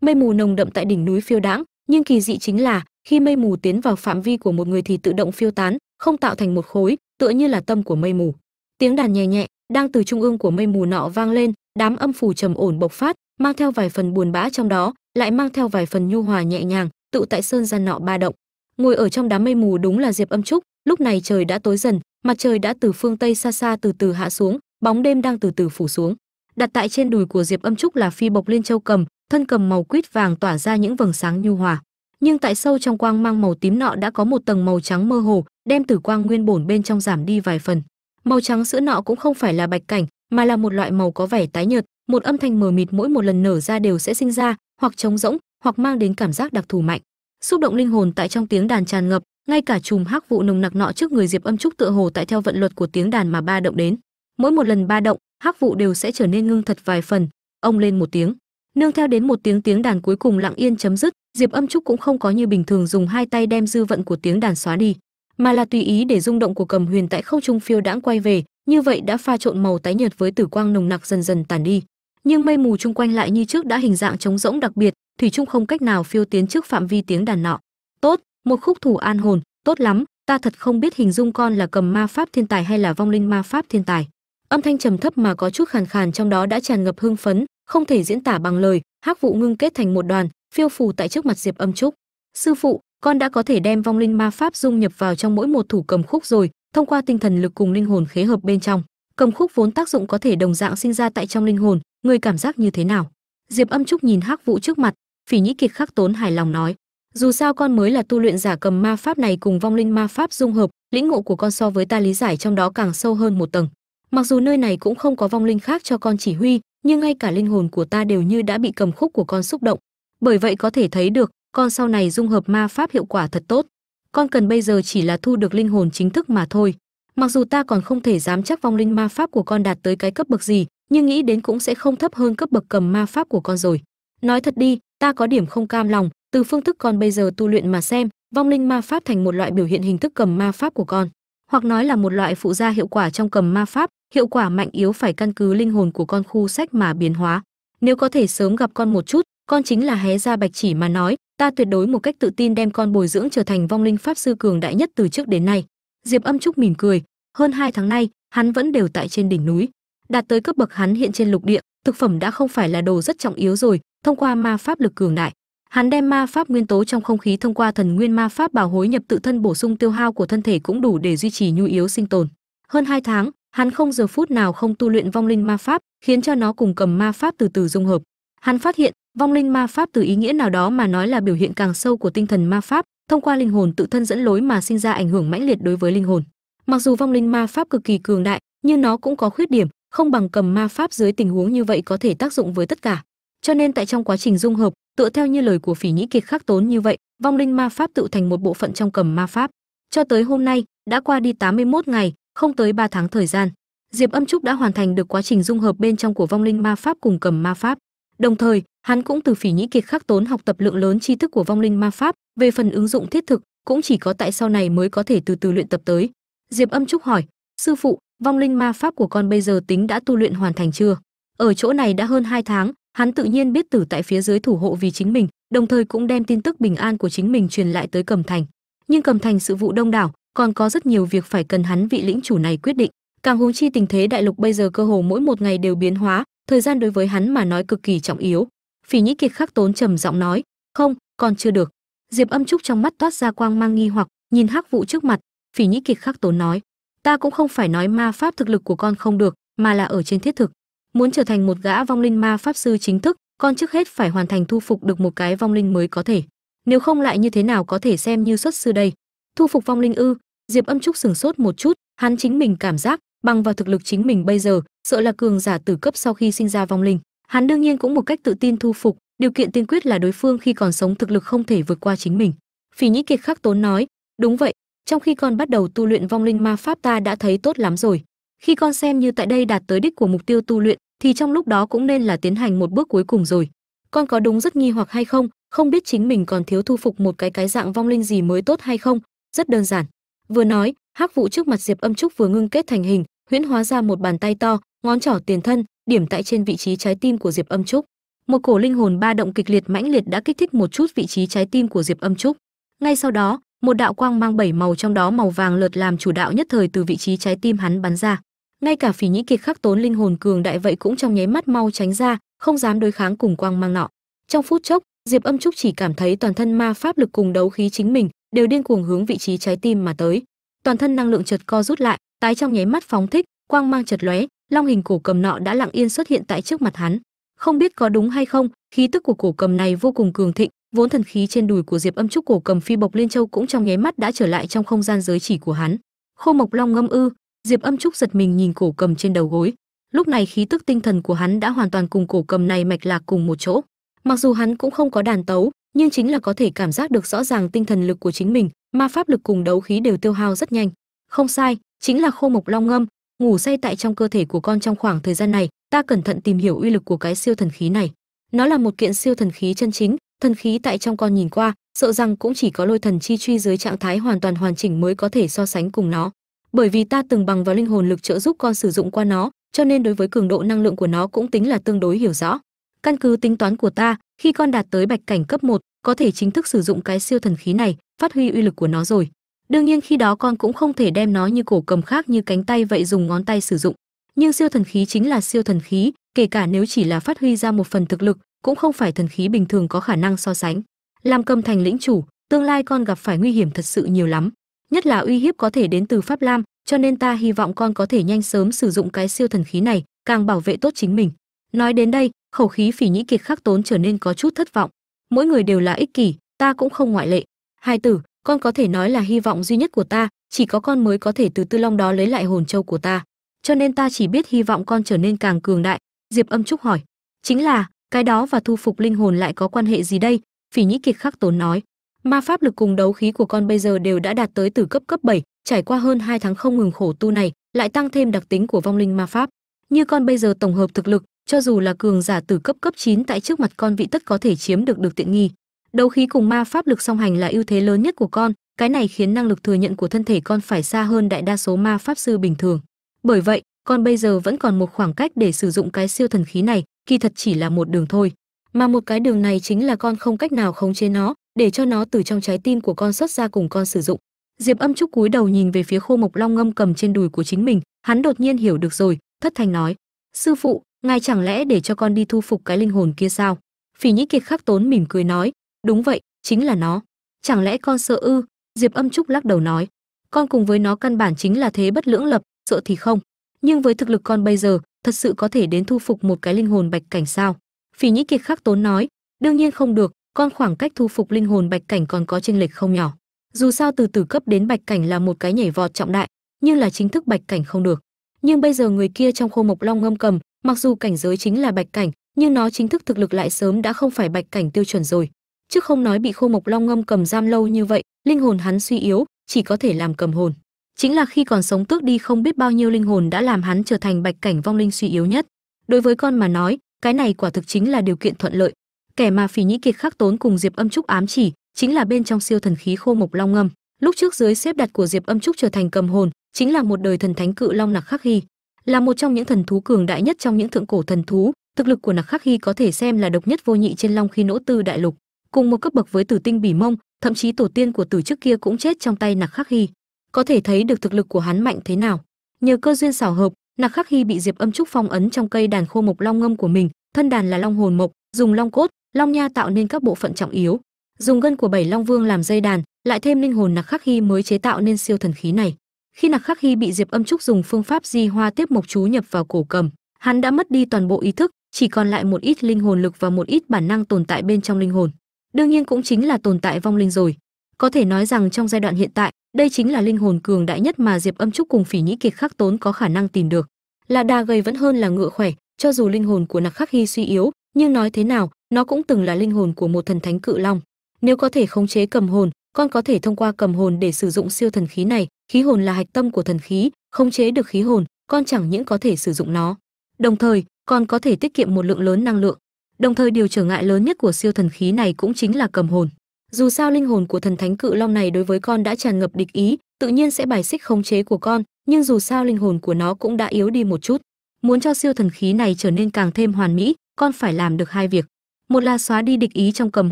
Mây mù nồng đậm tại đỉnh núi phiêu đãng, nhưng kỳ dị chính là, khi mây mù tiến vào phạm vi của một người thì tự động phiêu tán, không tạo thành một khối, tựa như là tâm của mây mù. Tiếng đàn nhẹ nhẹ, đang từ trung ương của mây mù nọ vang lên, đám âm phủ trầm ổn bộc phát, mang theo vài phần buồn bã trong đó, lại mang theo vài phần nhu hòa nhẹ nhàng tự tại sơn gian nọ ba động. Ngồi ở trong đám mây mù đúng là diệp âm trúc, lúc này trời đã tối dần, mặt trời đã từ phương tây xa xa từ từ hạ xuống, bóng đêm đang từ từ phủ xuống. Đặt tại trên đùi của diệp âm trúc là phi bộc liên châu cầm thân cầm màu quýt vàng tỏa ra những vầng sáng nhu hòa. Nhưng tại sâu trong quang mang màu tím nọ đã có một tầng màu trắng mơ hồ, đem tử quang nguyên bổn bên trong giảm đi vài phần. Màu trắng sữa nọ cũng không phải là bạch cảnh, mà là một loại màu có vẻ tái nhợt, một âm thanh mờ mịt mỗi một lần nở ra đều sẽ sinh ra, hoặc trống rỗng, hoặc mang đến cảm giác đặc thù mạnh. Xúc động linh hồn tại trong tiếng đàn tràn ngập, ngay cả chùm hắc vụ nồng nặc nọ trước người diệp âm trúc tựa hồ tại theo vận luật của tiếng đàn mà ba động đến. Mỗi một lần ba động, hắc vụ đều sẽ trở nên ngưng thật vài phần. Ông lên một tiếng nương theo đến một tiếng tiếng đàn cuối cùng lặng yên chấm dứt, diệp âm trúc cũng không có như bình thường dùng hai tay đem dư vận của tiếng đàn xóa đi, mà là tùy ý để rung động của cầm huyền tại không trung phiêu đãng quay về, như vậy đã pha trộn màu tái nhợt với tử quang nồng nặc dần dần tàn đi. Nhưng mây mù chung quanh lại như trước đã hình dạng trống rỗng đặc biệt, thủy chung không cách nào phiêu tiến trước phạm vi tiếng đàn nọ. Tốt, một khúc thủ an hồn, tốt lắm, ta thật không biết hình dung con là cầm ma pháp thiên tài hay là vong linh ma pháp thiên tài. Âm thanh trầm thấp mà có chút khàn khàn trong đó đã tràn ngập hưng phấn không thể diễn tả bằng lời, hắc vụ ngưng kết thành một đoàn, phiêu phù tại trước mặt diệp âm trúc. Sư phụ, con đã có thể đem vong linh ma pháp dung nhập vào trong mỗi một thủ cầm khúc rồi, thông qua tinh thần lực cùng linh hồn khế hợp bên trong, cầm khúc vốn tác dụng có thể đồng dạng sinh ra tại trong linh hồn người cảm giác như thế nào? Diệp âm trúc nhìn hắc vụ trước mặt, phỉ nhĩ kiệt khắc tốn hài lòng nói, dù sao con mới là tu luyện giả cầm ma pháp này cùng vong linh ma pháp dung hợp, lĩnh ngộ của con so với ta lý giải trong đó càng sâu hơn một tầng. Mặc dù nơi này cũng không có vong linh khác cho con chỉ huy nhưng ngay cả linh hồn của ta đều như đã bị cầm khúc của con xúc động. Bởi vậy có thể thấy được, con sau này dung hợp ma pháp hiệu quả thật tốt. Con cần bây giờ chỉ là thu được linh hồn chính thức mà thôi. Mặc dù ta còn không thể dám chắc vong linh ma pháp của con đạt tới cái cấp bậc gì, nhưng nghĩ đến cũng sẽ không thấp hơn cấp bậc cầm ma pháp của con rồi. Nói thật đi, ta có điểm không cam lòng, từ phương thức con bây giờ tu luyện mà xem, vong linh ma pháp thành một loại biểu hiện hình thức cầm ma pháp của con hoặc nói là một loại phụ gia hiệu quả trong cầm ma pháp, hiệu quả mạnh yếu phải căn cứ linh hồn của con khu sách mà biến hóa. Nếu có thể sớm gặp con một chút, con chính là hé ra bạch chỉ mà nói, ta tuyệt đối một cách tự tin đem con bồi dưỡng trở thành vong linh pháp sư cường đại nhất từ trước đến nay. Diệp âm trúc mỉm cười, hơn hai tháng nay, hắn vẫn đều tại trên đỉnh núi. Đạt tới cấp bậc hắn hiện trên lục địa, thực phẩm đã không phải là đồ rất trọng yếu rồi, thông qua ma pháp lực cường đại hắn đem ma pháp nguyên tố trong không khí thông qua thần nguyên ma pháp bảo hối nhập tự thân bổ sung tiêu hao của thân thể cũng đủ để duy trì nhu yếu sinh tồn. Hơn hai tháng, hắn không giờ phút nào không tu luyện vong linh ma pháp, khiến cho nó cùng cầm ma pháp từ từ dung hợp. Hắn phát hiện, vong linh ma pháp từ ý nghĩa nào đó mà nói là biểu hiện càng sâu của tinh thần ma pháp, thông qua linh hồn tự thân dẫn lối mà sinh ra ảnh hưởng mãnh liệt đối với linh hồn. Mặc dù vong linh ma pháp cực kỳ cường đại, nhưng nó cũng có khuyết điểm, không bằng cầm ma pháp dưới tình huống như vậy có thể tác dụng với tất cả cho nên tại trong quá trình dung hợp, tựa theo như lời của phỉ nhĩ kiệt khắc tốn như vậy, vong linh ma pháp tự thành một bộ phận trong cầm ma pháp. Cho tới hôm nay, đã qua đi 81 ngày, không tới 3 tháng thời gian, diệp âm trúc đã hoàn thành được quá trình dung hợp bên trong của vong linh ma pháp cùng cầm ma pháp. Đồng thời, hắn cũng từ phỉ nhĩ kiệt khắc tốn học tập lượng lớn tri thức của vong linh ma pháp, về phần ứng dụng thiết thực, cũng chỉ có tại sau này mới có thể từ từ luyện tập tới. Diệp âm trúc hỏi, sư phụ, vong linh ma pháp của con bây giờ tính đã tu luyện hoàn thành chưa? Ở chỗ này đã hơn 2 tháng hắn tự nhiên biết tử tại phía dưới thủ hộ vì chính mình, đồng thời cũng đem tin tức bình an của chính mình truyền lại tới cầm thành. Nhưng cầm thành sự vụ đông đảo, còn có rất nhiều việc phải cần hắn vị lĩnh chủ này quyết định. Càng huống chi tình thế đại lục bây giờ cơ hồ mỗi một ngày đều biến hóa, thời gian đối với hắn mà nói cực kỳ trọng yếu. Phỉ nhĩ kiệt khắc tốn trầm giọng nói, không, còn chưa được. Diệp âm trúc trong mắt toát ra quang mang nghi hoặc, nhìn hắc vụ trước mặt. Phỉ nhĩ kiệt khắc tốn nói, ta cũng không phải nói ma pháp thực lực của con không được, mà là ở trên thiết thực muốn trở thành một gã vong linh ma pháp sư chính thức, con trước hết phải hoàn thành thu phục được một cái vong linh mới có thể. Nếu không lại như thế nào có thể xem như xuất sư đây? Thu phục vong linh ư? Diệp âm trúc sửng sốt một chút, hắn chính mình cảm giác, bằng vào thực lực chính mình bây giờ, sợ là cường giả tử cấp sau khi sinh ra vong linh. Hắn đương nhiên cũng một cách tự tin thu phục, điều kiện tiên quyết là đối phương khi còn sống thực lực không thể vượt qua chính mình. Phỉ nhĩ kiệt khắc tốn nói, đúng vậy, trong khi con bắt đầu tu luyện vong linh ma pháp ta đã thấy tốt lắm rồi khi con xem như tại đây đạt tới đích của mục tiêu tu luyện, thì trong lúc đó cũng nên là tiến hành một bước cuối cùng rồi. Con có đúng rất nghi hoặc hay không? Không biết chính mình còn thiếu thu phục một cái cái dạng vong linh gì mới tốt hay không? Rất đơn giản. Vừa nói, hắc vụ trước mặt diệp âm trúc vừa ngưng kết thành hình, huyễn hóa ra một bàn tay to, ngón trỏ tiền thân, điểm tại trên vị trí trái tim của diệp âm trúc. Một cổ linh hồn ba động kịch liệt mãnh liệt đã kích thích một chút vị trí trái tim của diệp âm trúc. Ngay sau đó, một đạo quang mang bảy màu trong đó màu vàng lợt làm chủ đạo nhất thời từ vị trí trái tim hắn bắn ra ngay cả phỉ nhĩ kiệt khắc tốn linh hồn cường đại vậy cũng trong nháy mắt mau tránh ra, không dám đối kháng cùng quang mang nọ. Trong phút chốc, diệp âm trúc chỉ cảm thấy toàn thân ma pháp lực cùng đấu khí chính mình đều điên cuồng hướng vị trí trái tim mà tới. Toàn thân năng lượng chợt co rút lại, tái trong nháy mắt phóng thích, quang mang chợt lóe, long hình cổ cầm nọ đã lặng yên xuất hiện tại trước mặt hắn. Không biết có đúng hay không, khí tức của cổ cầm này vô cùng cường thịnh, vốn thần khí trên đùi của diệp âm trúc cổ cầm phi bộc liên châu cũng trong nháy mắt đã trở lại trong không gian giới chỉ của hắn. Khô mộc long ngâm ư diệp âm trúc giật mình nhìn cổ cầm trên đầu gối. Lúc này khí tức tinh thần của hắn đã hoàn toàn cùng cổ cầm này mạch lạc cùng một chỗ. Mặc dù hắn cũng không có đàn tấu, nhưng chính là có thể cảm giác được rõ ràng tinh thần lực của chính mình ma pháp lực cùng đấu khí đều tiêu hao rất nhanh. Không sai, chính là khô mộc long ngâm, ngủ say tại trong cơ thể của con trong khoảng thời gian này, ta cẩn thận tìm hiểu uy lực của cái siêu thần khí này. Nó là một kiện siêu thần khí chân chính, thần khí tại trong con nhìn qua, sợ rằng cũng chỉ có lôi thần chi truy dưới trạng thái hoàn toàn hoàn chỉnh mới có thể so sánh cùng nó bởi vì ta từng bằng vào linh hồn lực trợ giúp con sử dụng qua nó cho nên đối với cường độ năng lượng của nó cũng tính là tương đối hiểu rõ. Căn cứ tính toán của ta khi con đạt tới bạch cảnh cấp 1, có thể chính thức sử dụng cái siêu thần khí này phát huy uy lực của nó rồi. Đương nhiên khi đó con cũng không thể đem nó như cổ cầm khác như cánh tay vậy dùng ngón tay sử dụng. Nhưng siêu thần khí chính là siêu thần khí kể cả nếu chỉ là phát huy ra một phần thực lực cũng không phải thần khí bình thường có khả năng so sánh. Làm cầm thành lĩnh chủ tương lai con gặp phải nguy hiểm thật sự nhiều lắm nhất là uy hiếp có thể đến từ pháp lam, cho nên ta hy vọng con có thể nhanh sớm sử dụng cái siêu thần khí này, càng bảo vệ tốt chính mình. Nói đến đây, khẩu khí phỉ nhĩ kiệt khắc tốn trở nên có chút thất vọng. Mỗi người đều là ích kỷ, ta cũng không ngoại lệ. Hai tử, con có thể nói là hy vọng duy nhất của ta, chỉ có con mới có thể từ tư long đó lấy lại hồn châu của ta. Cho nên ta chỉ biết hy vọng con trở nên càng cường đại. Diệp âm trúc hỏi. Chính là, cái đó và thu phục linh hồn lại có quan hệ gì đây? Phỉ nhĩ kiệt khắc tốn nói ma pháp lực cùng đấu khí của con bây giờ đều đã đạt tới từ cấp cấp 7, trải qua hơn 2 tháng không ngừng khổ tu này lại tăng thêm đặc tính của vong linh ma pháp. Như con bây giờ tổng hợp thực lực cho dù là cường giả từ cấp cấp 9 tại trước mặt con vị tất có thể chiếm được được tiện nghi. Đấu khí cùng ma pháp lực song hành là ưu thế lớn nhất của con cái này khiến năng lực thừa nhận của thân thể con phải xa hơn đại đa số ma pháp sư bình thường. Bởi vậy con bây giờ vẫn còn một khoảng cách để sử dụng cái siêu thần khí này kỳ thật chỉ là một đường thôi. Mà một cái đường này chính là con không cách nào khống chế nó để cho nó từ trong trái tim của con xuất ra cùng con sử dụng. Diệp âm trúc cúi đầu nhìn về phía khô mộc long ngâm cầm trên đùi của chính mình, hắn đột nhiên hiểu được rồi, thất thanh nói, sư phụ, ngài chẳng lẽ để cho con đi thu phục cái linh hồn kia sao? Phỉ nhĩ kiệt khắc tốn mỉm cười nói, đúng vậy, chính là nó. Chẳng lẽ con sợ ư? Diệp âm trúc lắc đầu nói, con cùng với nó căn bản chính là thế bất lưỡng lập, sợ thì không. Nhưng với thực lực con bây giờ, thật sự có thể đến thu phục một cái linh hồn bạch cảnh sao? Phỉ nhĩ kiệt khắc tốn nói, đương nhiên không được con khoảng cách thu phục linh hồn bạch cảnh còn có chênh lệch không nhỏ. Dù sao từ từ cấp đến bạch cảnh là một cái nhảy vọt trọng đại, nhưng là chính thức bạch cảnh không được. Nhưng bây giờ người kia trong khô mộc long ngâm cầm, mặc dù cảnh giới chính là bạch cảnh, nhưng nó chính thức thực lực lại sớm đã không phải bạch cảnh tiêu chuẩn rồi. Chứ không nói bị khô mộc long ngâm cầm giam lâu như vậy, linh hồn hắn suy yếu, chỉ có thể làm cầm hồn. Chính là khi còn sống tước đi không biết bao nhiêu linh hồn đã làm hắn trở thành bạch cảnh vong linh suy yếu nhất. Đối với con mà nói, cái này quả thực chính là điều kiện thuận lợi kẻ mà phỉ nhĩ kiệt khắc tốn cùng diệp âm trúc ám chỉ chính là bên trong siêu thần khí khô mộc long ngâm. Lúc trước dưới xếp đặt của diệp âm trúc trở thành cầm hồn, chính là một đời thần thánh cự long nặc khắc hy. Là một trong những thần thú cường đại nhất trong những thượng cổ thần thú, thực lực của nặc khắc hy có thể xem là độc nhất vô nhị trên long khi nỗ tư đại lục. Cùng một cấp bậc với tử tinh bỉ mông, thậm chí tổ tiên của tử trước kia cũng chết trong tay nặc khắc hy. Có thể thấy được thực lực của hắn mạnh thế nào. Nhờ cơ duyên xảo hợp, nặc khắc hy bị diệp âm trúc phong ấn trong cây đàn khô mộc long ngâm của mình thân đàn là long hồn mộc, dùng long cốt, long nha tạo nên các bộ phận trọng yếu. Dùng gân của bảy long vương làm dây đàn, lại thêm linh hồn nặc khắc hy mới chế tạo nên siêu thần khí này. Khi nặc khắc hy bị diệp âm trúc dùng phương pháp di hoa tiếp mộc chú nhập vào cổ cầm, hắn đã mất đi toàn bộ ý thức, chỉ còn lại một ít linh hồn lực và một ít bản năng tồn tại bên trong linh hồn. Đương nhiên cũng chính là tồn tại vong linh rồi. Có thể nói rằng trong giai đoạn hiện tại, đây chính là linh hồn cường đại nhất mà diệp âm trúc cùng phỉ nhĩ kiệt khắc tốn có khả năng tìm được. Là đà gầy vẫn hơn là ngựa khỏe cho dù linh hồn của nặc khắc hy suy yếu, nhưng nói thế nào, nó cũng từng là linh hồn của một thần thánh cự long. Nếu có thể khống chế cầm hồn, con có thể thông qua cầm hồn để sử dụng siêu thần khí này. Khí hồn là hạch tâm của thần khí, khống chế được khí hồn, con chẳng những có thể sử dụng nó. Đồng thời còn có thể tiết kiệm một lượng lớn năng lượng. Đồng thời điều trở ngại lớn nhất của siêu thần khí này cũng chính là cầm hồn. Dù sao linh hồn của thần thánh cự long này đối với con đã tràn ngập địch ý, tự nhiên sẽ bài xích khống chế của con, nhưng dù sao linh hồn của nó cũng đã yếu đi một chút muốn cho siêu thần khí này trở nên càng thêm hoàn mỹ, con phải làm được hai việc. Một là xóa đi địch ý trong cầm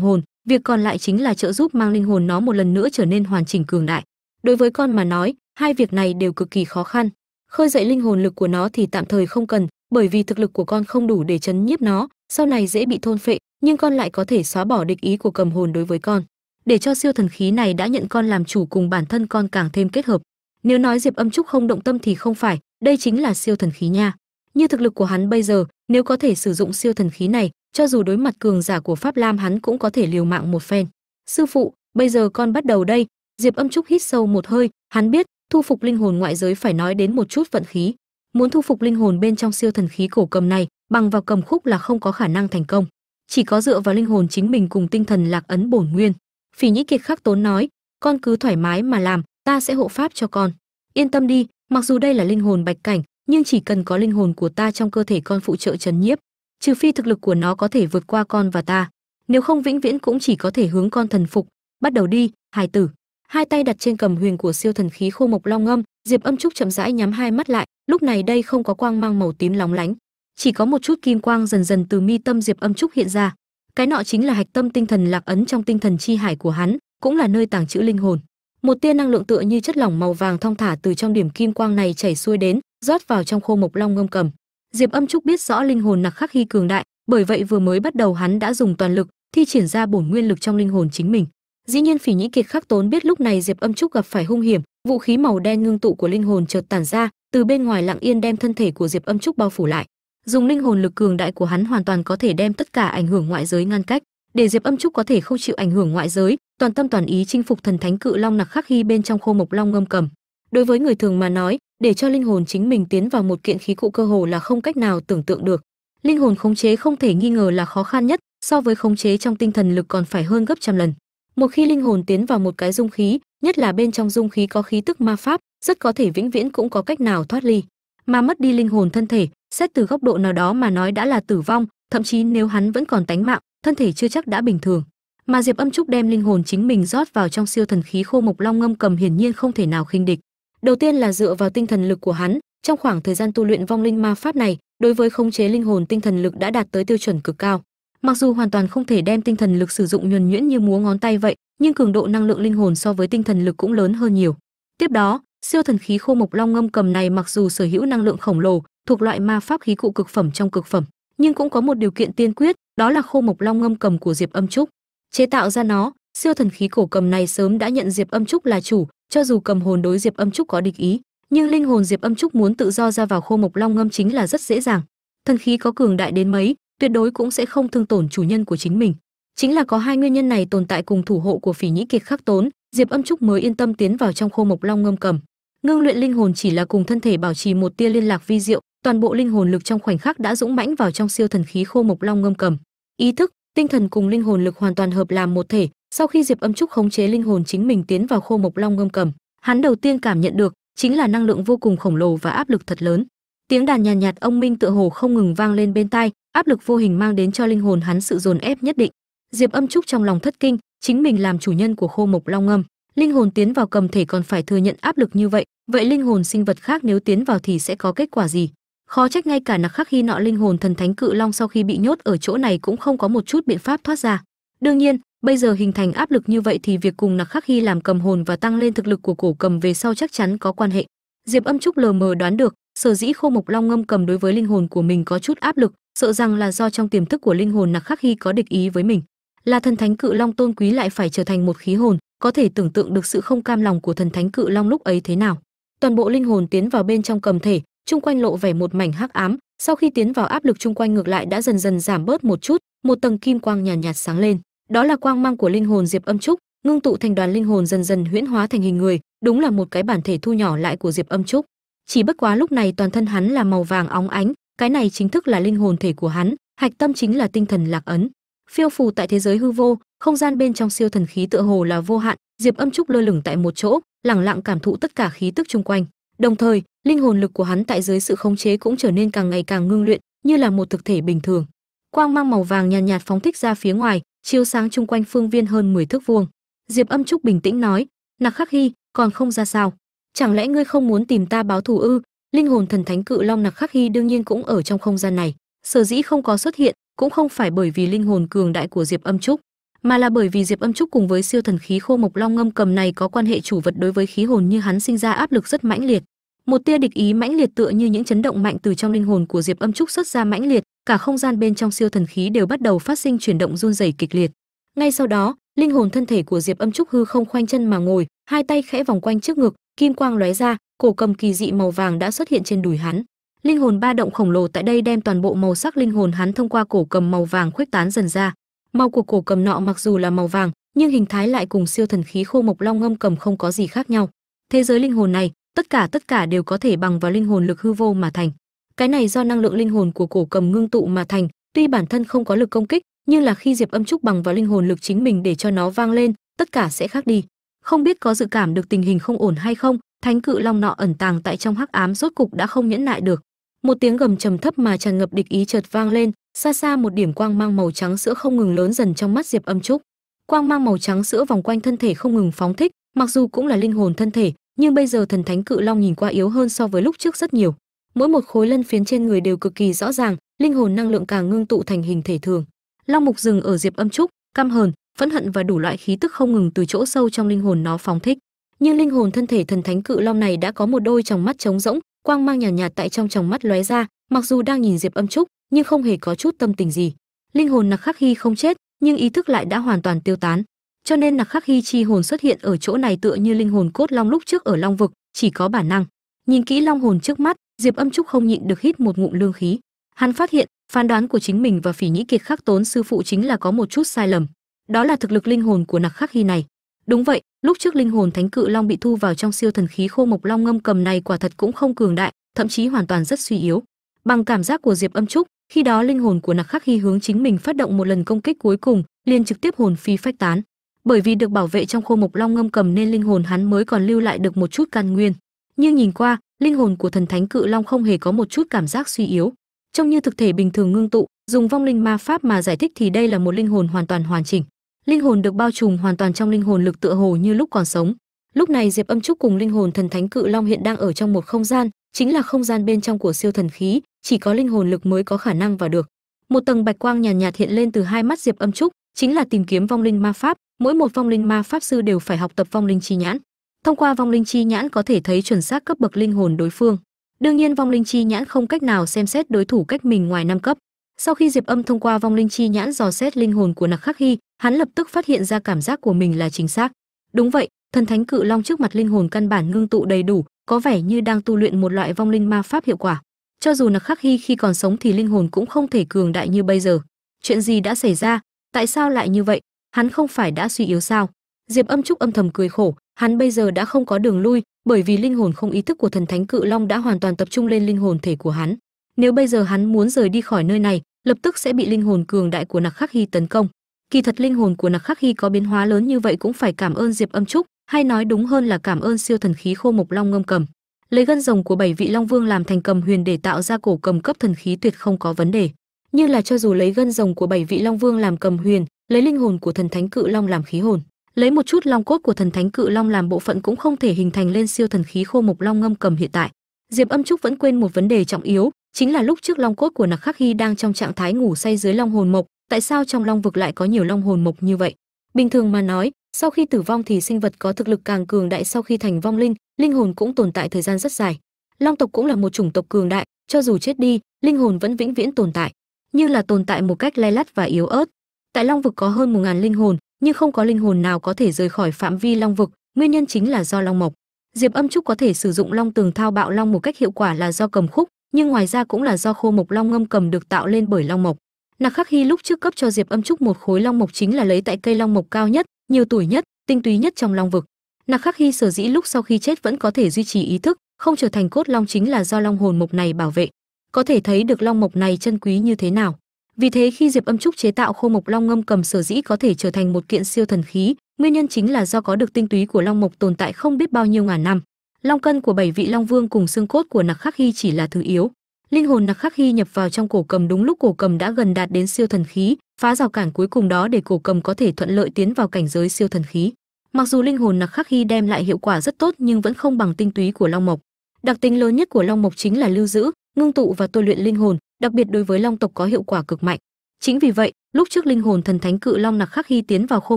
hồn, việc còn lại chính là trợ giúp mang linh hồn nó một lần nữa trở nên hoàn chỉnh cường đại. Đối với con mà nói, hai việc này đều cực kỳ khó khăn. Khơi dậy linh hồn lực của nó thì tạm thời không cần, bởi vì thực lực của con không đủ để chấn nhiếp nó, sau này dễ bị thôn phệ, nhưng con lại có thể xóa bỏ địch ý của cầm hồn đối với con. Để cho siêu thần khí này đã nhận con làm chủ cùng bản thân con càng thêm kết hợp. Nếu nói diệp âm trúc không động tâm thì không phải, đây chính là siêu thần khí nha như thực lực của hắn bây giờ, nếu có thể sử dụng siêu thần khí này, cho dù đối mặt cường giả của pháp lam, hắn cũng có thể liều mạng một phen. Sư phụ, bây giờ con bắt đầu đây. Diệp âm trúc hít sâu một hơi, hắn biết, thu phục linh hồn ngoại giới phải nói đến một chút vận khí. Muốn thu phục linh hồn bên trong siêu thần khí cổ cầm này, bằng vào cầm khúc là không có khả năng thành công. Chỉ có dựa vào linh hồn chính mình cùng tinh thần lạc ấn bổn nguyên. Phỉ nhĩ kiệt khắc tốn nói, con cứ thoải mái mà làm, ta sẽ hộ pháp cho con. Yên tâm đi, mặc dù đây là linh hồn bạch cảnh nhưng chỉ cần có linh hồn của ta trong cơ thể con phụ trợ chấn nhiếp, trừ phi thực lực của nó có thể vượt qua con và ta. Nếu không vĩnh viễn cũng chỉ có thể hướng con thần phục. Bắt đầu đi, hài tử. Hai tay đặt trên cầm huyền của siêu thần khí khô mộc long ngâm, diệp âm trúc chậm rãi nhắm hai mắt lại, lúc này đây không có quang mang màu tím lóng lánh, chỉ có một chút kim quang dần dần từ mi tâm diệp âm trúc hiện ra. Cái nọ chính là hạch tâm tinh thần lạc ấn trong tinh thần chi hải của hắn, cũng là nơi tàng trữ linh hồn. Một tia năng lượng tựa như chất lỏng màu vàng thong thả từ trong điểm kim quang này chảy xuôi đến rót vào trong khô mộc long ngâm cầm. Diệp âm trúc biết rõ linh hồn nặc khắc hy cường đại, bởi vậy vừa mới bắt đầu hắn đã dùng toàn lực thi triển ra bổn nguyên lực trong linh hồn chính mình. Dĩ nhiên phỉ nhĩ kiệt khắc tốn biết lúc này diệp âm trúc gặp phải hung hiểm, vũ khí màu đen ngưng tụ của linh hồn chợt tản ra, từ bên ngoài lặng yên đem thân thể của diệp âm trúc bao phủ lại. Dùng linh hồn lực cường đại của hắn hoàn toàn có thể đem tất cả ảnh hưởng ngoại giới ngăn cách. Để diệp âm trúc có thể không chịu ảnh hưởng ngoại giới, toàn tâm toàn ý chinh phục thần thánh cự long nặc khắc hy bên trong khô mộc long ngâm cầm. Đối với người thường mà nói để cho linh hồn chính mình tiến vào một kiện khí cụ cơ hồ là không cách nào tưởng tượng được. Linh hồn khống chế không thể nghi ngờ là khó khăn nhất, so với khống chế trong tinh thần lực còn phải hơn gấp trăm lần. Một khi linh hồn tiến vào một cái dung khí, nhất là bên trong dung khí có khí tức ma pháp, rất có thể vĩnh viễn cũng có cách nào thoát ly. Mà mất đi linh hồn thân thể, xét từ góc độ nào đó mà nói đã là tử vong, thậm chí nếu hắn vẫn còn tánh mạng, thân thể chưa chắc đã bình thường. Mà diệp âm trúc đem linh hồn chính mình rót vào trong siêu thần khí khô mộc long ngâm cầm hiển nhiên không thể nào khinh địch đầu tiên là dựa vào tinh thần lực của hắn, trong khoảng thời gian tu luyện vong linh ma pháp này, đối với khống chế linh hồn tinh thần lực đã đạt tới tiêu chuẩn cực cao. Mặc dù hoàn toàn không thể đem tinh thần lực sử dụng nhuần nhuyễn như múa ngón tay vậy, nhưng cường độ năng lượng linh hồn so với tinh thần lực cũng lớn hơn nhiều. Tiếp đó, siêu thần khí khô mộc long ngâm cầm này mặc dù sở hữu năng lượng khổng lồ, thuộc loại ma pháp khí cụ cực phẩm trong cực phẩm, nhưng cũng có một điều kiện tiên quyết, đó là khô mộc long ngâm cầm của diệp âm trúc. Chế tạo ra nó siêu thần khí cổ cầm này sớm đã nhận diệp âm trúc là chủ, cho dù cầm hồn đối diệp âm trúc có địch ý, nhưng linh hồn diệp âm trúc muốn tự do ra vào khô mộc long ngâm chính là rất dễ dàng. Thần khí có cường đại đến mấy, tuyệt đối cũng sẽ không thương tổn chủ nhân của chính mình. Chính là có hai nguyên nhân này tồn tại cùng thủ hộ của phỉ nhĩ kiệt khắc tốn, diệp âm trúc mới yên tâm tiến vào trong khô mộc long ngâm cầm. Ngưng luyện linh hồn chỉ là cùng thân thể bảo trì một tia liên lạc vi diệu, toàn bộ linh hồn lực trong khoảnh khắc đã dũng mãnh vào trong siêu thần khí khô mộc long ngâm cầm. Ý thức, tinh thần cùng linh hồn lực hoàn toàn hợp làm một thể sau khi diệp âm trúc khống chế linh hồn chính mình tiến vào khô mộc long ngâm cầm hắn đầu tiên cảm nhận được chính là năng lượng vô cùng khổng lồ và áp lực thật lớn. Tiếng đàn nhàn nhạt, nhạt ông minh tựa hồ không ngừng vang lên bên tai áp lực vô hình mang đến cho linh hồn hắn sự dồn ép nhất định. Diệp âm trúc trong lòng thất kinh chính mình làm chủ nhân của khô mộc long ngâm linh hồn tiến vào cầm thể còn phải thừa nhận áp lực như vậy vậy linh hồn sinh vật khác nếu tiến vào thì sẽ có kết quả gì? Khó trách ngay cả nặc khắc khi nọ linh hồn thần thánh cự long sau khi bị nhốt ở chỗ này cũng không có một chút biện pháp thoát ra. Đương nhiên bây giờ hình thành áp lực như vậy thì việc cùng nặc khắc hy làm cầm hồn và tăng lên thực lực của cổ cầm về sau chắc chắn có quan hệ. Diệp âm trúc lờ mờ đoán được sở dĩ khô mộc long ngâm cầm đối với linh hồn của mình có chút áp lực sợ rằng là do trong tiềm thức của linh hồn nặc khắc hy có địch ý với mình. Là thần thánh cự long tôn quý lại phải trở thành một khí hồn có thể tưởng tượng được sự không cam lòng của thần thánh cự long lúc ấy thế nào. Toàn bộ linh hồn tiến vào bên trong cầm thể chung quanh lộ vẻ một mảnh hắc ám sau khi tiến vào áp lực chung quanh ngược lại đã dần dần giảm bớt một chút một tầng kim quang nhàn nhạt, nhạt sáng lên đó là quang mang của linh hồn diệp âm trúc ngưng tụ thành đoàn linh hồn dần dần huyễn hóa thành hình người đúng là một cái bản thể thu nhỏ lại của diệp âm trúc. Chỉ bất quá lúc này toàn thân hắn là màu vàng óng ánh cái này chính thức là linh hồn thể của hắn hạch tâm chính là tinh thần lạc ấn. Phiêu phù tại thế giới hư vô không gian bên trong siêu thần khí tựa hồ là vô hạn diệp âm trúc lơ lửng tại một chỗ lẳng lặng cảm thụ tất cả khí tức chung quanh. Đồng thời linh hồn lực của hắn tại dưới sự khống chế cũng trở nên càng ngày càng ngưng luyện như là một thực thể bình thường. Quang mang màu vàng nhàn nhạt, nhạt phóng thích ra phía ngoài chiếu sáng chung quanh phương viên hơn 10 thước vuông. Diệp âm trúc bình tĩnh nói, nặc khắc hy, còn không ra sao? Chẳng lẽ ngươi không muốn tìm ta báo thù ư? Linh hồn thần thánh cự long nặc khắc hy đương nhiên cũng ở trong không gian này. Sở dĩ không có xuất hiện, cũng không phải bởi vì linh hồn cường đại của diệp âm trúc, mà là bởi vì diệp âm trúc cùng với siêu thần khí khô mộc long ngâm cầm này có quan hệ chủ vật đối với khí hồn như hắn sinh ra áp lực rất mãnh liệt một tia địch ý mãnh liệt tựa như những chấn động mạnh từ trong linh hồn của diệp âm trúc xuất ra mãnh liệt, cả không gian bên trong siêu thần khí đều bắt đầu phát sinh chuyển động run rẩy kịch liệt. Ngay sau đó, linh hồn thân thể của diệp âm trúc hư không khoanh chân mà ngồi, hai tay khẽ vòng quanh trước ngực, kim quang lóe ra, cổ cầm kỳ dị màu vàng đã xuất hiện trên đùi hắn. Linh hồn ba động khổng lồ tại đây đem toàn bộ màu sắc linh hồn hắn thông qua cổ cầm màu vàng khuếch tán dần ra. Màu của cổ cầm nọ mặc dù là màu vàng, nhưng hình thái lại cùng siêu thần khí khô mộc long ngâm cầm không có gì khác nhau. Thế giới linh hồn này tất cả tất cả đều có thể bằng vào linh hồn lực hư vô mà thành. Cái này do năng lượng linh hồn của cổ cầm ngưng tụ mà thành. Tuy bản thân không có lực công kích, nhưng là khi diệp âm trúc bằng vào linh hồn lực chính mình để cho nó vang lên, tất cả sẽ khác đi. Không biết có dự cảm được tình hình không ổn hay không, thánh cự long nọ ẩn tàng tại trong hắc ám rốt cục đã không nhẫn nại được. Một tiếng gầm trầm thấp mà tràn ngập địch ý chợt vang lên, xa xa một điểm quang mang màu trắng sữa không ngừng lớn dần trong mắt diệp âm trúc. Quang mang màu trắng sữa vòng quanh thân thể không ngừng phóng thích, mặc dù cũng là linh hồn thân thể nhưng bây giờ thần thánh cự long nhìn qua yếu hơn so với lúc trước rất nhiều. Mỗi một khối lân phiến trên người đều cực kỳ rõ ràng linh hồn năng lượng càng ngưng tụ thành hình thể thường. Long mục rừng ở diệp âm trúc căm hờn phẫn hận và đủ loại khí tức không ngừng từ chỗ sâu trong linh hồn nó phóng thích. Nhưng linh hồn thân thể thần thánh cự long này đã có một đôi tròng mắt trống rỗng quang mang nhàn nhạt, nhạt tại trong tròng mắt lóe ra mặc dù đang nhìn diệp âm trúc nhưng không hề có chút tâm tình gì. Linh hồn nặc khắc hy không chết nhưng ý thức lại đã hoàn toàn tiêu tán cho nên nặc khắc hy chi hồn xuất hiện ở chỗ này tựa như linh hồn cốt long lúc trước ở long vực, chỉ có bản năng. Nhìn kỹ long hồn trước mắt, diệp âm trúc không nhịn được hít một ngụm lương khí. Hắn phát hiện, phán đoán của chính mình và phỉ nhĩ kiệt khắc tốn sư phụ chính là có một chút sai lầm. Đó là thực lực linh hồn của nặc khắc hy này. Đúng vậy, lúc trước linh hồn thánh cự long bị thu vào trong siêu thần khí khô mộc long ngâm cầm này quả thật cũng không cường đại, thậm chí hoàn toàn rất suy yếu. Bằng cảm giác của diệp âm trúc, khi đó linh hồn của nặc khắc hy hướng chính mình phát động một lần công kích cuối cùng, liền trực tiếp hồn phi phách tán bởi vì được bảo vệ trong khô mộc long ngâm cầm nên linh hồn hắn mới còn lưu lại được một chút căn nguyên. Nhưng nhìn qua linh hồn của thần thánh cự long không hề có một chút cảm giác suy yếu. Trông như thực thể bình thường ngưng tụ dùng vong linh ma pháp mà giải thích thì đây là một linh hồn hoàn toàn hoàn chỉnh. Linh hồn được bao trùm hoàn toàn trong linh hồn lực tựa hồ như lúc còn sống. Lúc này diệp âm trúc cùng linh hồn thần thánh cự long hiện đang ở trong một không gian chính là không gian bên trong của siêu thần khí chỉ có linh hồn lực mới có khả năng vào được. Một tầng bạch quang nhàn nhạt, nhạt hiện lên từ hai mắt diệp âm trúc chính là tìm kiếm vong linh ma pháp mỗi một vong linh ma pháp sư đều phải học tập vong linh chi nhãn. Thông qua vong linh chi nhãn có thể thấy chuẩn xác cấp bậc linh hồn đối phương. Đương nhiên, vong linh chi nhãn không cách nào xem xét đối thủ cách mình ngoài năm cấp. Sau khi diệp âm thông qua vong linh chi nhãn dò xét linh hồn của nặc khắc hy, hắn lập tức phát hiện ra cảm giác của mình là chính xác. Đúng vậy, thần thánh cự long trước mặt linh hồn căn bản ngưng tụ đầy đủ, có vẻ như đang tu luyện một loại vong linh ma pháp hiệu quả. Cho dù nặc khắc hy khi còn sống thì linh hồn cũng không thể cường đại như bây giờ. Chuyện gì đã xảy ra? Tại sao lại như vậy? Hắn không phải đã suy yếu sao? Diệp âm trúc âm thầm cười khổ, hắn bây giờ đã không có đường lui, bởi vì linh hồn không ý thức của thần thánh cự long đã hoàn toàn tập trung lên linh hồn thể của hắn. Nếu bây giờ hắn muốn rời đi khỏi nơi này, lập tức sẽ bị linh hồn cường đại của nặc khắc hy tấn công. Kỳ thật linh hồn của nặc khắc hy có biến hóa lớn như vậy cũng phải cảm ơn diệp âm trúc, hay nói đúng hơn là cảm ơn siêu thần khí khô mộc long ngâm cầm. Lấy gân rồng của bảy vị long vương làm thành cầm huyền để tạo ra cổ cầm cấp thần khí tuyệt không có vấn đề. Như là cho dù lấy gân rồng của bảy vị long vương làm cầm huyền lấy linh hồn của thần thánh cự long làm khí hồn. Lấy một chút long cốt của thần thánh cự long làm bộ phận cũng không thể hình thành lên siêu thần khí khô mộc long ngâm cầm hiện tại. Diệp âm trúc vẫn quên một vấn đề trọng yếu, chính là lúc trước long cốt của nặc khắc hy đang trong trạng thái ngủ say dưới long hồn mộc, tại sao trong long vực lại có nhiều long hồn mộc như vậy? Bình thường mà nói, sau khi tử vong thì sinh vật có thực lực càng cường đại sau khi thành vong linh linh hồn cũng tồn tại thời gian rất dài. Long tộc cũng là một chủng tộc cường đại, cho dù chết đi, linh hồn vẫn vĩnh viễn tồn tại. Như là tồn tại một cách lay lắt và yếu ớt tại long vực có hơn một ngàn linh hồn, nhưng không có linh hồn nào có thể rời khỏi phạm vi long vực, nguyên nhân chính là do long mộc. Diệp âm trúc có thể sử dụng long tường thao bạo long một cách hiệu quả là do cầm khúc, nhưng ngoài ra cũng là do khô mộc long ngâm cầm được tạo lên bởi long mộc. Nặc khắc hy lúc trước cấp cho diệp âm trúc một khối long mộc chính là lấy tại cây long mộc cao nhất, nhiều tuổi nhất, tinh túy nhất trong long vực. Nặc khắc hy sở dĩ lúc sau khi chết vẫn có thể duy trì ý thức, không trở thành cốt long chính là do long hồn mộc này bảo vệ. Có thể thấy được long mộc này chân quý như thế nào vì thế khi diệp âm trúc chế tạo khô mộc long ngâm cầm sở dĩ có thể trở thành một kiện siêu thần khí, nguyên nhân chính là do có được tinh túy của long mộc tồn tại không biết bao nhiêu ngàn năm. Long cân của bảy vị long vương cùng xương cốt của nặc khắc hy chỉ là thứ yếu. Linh hồn nặc khắc hy nhập vào trong cổ cầm đúng lúc cổ cầm đã gần đạt đến siêu thần khí, phá rào cản cuối cùng đó để cổ cầm có thể thuận lợi tiến vào cảnh giới siêu thần khí. Mặc dù linh hồn nặc khắc hy đem lại hiệu quả rất tốt nhưng vẫn không bằng tinh túy của long mộc. Đặc tính lớn nhất của long mộc chính là lưu giữ, ngưng tụ và tôi luyện linh hồn đặc biệt đối với long tộc có hiệu quả cực mạnh. Chính vì vậy, lúc trước linh hồn thần thánh cự long nặc khắc hy tiến vào khô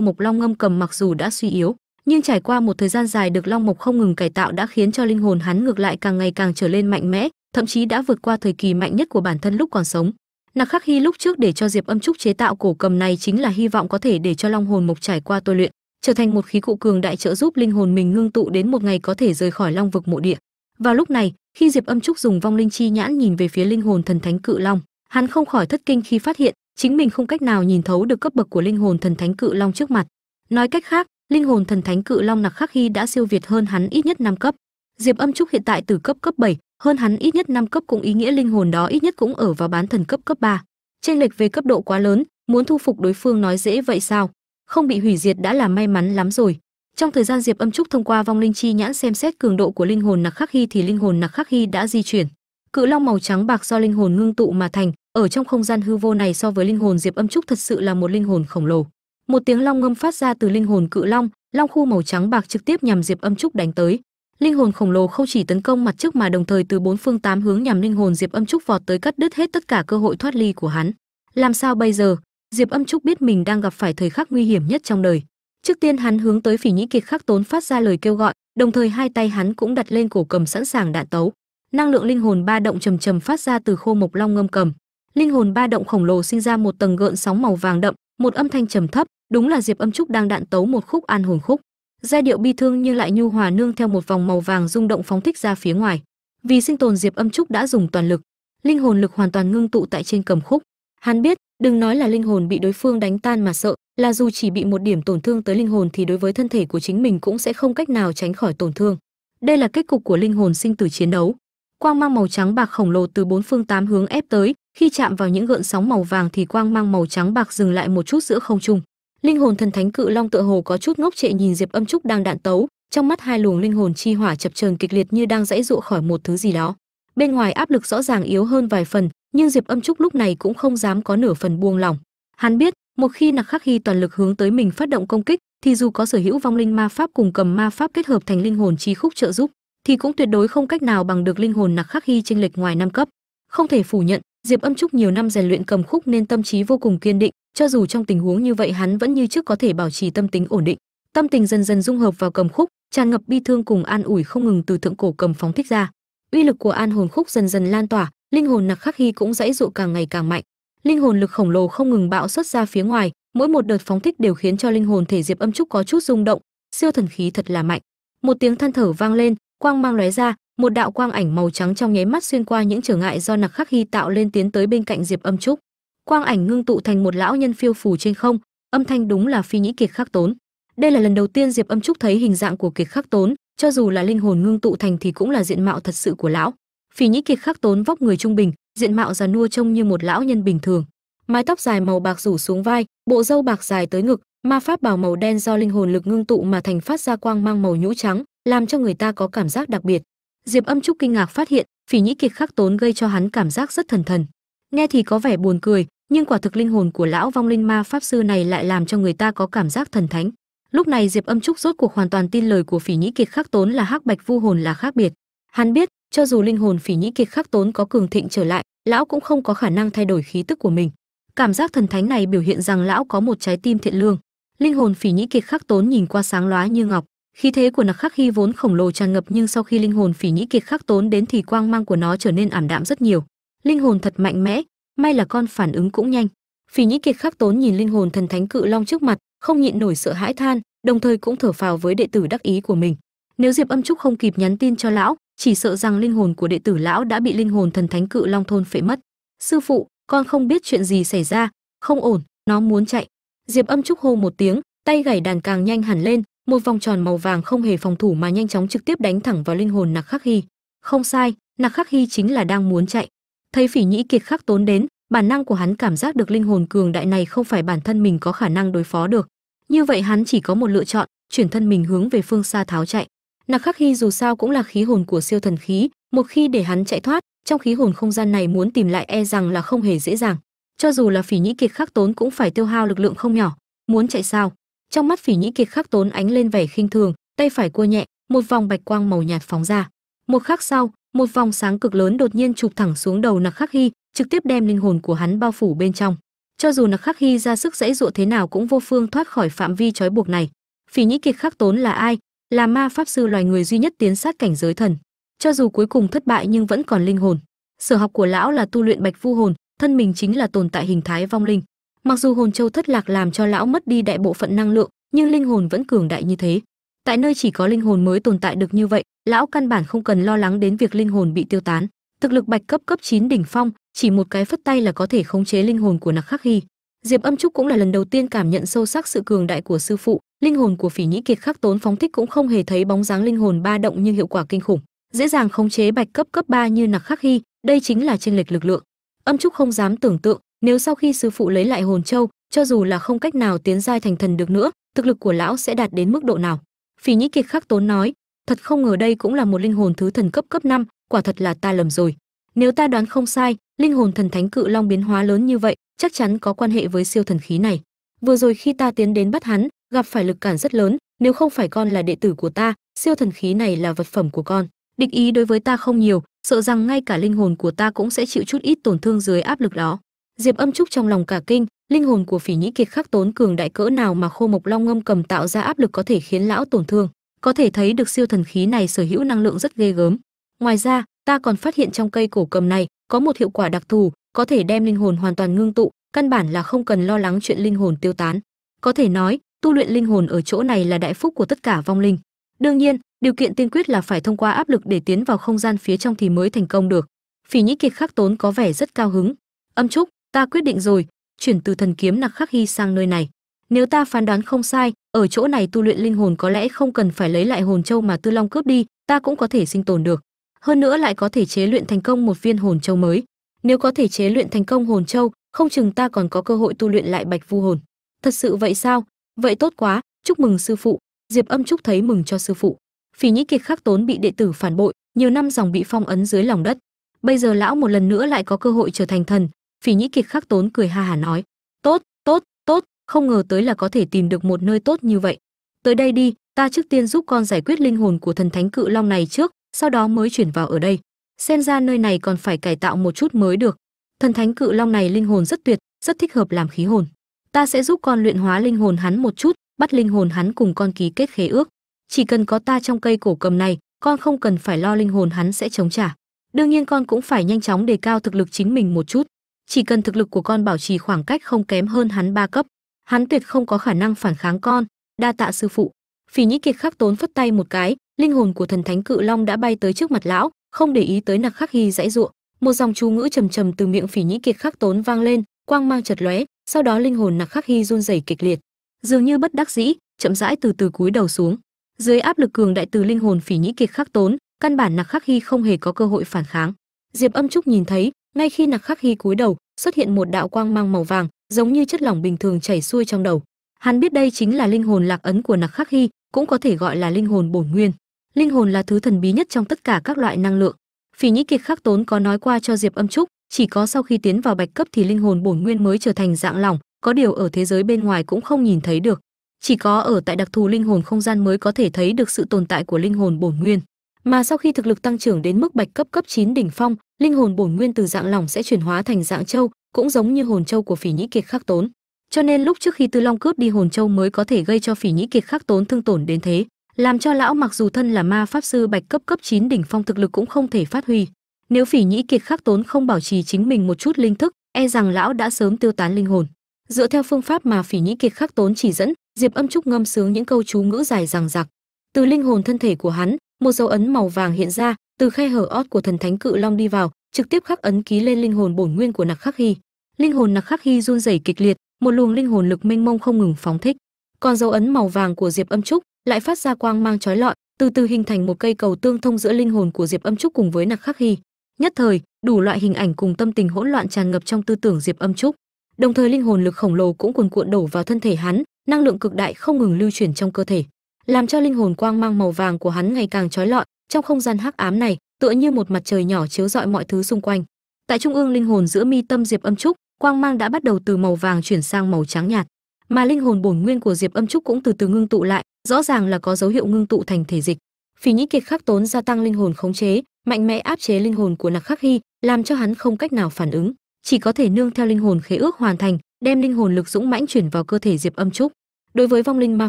mộc long ngâm cầm mặc dù đã suy yếu, nhưng trải qua một thời gian dài được long mộc không ngừng cải tạo đã khiến cho linh hồn hắn ngược lại càng ngày càng trở lên mạnh mẽ, thậm chí đã vượt qua thời kỳ mạnh nhất của bản thân lúc còn sống. Nặc khắc hy lúc trước để cho diệp âm trúc chế tạo cổ cầm này chính là hy vọng có thể để cho long hồn mộc trải qua tôi luyện, trở thành một khí cụ cường đại trợ giúp linh hồn mình ngưng tụ đến một ngày có thể rời khỏi long vực mộ địa vào lúc này khi diệp âm trúc dùng vong linh chi nhãn nhìn về phía linh hồn thần thánh cự long hắn không khỏi thất kinh khi phát hiện chính mình không cách nào nhìn thấu được cấp bậc của linh hồn thần thánh cự long trước mặt nói cách khác linh hồn thần thánh cự long nặc khắc hy đã siêu việt hơn hắn ít nhất năm cấp diệp âm trúc hiện tại từ cấp cấp 7, hơn hắn ít nhất năm cấp cũng ý nghĩa linh hồn đó ít nhất cũng ở vào bán thần cấp cấp 3. Chênh lệch về cấp độ quá lớn, muốn thu phục đối phương nói dễ vậy sao? Không bị hủy diệt đã là may mắn lắm rồi. Trong thời gian Diệp Âm Trúc thông qua vong linh chi nhãn xem xét cường độ của linh hồn Nặc Khắc Hy thì linh hồn Nặc Khắc Hy đã di chuyển. Cự long màu trắng bạc do linh hồn ngưng tụ mà thành, ở trong không gian hư vô này so với linh hồn Diệp Âm Trúc thật sự là một linh hồn khổng lồ. Một tiếng long ngâm phát ra từ linh hồn cự long, long khu màu trắng bạc trực tiếp nhằm Diệp Âm Trúc đánh tới. Linh hồn khổng lồ không chỉ tấn công mặt trước mà đồng thời từ bốn phương tám hướng nhằm linh hồn Diệp Âm Trúc vọt tới cắt đứt hết tất cả cơ hội thoát ly của hắn. Làm sao bây giờ? Diệp Âm Trúc biết mình đang gặp phải thời khắc nguy hiểm nhất trong đời. Trước tiên hắn hướng tới Phỉ Nhĩ Kiệt Khắc Tốn phát ra lời kêu gọi, đồng thời hai tay hắn cũng đặt lên cổ cầm sẵn sàng đạn tấu. Năng lượng linh hồn ba động trầm trầm phát ra từ khô mộc long ngâm cầm. Linh hồn ba động khổng lồ sinh ra một tầng gợn sóng màu vàng đậm, một âm thanh trầm thấp, đúng là Diệp Âm Trúc đang đạn tấu một khúc an hồn khúc giai điệu bi thương nhưng lại nhu hòa nương theo một vòng màu vàng rung động phóng thích ra phía ngoài vì sinh tồn diệp âm trúc đã dùng toàn lực linh hồn lực hoàn toàn ngưng tụ tại trên cầm khúc hắn biết đừng nói là linh hồn bị đối phương đánh tan mà sợ là dù chỉ bị một điểm tổn thương tới linh hồn thì đối với thân thể của chính mình cũng sẽ không cách nào tránh khỏi tổn thương. Đây là kết cục của linh hồn sinh tử chiến đấu. Quang mang màu trắng bạc khổng lồ từ bốn phương tám hướng ép tới, khi chạm vào những gợn sóng màu vàng thì quang mang màu trắng bạc dừng lại một chút giữa không trung. Linh hồn thần thánh cự long tựa hồ có chút ngốc trệ nhìn diệp âm trúc đang đạn tấu, trong mắt hai luồng linh hồn chi hỏa chập chờn kịch liệt như đang dãy dụa khỏi một thứ gì đó. Bên ngoài áp lực rõ ràng yếu hơn vài phần, nhưng diệp âm trúc lúc này cũng không dám có nửa phần buông lỏng. Hắn biết một khi nặc khắc hy toàn lực hướng tới mình phát động công kích, thì dù có sở hữu vong linh ma pháp cùng cầm ma pháp kết hợp thành linh hồn chi khúc trợ giúp, thì cũng tuyệt đối không cách nào bằng được linh hồn nặc khắc hy chênh lệch ngoài năm cấp. Không thể phủ nhận, diệp âm trúc nhiều năm rèn luyện cầm khúc nên tâm trí vô cùng kiên định, cho dù trong tình huống như vậy hắn vẫn như trước có thể bảo trì tâm tính ổn định. Tâm tình dần dần dung hợp vào cầm khúc, tràn ngập bi thương cùng an ủi không ngừng từ thượng cổ cầm phóng thích ra. Uy lực của an hồn khúc dần dần lan tỏa, linh hồn nặc khắc hy cũng dãy dụ càng ngày càng mạnh linh hồn lực khổng lồ không ngừng bạo xuất ra phía ngoài, mỗi một đợt phóng thích đều khiến cho linh hồn thể diệp âm trúc có chút rung động, siêu thần khí thật là mạnh. Một tiếng than thở vang lên, quang mang lóe ra, một đạo quang ảnh màu trắng trong nháy mắt xuyên qua những trở ngại do nặc khắc hy tạo lên tiến tới bên cạnh diệp âm trúc. Quang ảnh ngưng tụ thành một lão nhân phiêu phù trên không, âm thanh đúng là phi nhĩ kiệt khắc tốn. Đây là lần đầu tiên diệp âm trúc thấy hình dạng của kiệt khắc tốn, cho dù là linh hồn ngưng tụ thành thì cũng là diện mạo thật sự của lão. Phỉ nhĩ kiệt khắc tốn vóc người trung bình diện mạo già nua trông như một lão nhân bình thường. Mái tóc dài màu bạc rủ xuống vai, bộ râu bạc dài tới ngực, ma pháp bào màu đen do linh hồn lực ngưng tụ mà thành phát ra quang mang màu nhũ trắng, làm cho người ta có cảm giác đặc biệt. Diệp âm trúc kinh ngạc phát hiện, phỉ nhĩ kiệt khắc tốn gây cho hắn cảm giác rất thần thần. Nghe thì có vẻ buồn cười, nhưng quả thực linh hồn của lão vong linh ma pháp sư này lại làm cho người ta có cảm giác thần thánh. Lúc này diệp âm trúc rốt cuộc hoàn toàn tin lời của phỉ nhĩ kiệt khắc tốn là hắc bạch vu hồn là khác biệt. Hắn biết cho dù linh hồn phỉ nhĩ kiệt khắc tốn có cường thịnh trở lại, lão cũng không có khả năng thay đổi khí tức của mình. Cảm giác thần thánh này biểu hiện rằng lão có một trái tim thiện lương. Linh hồn phỉ nhĩ kiệt khắc tốn nhìn qua sáng lóa như ngọc. Khí thế của nặc khắc hy vốn khổng lồ tràn ngập nhưng sau khi linh hồn phỉ nhĩ kiệt khắc tốn đến thì quang mang của nó trở nên ảm đạm rất nhiều. Linh hồn thật mạnh mẽ, may là con phản ứng cũng nhanh. Phỉ nhĩ kiệt khắc tốn nhìn linh hồn thần thánh cự long trước mặt, không nhịn nổi sợ hãi than, đồng thời cũng thở phào với đệ tử đắc ý của mình. Nếu diệp âm trúc không kịp nhắn tin cho lão chỉ sợ rằng linh hồn của đệ tử lão đã bị linh hồn thần thánh cự long thôn phệ mất. Sư phụ, con không biết chuyện gì xảy ra. Không ổn, nó muốn chạy. Diệp âm trúc hô một tiếng, tay gảy đàn càng nhanh hẳn lên, một vòng tròn màu vàng không hề phòng thủ mà nhanh chóng trực tiếp đánh thẳng vào linh hồn nặc khắc hy. Không sai, nặc khắc hy chính là đang muốn chạy. Thấy phỉ nhĩ kiệt khắc tốn đến, bản năng của hắn cảm giác được linh hồn cường đại này không phải bản thân mình có khả năng đối phó được. Như vậy hắn chỉ có một lựa chọn, chuyển thân mình hướng về phương xa tháo chạy nặc khắc hy dù sao cũng là khí hồn của siêu thần khí, một khi để hắn chạy thoát, trong khí hồn không gian này muốn tìm lại e rằng là không hề dễ dàng. Cho dù là phỉ nhĩ kiệt khắc tốn cũng phải tiêu hao lực lượng không nhỏ. Muốn chạy sao? Trong mắt phỉ nhĩ kiệt khắc tốn ánh lên vẻ khinh thường, tay phải cua nhẹ, một vòng bạch quang màu nhạt phóng ra. Một khắc sau, một vòng sáng cực lớn đột nhiên chụp thẳng xuống đầu nặc khắc hy trực tiếp đem linh hồn của hắn bao phủ bên trong. Cho dù nặc khắc hy ra sức dãy dụa thế nào cũng vô phương thoát khỏi phạm vi trói buộc này. Phỉ nhĩ kiệt khắc tốn là ai? Là ma pháp sư loài người duy nhất tiến sát cảnh giới thần. Cho dù cuối cùng thất bại nhưng vẫn còn linh hồn. Sở học của lão là tu luyện bạch vu hồn, thân mình chính là tồn tại hình thái vong linh. Mặc dù hồn châu thất lạc làm cho lão mất đi đại bộ phận năng lượng, nhưng linh hồn vẫn cường đại như thế. Tại nơi chỉ có linh hồn mới tồn tại được như vậy, lão căn bản không cần lo lắng đến việc linh hồn bị tiêu tán. Thực lực bạch cấp cấp 9 đỉnh phong, chỉ một cái phất tay là có thể khống chế linh hồn của nặc khắc hy. Diệp âm trúc cũng là lần đầu tiên cảm nhận sâu sắc sự cường đại của sư phụ linh hồn của phỉ nhĩ kiệt khắc tốn phóng thích cũng không hề thấy bóng dáng linh hồn ba động nhưng hiệu quả kinh khủng. Dễ dàng khống chế bạch cấp cấp 3 như nặc khắc hy đây chính là chênh lệch lực lượng. Âm trúc không dám tưởng tượng nếu sau khi sư phụ lấy lại hồn châu cho dù là không cách nào tiến giai thành thần được nữa thực lực của lão sẽ đạt đến mức độ nào? Phỉ nhĩ kiệt khắc tốn nói thật không ngờ đây cũng là một linh hồn thứ thần cấp cấp 5, quả thật là ta lầm rồi. Nếu ta đoán không sai linh hồn thần thánh cự long biến hóa lớn như vậy chắc chắn có quan hệ với siêu thần khí này. Vừa rồi khi ta tiến đến bắt hắn gặp phải lực cản rất lớn, nếu không phải con là đệ tử của ta, siêu thần khí này là vật phẩm của con. Địch ý đối với ta không nhiều, sợ rằng ngay cả linh hồn của ta cũng sẽ chịu chút ít tổn thương dưới áp lực đó. Diệp âm trúc trong lòng cả kinh, linh hồn của phỉ nhĩ kiệt khắc tốn cường đại cỡ nào mà khô mộc long ngâm cầm tạo ra áp lực có thể khiến lão tổn thương. Có thể thấy được siêu thần khí này sở hữu năng lượng rất ghê gớm. Ngoài ra, ta còn phát hiện trong cây cổ cầm này, có một hiệu quả đặc thù, có thể đem linh hồn hoàn toàn ngưng tụ, căn bản là không cần lo lắng chuyện linh hồn tiêu tán. Có thể nói tu luyện linh hồn ở chỗ này là đại phúc của tất cả vong linh. Đương nhiên, điều kiện tiên quyết là phải thông qua áp lực để tiến vào không gian phía trong thì mới thành công được. Phỉ nhĩ kiệt khắc tốn có vẻ rất cao hứng. Âm trúc, ta quyết định rồi, chuyển từ thần kiếm nặc khắc hy sang nơi này. Nếu ta phán đoán không sai, ở chỗ này tu luyện linh hồn có lẽ không cần phải lấy lại hồn châu mà tư long cướp đi, ta cũng có thể sinh tồn được. Hơn nữa lại có thể chế luyện thành công một viên hồn châu mới. Nếu có thể chế luyện thành công hồn châu, không chừng ta còn có cơ hội tu luyện lại bạch vu hồn. Thật sự vậy sao? Vậy tốt quá, chúc mừng sư phụ. Diệp âm trúc thấy mừng cho sư phụ. Phỉ nhĩ kiệt khắc tốn bị đệ tử phản bội, nhiều năm dòng bị phong ấn dưới lòng đất. Bây giờ lão một lần nữa lại có cơ hội trở thành thần. Phỉ nhĩ kiệt khắc tốn cười ha hà nói, tốt tốt tốt, không ngờ tới là có thể tìm được một nơi tốt như vậy. Tới đây đi, ta trước tiên giúp con giải quyết linh hồn của thần thánh cự long này trước, sau đó mới chuyển vào ở đây. Xem ra nơi này còn phải cải tạo một chút mới được. Thần thánh cự long này linh hồn rất tuyệt, rất thích hợp làm khí hồn ta sẽ giúp con luyện hóa linh hồn hắn một chút, bắt linh hồn hắn cùng con ký kết khế ước. Chỉ cần có ta trong cây cổ cầm này, con không cần phải lo linh hồn hắn sẽ chống trả. Đương nhiên con cũng phải nhanh chóng đề cao thực lực chính mình một chút. Chỉ cần thực lực của con bảo trì khoảng cách không kém hơn hắn ba cấp, hắn tuyệt không có khả năng phản kháng con. Đa tạ sư phụ. Phỉ nhĩ kiệt khắc tốn phất tay một cái, linh hồn của thần thánh cự long đã bay tới trước mặt lão, không để ý tới nặc khắc hy dãy ruộng. Một dòng chú ngữ trầm trầm từ miệng phỉ nhĩ kiệt khắc tốn vang lên, quang mang chật lóe sau đó linh hồn nặc khắc hy run rẩy kịch liệt, dường như bất đắc dĩ, chậm rãi từ từ cúi đầu xuống. Dưới áp lực cường đại từ linh hồn phỉ nhĩ kiệt khắc tốn, căn bản nặc khắc hy không hề có cơ hội phản kháng. Diệp âm trúc nhìn thấy, ngay khi nặc khắc hy cúi đầu, xuất hiện một đạo quang mang màu vàng, giống như chất lỏng bình thường chảy xuôi trong đầu. Hắn biết đây chính là linh hồn lạc ấn của nặc khắc hy, cũng có thể gọi là linh hồn bổn nguyên. Linh hồn là thứ thần bí nhất trong tất cả các loại năng lượng. Phỉ nhĩ kiệt khắc tốn có nói qua cho diệp âm trúc chỉ có sau khi tiến vào bạch cấp thì linh hồn bổn nguyên mới trở thành dạng lỏng, có điều ở thế giới bên ngoài cũng không nhìn thấy được. Chỉ có ở tại đặc thù linh hồn không gian mới có thể thấy được sự tồn tại của linh hồn bổn nguyên. Mà sau khi thực lực tăng trưởng đến mức bạch cấp cấp 9 đỉnh phong, linh hồn bổn nguyên từ dạng lỏng sẽ chuyển hóa thành dạng châu, cũng giống như hồn châu của phỉ nhĩ kiệt khắc tốn. Cho nên lúc trước khi tư long cướp đi hồn châu mới có thể gây cho phỉ nhĩ kiệt khắc tốn thương tổn đến thế, làm cho lão mặc dù thân là ma pháp sư bạch cấp cấp 9 đỉnh phong thực lực cũng không thể phát huy nếu phỉ nhĩ kiệt khắc tốn không bảo trì chính mình một chút linh thức e rằng lão đã sớm tiêu tán linh hồn. Dựa theo phương pháp mà phỉ nhĩ kiệt khắc tốn chỉ dẫn, diệp âm trúc ngâm sướng những câu chú ngữ dài rằng giặc từ linh hồn thân thể của hắn, một dấu ấn màu vàng hiện ra, từ khe hở ót của thần thánh cự long đi vào, trực tiếp khắc ấn ký lên linh hồn bổn nguyên của nặc khắc hy. Linh hồn nặc khắc hy run rẩy kịch liệt, một luồng linh hồn lực mênh mông không ngừng phóng thích. Còn dấu ấn màu vàng của diệp âm trúc lại phát ra quang mang trói lọi, từ từ hình thành một cây cầu tương thông giữa linh hồn của diệp âm trúc cùng với nặc khắc hy nhất thời, đủ loại hình ảnh cùng tâm tình hỗn loạn tràn ngập trong tư tưởng diệp âm trúc. Đồng thời linh hồn lực khổng lồ cũng cuồn cuộn đổ vào thân thể hắn, năng lượng cực đại không ngừng lưu chuyển trong cơ thể, làm cho linh hồn quang mang màu vàng của hắn ngày càng trói lọi. Trong không gian hắc ám này, tựa như một mặt trời nhỏ chiếu rọi mọi thứ xung quanh. Tại trung ương linh hồn giữa mi tâm diệp âm trúc, quang mang đã bắt đầu từ màu vàng chuyển sang màu trắng nhạt. Mà linh hồn bổn nguyên của diệp âm trúc cũng từ từ ngưng tụ lại, rõ ràng là có dấu hiệu ngưng tụ thành thể dịch phỉ nhĩ kiệt khắc tốn gia tăng linh hồn khống chế, mạnh mẽ áp chế linh hồn của nặc khắc hy, làm cho hắn không cách nào phản ứng. Chỉ có thể nương theo linh hồn khế ước hoàn thành, đem linh hồn lực dũng mãnh chuyển vào cơ thể diệp âm trúc. Đối với vong linh ma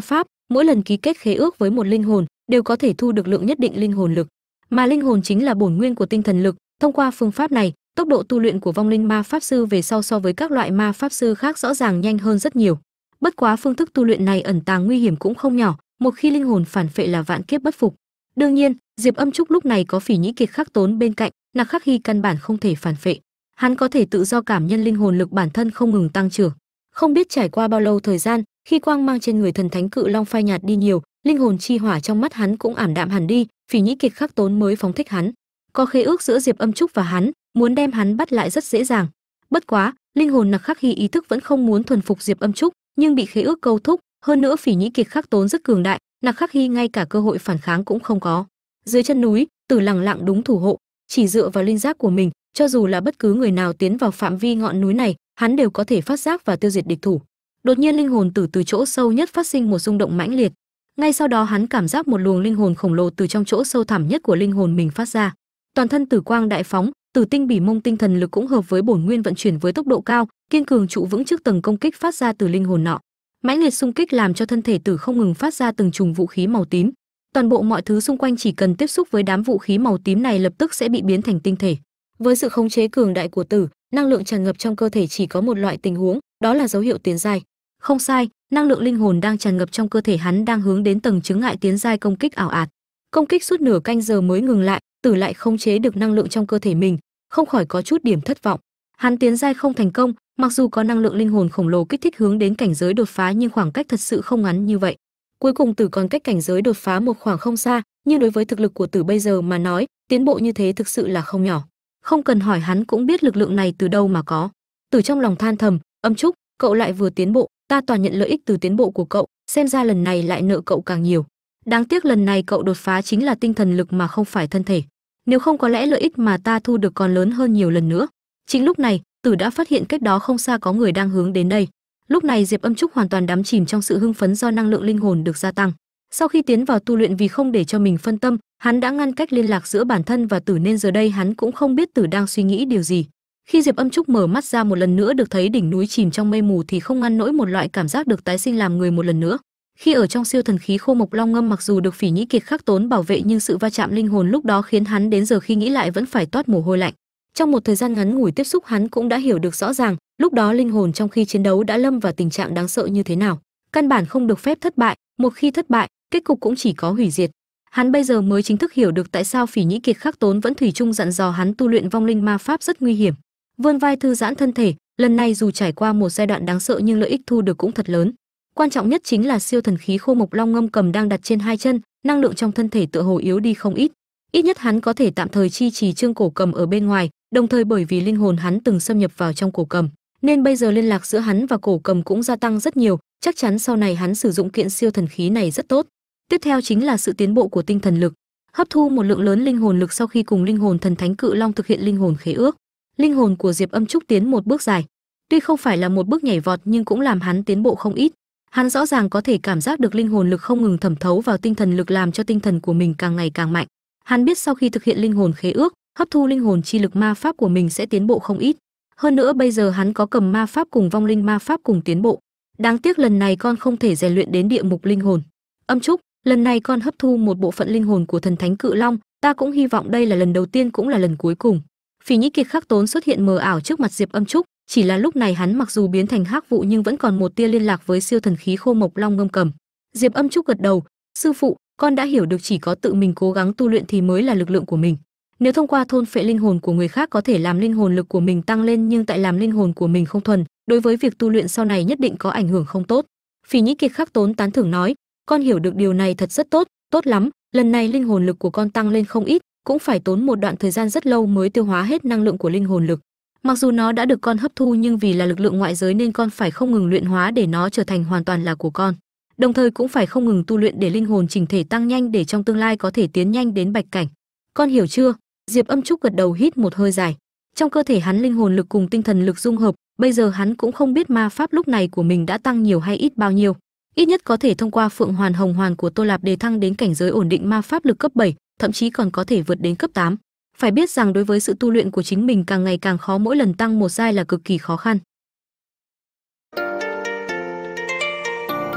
pháp, mỗi lần ký kết khế ước với một linh hồn, đều có thể thu được lượng nhất định linh hồn lực. Mà linh hồn chính là bổn nguyên của tinh thần lực. Thông qua phương pháp này, tốc độ tu luyện của vong linh ma pháp sư về sau so với các loại ma pháp sư khác rõ ràng nhanh hơn rất nhiều. Bất quá phương thức tu luyện này ẩn tàng nguy hiểm cũng không nhỏ, một khi linh hồn phản phệ là vạn kiếp bất phục đương nhiên, diệp âm trúc lúc này có phỉ nhĩ kiệt khắc tốn bên cạnh, nặc khắc hy căn bản không thể phản phệ. Hắn có thể tự do cảm nhân linh hồn lực bản thân không ngừng tăng trưởng. Không biết trải qua bao lâu thời gian, khi quang mang trên người thần thánh cự long phai nhạt đi nhiều, linh hồn chi hỏa trong mắt hắn cũng ảm đạm hẳn đi, phỉ nhĩ kiệt khắc tốn mới phóng thích hắn. Có khế ước giữa diệp âm trúc và hắn, muốn đem hắn bắt lại rất dễ dàng. Bất quá, linh hồn nặc khắc hy ý thức vẫn không muốn thuần phục diệp âm trúc, nhưng bị khế ước câu thúc, hơn nữa phỉ nhĩ kiệt khắc tốn rất cường đại nặc khắc hy ngay cả cơ hội phản kháng cũng không có. Dưới chân núi, tử lặng lặng đúng thủ hộ, chỉ dựa vào linh giác của mình, cho dù là bất cứ người nào tiến vào phạm vi ngọn núi này, hắn đều có thể phát giác và tiêu diệt địch thủ. Đột nhiên linh hồn tử từ chỗ sâu nhất phát sinh một rung động mãnh liệt. Ngay sau đó hắn cảm giác một luồng linh hồn khổng lồ từ trong chỗ sâu thẳm nhất của linh hồn mình phát ra. Toàn thân tử quang đại phóng, tử tinh bỉ mông tinh thần lực cũng hợp với bổn nguyên vận chuyển với tốc độ cao, kiên cường trụ vững trước tầng công kích phát ra từ linh hồn nọ mãnh liệt xung kích làm cho thân thể tử không ngừng phát ra từng chùm vũ khí màu tím. Toàn bộ mọi thứ xung quanh chỉ cần tiếp xúc với đám vũ khí màu tím này lập tức sẽ bị biến thành tinh thể. Với sự khống chế cường đại của tử, năng lượng tràn ngập trong cơ thể chỉ có một loại tình huống, đó là dấu hiệu tiến giai. Không sai, năng lượng linh hồn đang tràn ngập trong cơ thể hắn đang hướng đến tầng chứng ngại tiến giai công kích ảo ạt. Công kích suốt nửa canh giờ mới ngừng lại, tử lại không chế được năng lượng trong cơ thể mình, không khỏi có chút điểm thất vọng. Hắn tiến giai không thành công mặc dù có năng lượng linh hồn khổng lồ kích thích hướng đến cảnh giới đột phá nhưng khoảng cách thật sự không ngắn như vậy. Cuối cùng tử còn cách cảnh giới đột phá một khoảng không xa, nhưng đối với thực lực của tử bây giờ mà nói, tiến bộ như thế thực sự là không nhỏ. Không cần hỏi hắn cũng biết lực lượng này từ đâu mà có. Tử trong lòng than thầm, âm trúc, cậu lại vừa tiến bộ, ta toàn nhận lợi ích từ tiến bộ của cậu, xem ra lần này lại nợ cậu càng nhiều. Đáng tiếc lần này cậu đột phá chính là tinh thần lực mà không phải thân thể. Nếu không có lẽ lợi ích mà ta thu được còn lớn hơn nhiều lần nữa. Chính lúc này tử đã phát hiện cách đó không xa có người đang hướng đến đây. Lúc này diệp âm trúc hoàn toàn đắm chìm trong sự hưng phấn do năng lượng linh hồn được gia tăng. Sau khi tiến vào tu luyện vì không để cho mình phân tâm, hắn đã ngăn cách liên lạc giữa bản thân và tử nên giờ đây hắn cũng không biết tử đang suy nghĩ điều gì. Khi diệp âm trúc mở mắt ra một lần nữa được thấy đỉnh núi chìm trong mây mù thì không ngăn nổi một loại cảm giác được tái sinh làm người một lần nữa. Khi ở trong siêu thần khí khô mộc long ngâm mặc dù được phỉ nhĩ kiệt khắc tốn bảo vệ nhưng sự va chạm linh hồn lúc đó khiến hắn đến giờ khi nghĩ lại vẫn phải toát mồ hôi lạnh trong một thời gian ngắn ngủi tiếp xúc, hắn cũng đã hiểu được rõ ràng, lúc đó linh hồn trong khi chiến đấu đã lâm vào tình trạng đáng sợ như thế nào. Căn bản không được phép thất bại, một khi thất bại, kết cục cũng chỉ có hủy diệt. Hắn bây giờ mới chính thức hiểu được tại sao phỉ nhĩ kiệt khắc tốn vẫn thủy chung dặn dò hắn tu luyện vong linh ma pháp rất nguy hiểm. Vươn vai thư giãn thân thể, lần này dù trải qua một giai đoạn đáng sợ nhưng lợi ích thu được cũng thật lớn. Quan trọng nhất chính là siêu thần khí khô mộc long ngâm cầm đang đặt trên hai chân, năng lượng trong thân thể tựa hồ yếu đi không ít. Ít nhất hắn có thể tạm thời chi trì trương cổ cầm ở bên ngoài đồng thời bởi vì linh hồn hắn từng xâm nhập vào trong cổ cầm, nên bây giờ liên lạc giữa hắn và cổ cầm cũng gia tăng rất nhiều, chắc chắn sau này hắn sử dụng kiện siêu thần khí này rất tốt. Tiếp theo chính là sự tiến bộ của tinh thần lực, hấp thu một lượng lớn linh hồn lực sau khi cùng linh hồn thần thánh cự long thực hiện linh hồn khế ước. Linh hồn của diệp âm trúc tiến một bước dài. Tuy không phải là một bước nhảy vọt nhưng cũng làm hắn tiến bộ không ít. Hắn rõ ràng có thể cảm giác được linh hồn lực không ngừng thẩm thấu vào tinh thần lực làm cho tinh thần của mình càng ngày càng mạnh. Hắn biết sau khi thực hiện linh hồn khế ước hấp thu linh hồn chi lực ma pháp của mình sẽ tiến bộ không ít. Hơn nữa bây giờ hắn có cầm ma pháp cùng vong linh ma pháp cùng tiến bộ. Đáng tiếc lần này con không thể rèn luyện đến địa mục linh hồn. Âm trúc, lần này con hấp thu một bộ phận linh hồn của thần thánh cự long, ta cũng hy vọng đây là lần đầu tiên cũng là lần cuối cùng. Phỉ nhĩ kiệt khắc tốn xuất hiện mờ ảo trước mặt diệp âm trúc, chỉ là lúc này hắn mặc dù biến thành hắc vụ nhưng vẫn còn một tia liên lạc với siêu thần khí khô mộc long ngâm cầm. Diệp âm trúc gật đầu, sư phụ, con đã hiểu được chỉ có tự mình cố gắng tu luyện thì mới là lực lượng của mình nếu thông qua thôn phệ linh hồn của người khác có thể làm linh hồn lực của mình tăng lên nhưng tại làm linh hồn của mình không thuần, đối với việc tu luyện sau này nhất định có ảnh hưởng không tốt. Phỉ nhĩ kiệt khắc tốn tán thưởng nói, con hiểu được điều này thật rất tốt tốt lắm, lần này linh hồn lực của con tăng lên không ít, cũng phải tốn một đoạn thời gian rất lâu mới tiêu hóa hết năng lượng của linh hồn lực. Mặc dù nó đã được con hấp thu nhưng vì là lực lượng ngoại giới nên con phải không ngừng luyện hóa để nó trở thành hoàn toàn là của con. Đồng thời cũng phải không ngừng tu luyện để linh hồn chỉnh thể tăng nhanh để trong tương lai có thể tiến nhanh đến bạch cảnh. Con hiểu chưa? Diệp âm trúc gật đầu hít một hơi dài. Trong cơ thể hắn linh hồn lực cùng tinh thần lực dung hợp bây giờ hắn cũng không biết ma pháp lúc này của mình đã tăng nhiều hay ít bao nhiêu. Ít nhất có thể thông qua phượng hoàn hồng hoàn của tô lạp đề thăng đến cảnh giới ổn định ma pháp lực cấp 7, thậm chí còn có thể vượt đến cấp 8. phải biết rằng đối với sự tu luyện của chính mình càng ngày càng khó mỗi lần tăng một giai là cực kỳ khó khăn.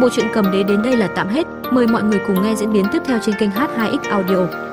Bộ truyện cầm đế đến đây là tạm hết. Mời mọi người cùng nghe diễn biến tiếp theo trên kênh h2x audio.